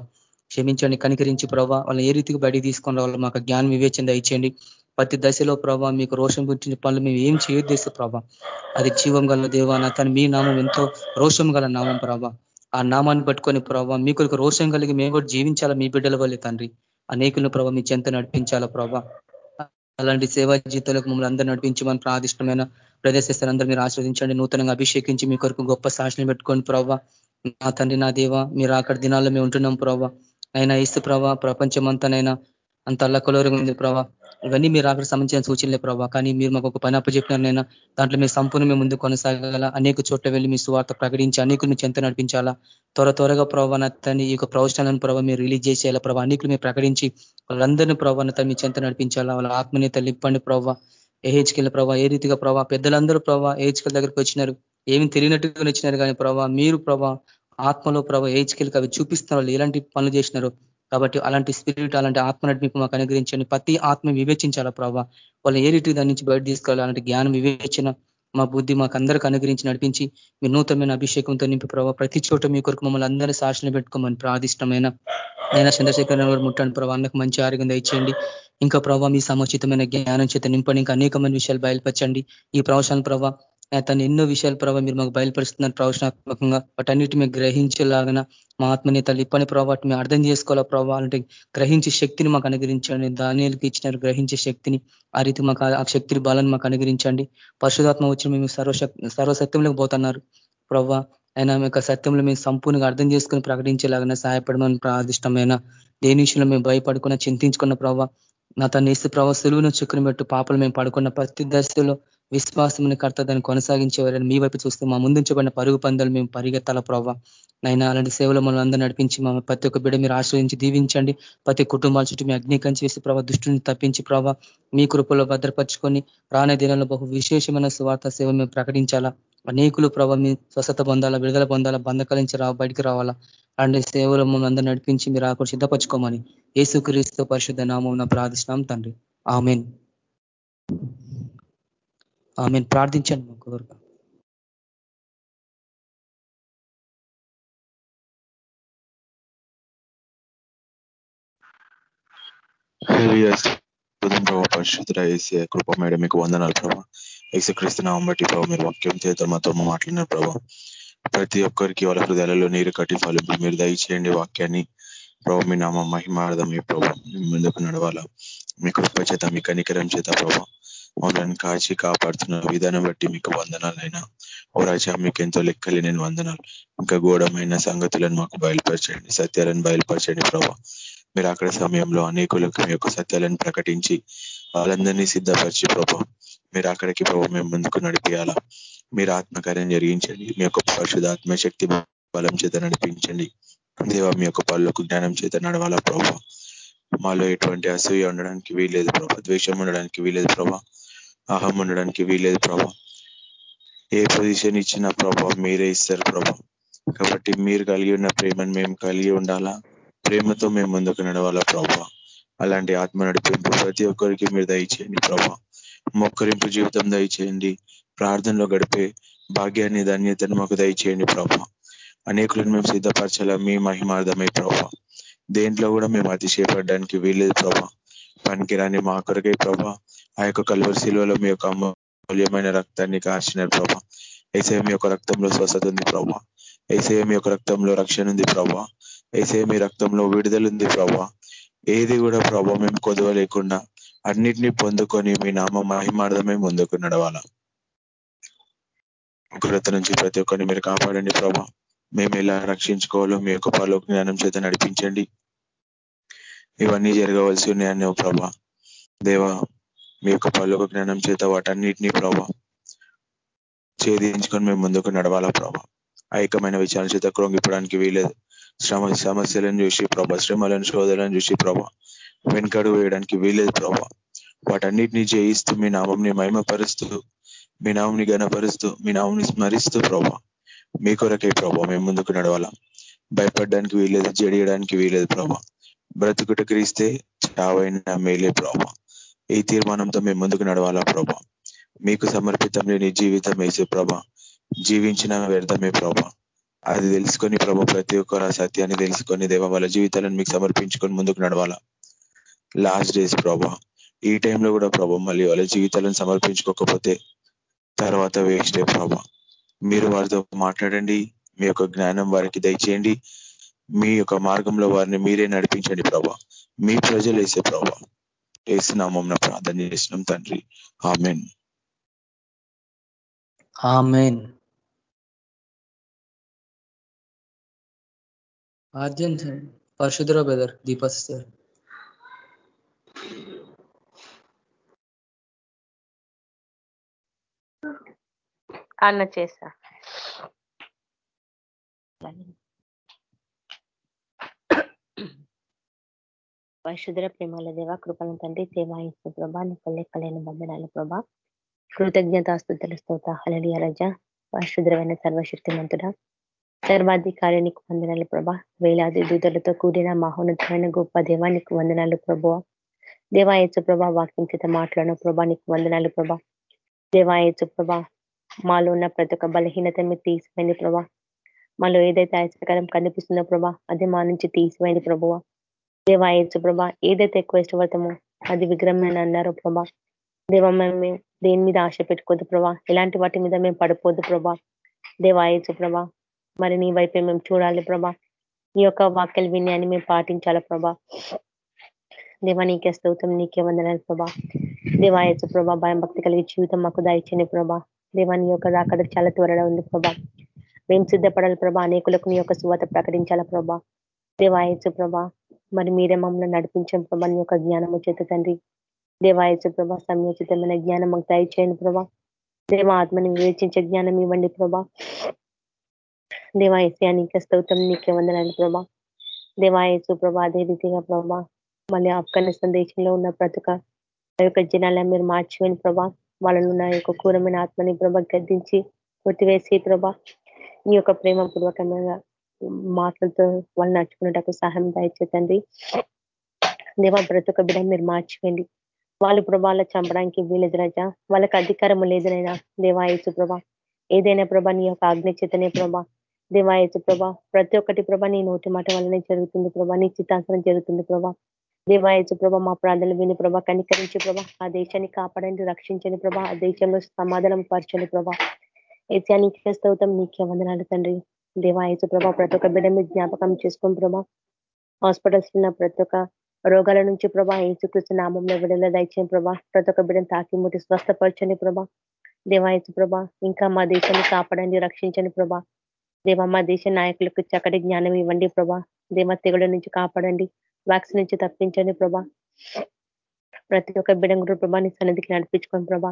క్షమించండి కనికరించి ప్రభావ వాళ్ళని ఏ రీతికి బయటికి తీసుకొని రావాలి మాకు జ్ఞానం వివేచన దయచేయండి. ప్రతి దశలో ప్రభావ మీకు రోషం గురించిన పనులు మేము ఏం చేయొద్దేస్తే ప్రభా. అది జీవం గల దేవాన తను మీ నామం ఎంతో రోషం గల నామం ప్రభా. ఆ నామాన్ని పట్టుకొని ప్రభావ మీకు రోషం కలిగి మేము కూడా జీవించాలా మీ బిడ్డల వల్లే తండ్రి. అనేకులను ప్రభావ మీ చెంత నడిపించాలా ప్రభా. అలాంటి సేవా జీతాలకు మమ్మల్ని అందరూ నడిపించమని ప్రాదిష్టమైన ప్రదేశిస్తారు మీరు ఆశ్రవదించండి నూతనంగా అభిషేకించి మీ కొరకు గొప్ప సాక్షిని పెట్టుకొని ప్రవ్వ. నా తండ్రి నా దేవ మీరు అక్కడ దినాల్లో మేము ఉంటున్నాం ప్రభావ అయినా ఇస్తు ప్రవ ప్రపంచమంతానైనా అంత అల్లకలోరంగా ఉంది ప్రభా. ఇవన్నీ మీరు అక్కడ సంబంధించిన సూచనలే ప్రభావ కానీ మీరు మాకు ఒక పని అప్పచెప్పినారనైనా దాంట్లో మీ సంపూర్ణ మేము ముందు కొనసాగల? అనేక చోట్ల వెళ్ళి మీ స్వార్థ ప్రకటించి అనేకులు చెంత నడిపించాలా? త్వర త్వరగా ప్రభావనతని ఈ యొక్క ప్రవచనాలను ప్రభావ మీరు రిలీజ్ చేసేయాలా? ప్రభావ అనేకులు మీరు ప్రకటించి వాళ్ళందరినీ ప్రభావనత మీ చెంత నడిపించాలా? వాళ్ళ ఆత్మనీత లిప్పండి ప్రభావ ఏహెచ్కెళ్ళ ప్రభావ ఏ రీతిగా ప్రభావ పెద్దలందరూ ప్రభావ ఏహెచ్కెళ్ళ దగ్గరికి వచ్చినారు? ఏమి తెలియనట్టుగా వచ్చినారు కానీ ప్రభావ మీరు ప్రభావ ఆత్మలో ప్రభావ ఏహెచ్కెళ్ళకి అవి చూపిస్తున్నారు ఎలాంటి పనులు చేసినారు కాబట్టి అలాంటి స్పిరిట్ అలాంటి ఆత్మ నడిపి మాకు అనుగ్రహించండి. ప్రతి ఆత్మ వివేచించాలా ప్రభావ వాళ్ళు ఏ రీతి దాని నుంచి బయట తీసుకోవాలి? అలాంటి జ్ఞానం వివేచన మా బుద్ధి మాకు అందరికి అనుగ్రహించి నడిపించి మీ నూతనమైన అభిషేకంతో నింపి ప్రభావ ప్రతి చోట మీ కొరకు మమ్మల్ని అందరినీ సాక్షులు పెట్టుకోమని ప్రాదిష్టమైన అయినా చంద్రశేఖర్ ముట్టాను ప్రభావ అన్నకు మంచి ఆరోగ్యం దయచేయండి. ఇంకా ప్రభావ మీ సముచితమైన జ్ఞానం చేత నింపండి. ఇంకా అనేకమైన విషయాలు బయలుపరచండి. ఈ ప్రవచన ప్రభావ తను ఎన్నో విషయాలు ప్రభావ మీరు మాకు బయలుపరుస్తున్నారు ప్రవచనాత్మకంగా. వాటన్నిటి మేము గ్రహించేలాగిన మా ఆత్మని తల్లి పని ప్రభావ మేము అర్థం చేసుకోవాలా ప్రభావ అంటే గ్రహించే శక్తిని మాకు అనుగ్రహించండి. దానిలకు ఇచ్చినారు గ్రహించే శక్తిని. ఆ రీతి మాకు ఆ శక్తిని బలాన్ని మాకు అనుగ్రహించండి. పరిశుధాత్మ వచ్చి మేము సర్వశక్తి సర్వసత్యంలోకి పోతున్నారు. ప్రభావ అయినా మీ సత్యంలో మేము సంపూర్ణంగా అర్థం చేసుకుని ప్రకటించేలాగా సహాయపడమని ప్రాదిష్టమైన దేని విషయంలో మేము భయపడుకున్న చింతించుకున్న ప్రభావ నా తను ఇసు ప్రభావ సులువును చుక్కుని పెట్టు పాపలు మేము పడుకున్న ప్రతి దశలో విశ్వాసం కర్త దాన్ని కొనసాగించేవారని మీ వైపు చూస్తే మా ముందుంచబడిన పరుగు పందాలు మేము పరిగెత్తాల ప్రభావ నైనా అలాంటి సేవలు మనం అందరూ నడిపించి మా ప్రతి ఒక్క బిడ్డ మీరు ఆశ్రయించి దీవించండి. ప్రతి కుటుంబాల చుట్టూ మీ అగ్నికంచి వేసి ప్రభావ దృష్టిని తప్పించి ప్రభావ మీ కృపలో భద్రపరుచుకొని రానే దినాల్లో బహు విశేషమైన స్వార్థ సేవ మేము ప్రకటించాలా? అనేకులు ప్రభావ మీ స్వస్థత పొందాలా విడుదల పొందాలా బంధకాల నుంచి రా బయటికి రావాలా? అలాంటి సేవలు మమ్మల్ని అందరూ నడిపించి మీరు ఆకు సిద్ధపరచుకోమని ఏసుక్రీస్తు పరిశుద్ధ నామం ప్రార్థిస్తున్నాం తండ్రి. ఆమెన్. ఆమెన్. ప్రార్థించండి మా కోరిక ప్రభావ పరిశుద్ధ ఏసీ కృప మేడం మీకు వందనాలు ప్రభావ ఏసుక్రీస్తు నామం బట్టి ప్రభావ మీరు వాక్యం చేత మాతో మాట్లాడిన ప్రభావ ప్రతి ఒక్కరికి వాళ్ళ హృదయాలలో నీరు కట్టి ఫలింపు. మీరు దయచేయండి వాక్యాన్ని. ప్రభావ మీ నామ మహిమార్థం ఈ ప్రభావ ముందుకు నడవాలా. మీ కృప చేత మీ కనికరం చేత ప్రభావ మమ్మల్ని కాచి కాపాడుతున్న విధానం బట్టి మీకు వందనాలైనా. ఓ రాజా మీకు ఎంతో లెక్కలేని నేను వందనాలు. ఇంకా గోడమైన సంగతులను మాకు బయలుపరచండి. సత్యాలను బయలుపరచండి ప్రభావ మీరు అక్కడ సమయంలో అనేకులకు మీ యొక్క సత్యాలను ప్రకటించి వాళ్ళందరినీ సిద్ధపరిచి ప్రభా మీరు అక్కడికి ప్రభావ మేము ముందుకు నడిపియాలా మీరు ఆత్మకార్యం జరిగించండి. మీ యొక్క పరిశుధాత్మ శక్తి బలం చేత నడిపించండి. దేవ మీ యొక్క పళ్ళకు జ్ఞానం చేత నడవాలా ప్రభా. మాలో ఎటువంటి అసూయ ఉండడానికి వీలేదు ప్రభా. ద్వేషం ఉండడానికి వీలేదు ప్రభా. అహం ఉండడానికి వీలేదు ప్రభా. ఏ పొజిషన్ ఇచ్చినా ప్రభా మీరే ఇస్తారు ప్రభా. కాబట్టి మీరు కలిగి ఉన్న ప్రేమను మేము కలిగి ఉండాలా? ప్రేమతో మేము ముందుకు నడవాలా ప్రభా? అలాంటి ఆత్మ నడిపింపు ప్రతి ఒక్కరికి మీరు దయచేయండి ప్రభా. మొక్కరింపు జీవితం దయచేయండి. ప్రార్థనలో గడిపే భాగ్యాన్ని ధన్యతను మాకు దయచేయండి ప్రభా. అనేకులను మేము సిద్ధపరచాలా? మీ మహిమార్థమై ప్రభా. దేంట్లో కూడా మేము అతిశయపడడానికి వీలేదు ప్రభా. పనికిరాని మా కొరకై ప్రభా ఆ యొక్క కలువరి శిలువలో మీ యొక్క అమూల్యమైన రక్తాన్ని కార్చినారు ప్రభా. ఏసే మీ యొక్క రక్తంలో స్వస్థత ఉంది ప్రభా. ఏసే మీ యొక్క రక్తంలో రక్షణ ఉంది ప్రభా. ఏసే మీ రక్తంలో విడుదల ఉంది ప్రభా. ఏది కూడా ప్రభా మేము కొదవ లేకుండా అన్నిటినీ పొందుకొని మీ నామ మహిమార్థమే ముందుకు నడవాల. ఉగ్రత నుంచి ప్రతి ఒక్కరిని మీరు కాపాడండి ప్రభా. మేము ఎలా రక్షించుకోవాలో మీ యొక్క పలు జ్ఞానం చేత నడిపించండి. ఇవన్నీ జరగవలసి ఉన్నాయని ప్రభా. దేవా మీ యొక్క పలుక జ్ఞానం చేత వాటన్నిటినీ ప్రభా ఛేదించుకొని మేము ముందుకు నడవాలా ప్రభా. ఐకమైన విషయాల చేత క్రోంగిపోవడానికి వీలేదు శ్రమ సమస్యలను చూసి ప్రభా శ్రమలను శోధలను చూసి ప్రభా వెనుకడు వేయడానికి వీలేదు ప్రభా. వాటన్నిటిని జయిస్తూ మీ నామంని మహిమపరుస్తూ మీ నామంని గణపరుస్తూ మీ నామంని స్మరిస్తూ ప్రభా మీ కొరకే ప్రభా మేము ముందుకు నడవాలా. భయపడడానికి వీలేదు జడియడానికి వీలేదు ప్రభా. బ్రతుకుట క్రీస్తే చావైన మేలే ప్రభా. ఈ తీర్మానంతో మేము ముందుకు నడవాలా ప్రభా? మీకు సమర్పితం లేని జీవితం వేసే ప్రభ. జీవించిన వ్యర్థమే ప్రభ. అది తెలుసుకొని ప్రభ ప్రతి ఒక్కరు ఆ సత్యాన్ని తెలుసుకొని దేవ వాళ్ళ జీవితాలను మీకు సమర్పించుకొని ముందుకు నడవాలా? లాస్ట్ డేస్ ప్రభా. ఈ టైంలో కూడా ప్రభ మళ్ళీ వాళ్ళ జీవితాలను సమర్పించుకోకపోతే తర్వాత వేస్టే ప్రభ. మీరు వారితో మాట్లాడండి మీ యొక్క జ్ఞానం వారికి దయచేయండి మీ యొక్క మార్గంలో వారిని మీరే నడిపించండి ప్రభా. మీ ప్రజలు వేసే ప్రభా. వేసినామం ప్రార్థన చేసినాం తండ్రి. ఆమెన్. ఆమెన్. ఆద్యం పరిశుద్ధ బ్రదర్ దీపస్ సార్. అన్న చేసా పరిశుద్ర ప్రేమాల దేవ కృపణ తండ్రి దేవాయించిన ప్రభా నీకు లెక్కలేని బంధనాల ప్రభా. కృతజ్ఞతాస్తుతుల స్తోత హలలియ రజ. పరిశుద్రమైన సర్వశక్తిమంతుడ. సర్వాధికారి నీకు వందనాలు ప్రభా. వేలాది దూతలతో కూడిన మహోన్నతమైన గొప్ప దేవానికి వందనాలు ప్రభు. దేవాయచు ప్రభా వాక్యం చేత మాట్లాడిన ప్రభా నీకు వందనాలు ప్రభా. దేవాయచు ప్రభా మాలో ఉన్న ప్రతి ఒక్క బలహీనత మీరు తీసిపోయింది ప్రభా. మాలో ఏదైతే ఆయస్కరం కనిపిస్తుందో ప్రభా అది మా నుంచి తీసిపోయింది ప్రభువ దేవాయచు ప్రభా ఏదైతే ఎక్కువ ఇష్టపడతామో అది విగ్రహమైన అన్నారు ప్రభా దేవ మేము దేని మీద ఆశ పెట్టుకోవద్దు ప్రభా ఇలాంటి వాటి మీద మేము పడిపోదు ప్రభా దేవాయచు ప్రభా మరి నీ వైపే మేము చూడాలి ప్రభా నీ యొక్క వాక్యలు వినయాన్ని మేము పాటించాలి ప్రభా. దేవా నీకే స్తోత్రం నీకే వందనాలు ప్రభా. దేవాయచు ప్రభా భయం భక్తి కలిగి జీవితం మాకు దాయిచ్చింది ప్రభా. దేవాని యొక్క రాకడ చాలా త్వరగా ఉంది ప్రభా. మేము సిద్ధపడాలి ప్రభా అనేకులకు నీ యొక్క సువాత ప్రకటించాల ప్రభా. దేవాయచు ప్రభా మరి మీరే మమ్మల్ని నడిపించండి ప్రభా. నీ యొక్క జ్ఞానం చేత తండ్రి. దేవాయచు ప్రభా సమయోచితమైన జ్ఞానం మాకు దయచేయండి ప్రభా. దేవ ఆత్మని వివేచించే జ్ఞానం ఇవ్వండి ప్రభా. దేవాయస్యా నీకే స్తోత్రం నీకే వందనాలు ప్రభా. దేవాయసు ప్రభా అదే రీతిగా ప్రభా మళ్ళీ ఆఫ్ఘనిస్తాన్ దేశంలో ఉన్న ప్రతి యొక్క జనాలను మీరు మార్చివేని ప్రభా. వాళ్ళను ఉన్న యొక్క కూరమైన ఆత్మని ప్రభ గద్దించి కొట్టివేసి ప్రభా నీ యొక్క ప్రేమ పూర్వకమైన మాటలతో వాళ్ళు నడుచుకునేటకు సహాయం దయచేతండి దేవా ప్రతి ఒక్క బిడ్డ మీరు మార్చివేయండి. వాళ్ళు ప్రభావాలు చంపడానికి వీలేదు రజా. వాళ్ళకి అధికారం లేదనైనా దేవాయసు ప్రభా. ఏదైనా ప్రభా నీ యొక్క ఆజ్ఞ చేతనే ప్రభా. దేవాయసు ప్రభా ప్రతి ఒక్కటి ప్రభా నీ నోటి మాట వల్లనే జరుగుతుంది ప్రభా. నీ చిత్తాంతరం జరుగుతుంది ప్రభా. దేవాయచు ప్రభా మా ప్రార్థనలు విని ప్రభా కనికరించి ప్రభా ఆ దేశాన్ని కాపాడండి రక్షించని ప్రభా. ఆ దేశంలో సమాధానం పరచని ప్రభా. ఏసా నీకే నీకే వందనాలు తండ్రి. దేవాయచు ప్రభా ప్రతి ఒక్క బిడ్డ మీద జ్ఞాపకం చేసుకోండి ప్రభా హాస్పిటల్స్ ఉన్న ప్రతి ఒక్క రోగాల నుంచి ప్రభా ఏసుకృష్ణ నామంలో విడుదల దయచేయం ప్రభా. ప్రతి ఒక్క బిడ్డను తాకి ముట్టి స్వస్థపరచండి ప్రభా. దేవాయచు ప్రభా ఇంకా మా దేశాన్ని కాపాడండి రక్షించండి ప్రభా. దేవ మా దేశ నాయకులకు చక్కటి జ్ఞానం ఇవ్వండి ప్రభా. దేవ తెగుల నుంచి కాపాడండి వ్యాక్సిన్ నుంచి తప్పించండి ప్రభా. ప్రతి ఒక్క బిడ కూడా ప్రభా నీ సన్నిధికి నడిపించుకోండి ప్రభా.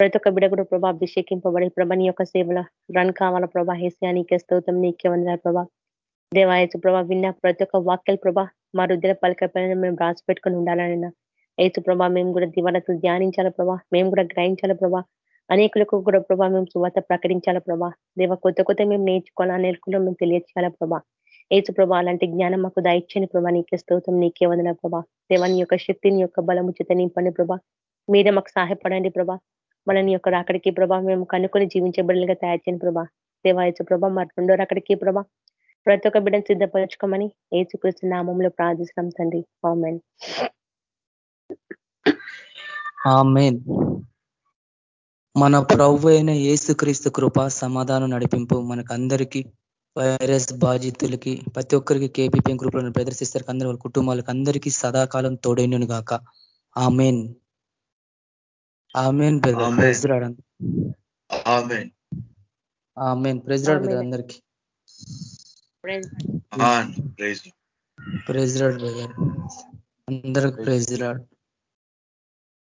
ప్రతి ఒక్క బిడ కూడా ప్రభా అభిషేకింపబడి ప్రభా నీ యొక్క సేవలో రన్ కావాలా ప్రభా. హేసియా నీకే స్తోత్రం నీకే వందనాలు ప్రభా. దేవాయచు ప్రభా విన్న ప్రతి ఒక్క వాక్యాల ప్రభా మా రుద్ర పలకపైన మేము రాసి పెట్టుకొని ఉండాలనైనా ఏసు ప్రభా మేము కూడా దివాలతో ధ్యానించాల ప్రభా. మేము కూడా గ్రహించాల ప్రభా. అనేకులకు కూడా ప్రభా మేము సువాత ప్రకటించాలా ప్రభా. దేవ కొత్త కొత్త మేము నేర్చుకోవాలి అనేకులు మేము తెలియచేయాల ప్రభా. ఏసు ప్రభా అలాంటి జ్ఞానం మాకు దాయిచ్చని ప్రభా. నీకే స్తోత్రం నీకే వందన ప్రభా. దేవాని యొక్క శక్తిని యొక్క బలము చేత నింపండి ప్రభా. మీరే మాకు సహాయపడండి ప్రభా. మనని యొక్క అక్కడికి ప్రభా మేము కనుక్కొని జీవించబడిగా తయారు చేయని ప్రభా. దేవాయచు ప్రభా మరి రెండో అక్కడికి ప్రభా. ప్రతి ఒక్క బిడ్డను సిద్ధపరచుకోమని ఏసుకృష్ణ నామంలో ప్రార్థిస్తాం తండ్రి. ఆమెన్. ఆమెన్. మన ప్రభు అయిన ఏసుక్రీస్తు కృప సమాధానం నడిపింపు మనకు అందరికీ వైరస్ బాధితులకి ప్రతి ఒక్కరికి కేపీపీఎం గ్రూప్లను ప్రదర్శిస్తారు అందరూ వాళ్ళ కుటుంబాలకు అందరికీ సదాకాలం తోడైనను గాక. Amen. Amen brother. Amen. Amen. Praise the Lord brother అందరికీ. Praise praise the Lord brother. అందరికి ప్రెజరాడ్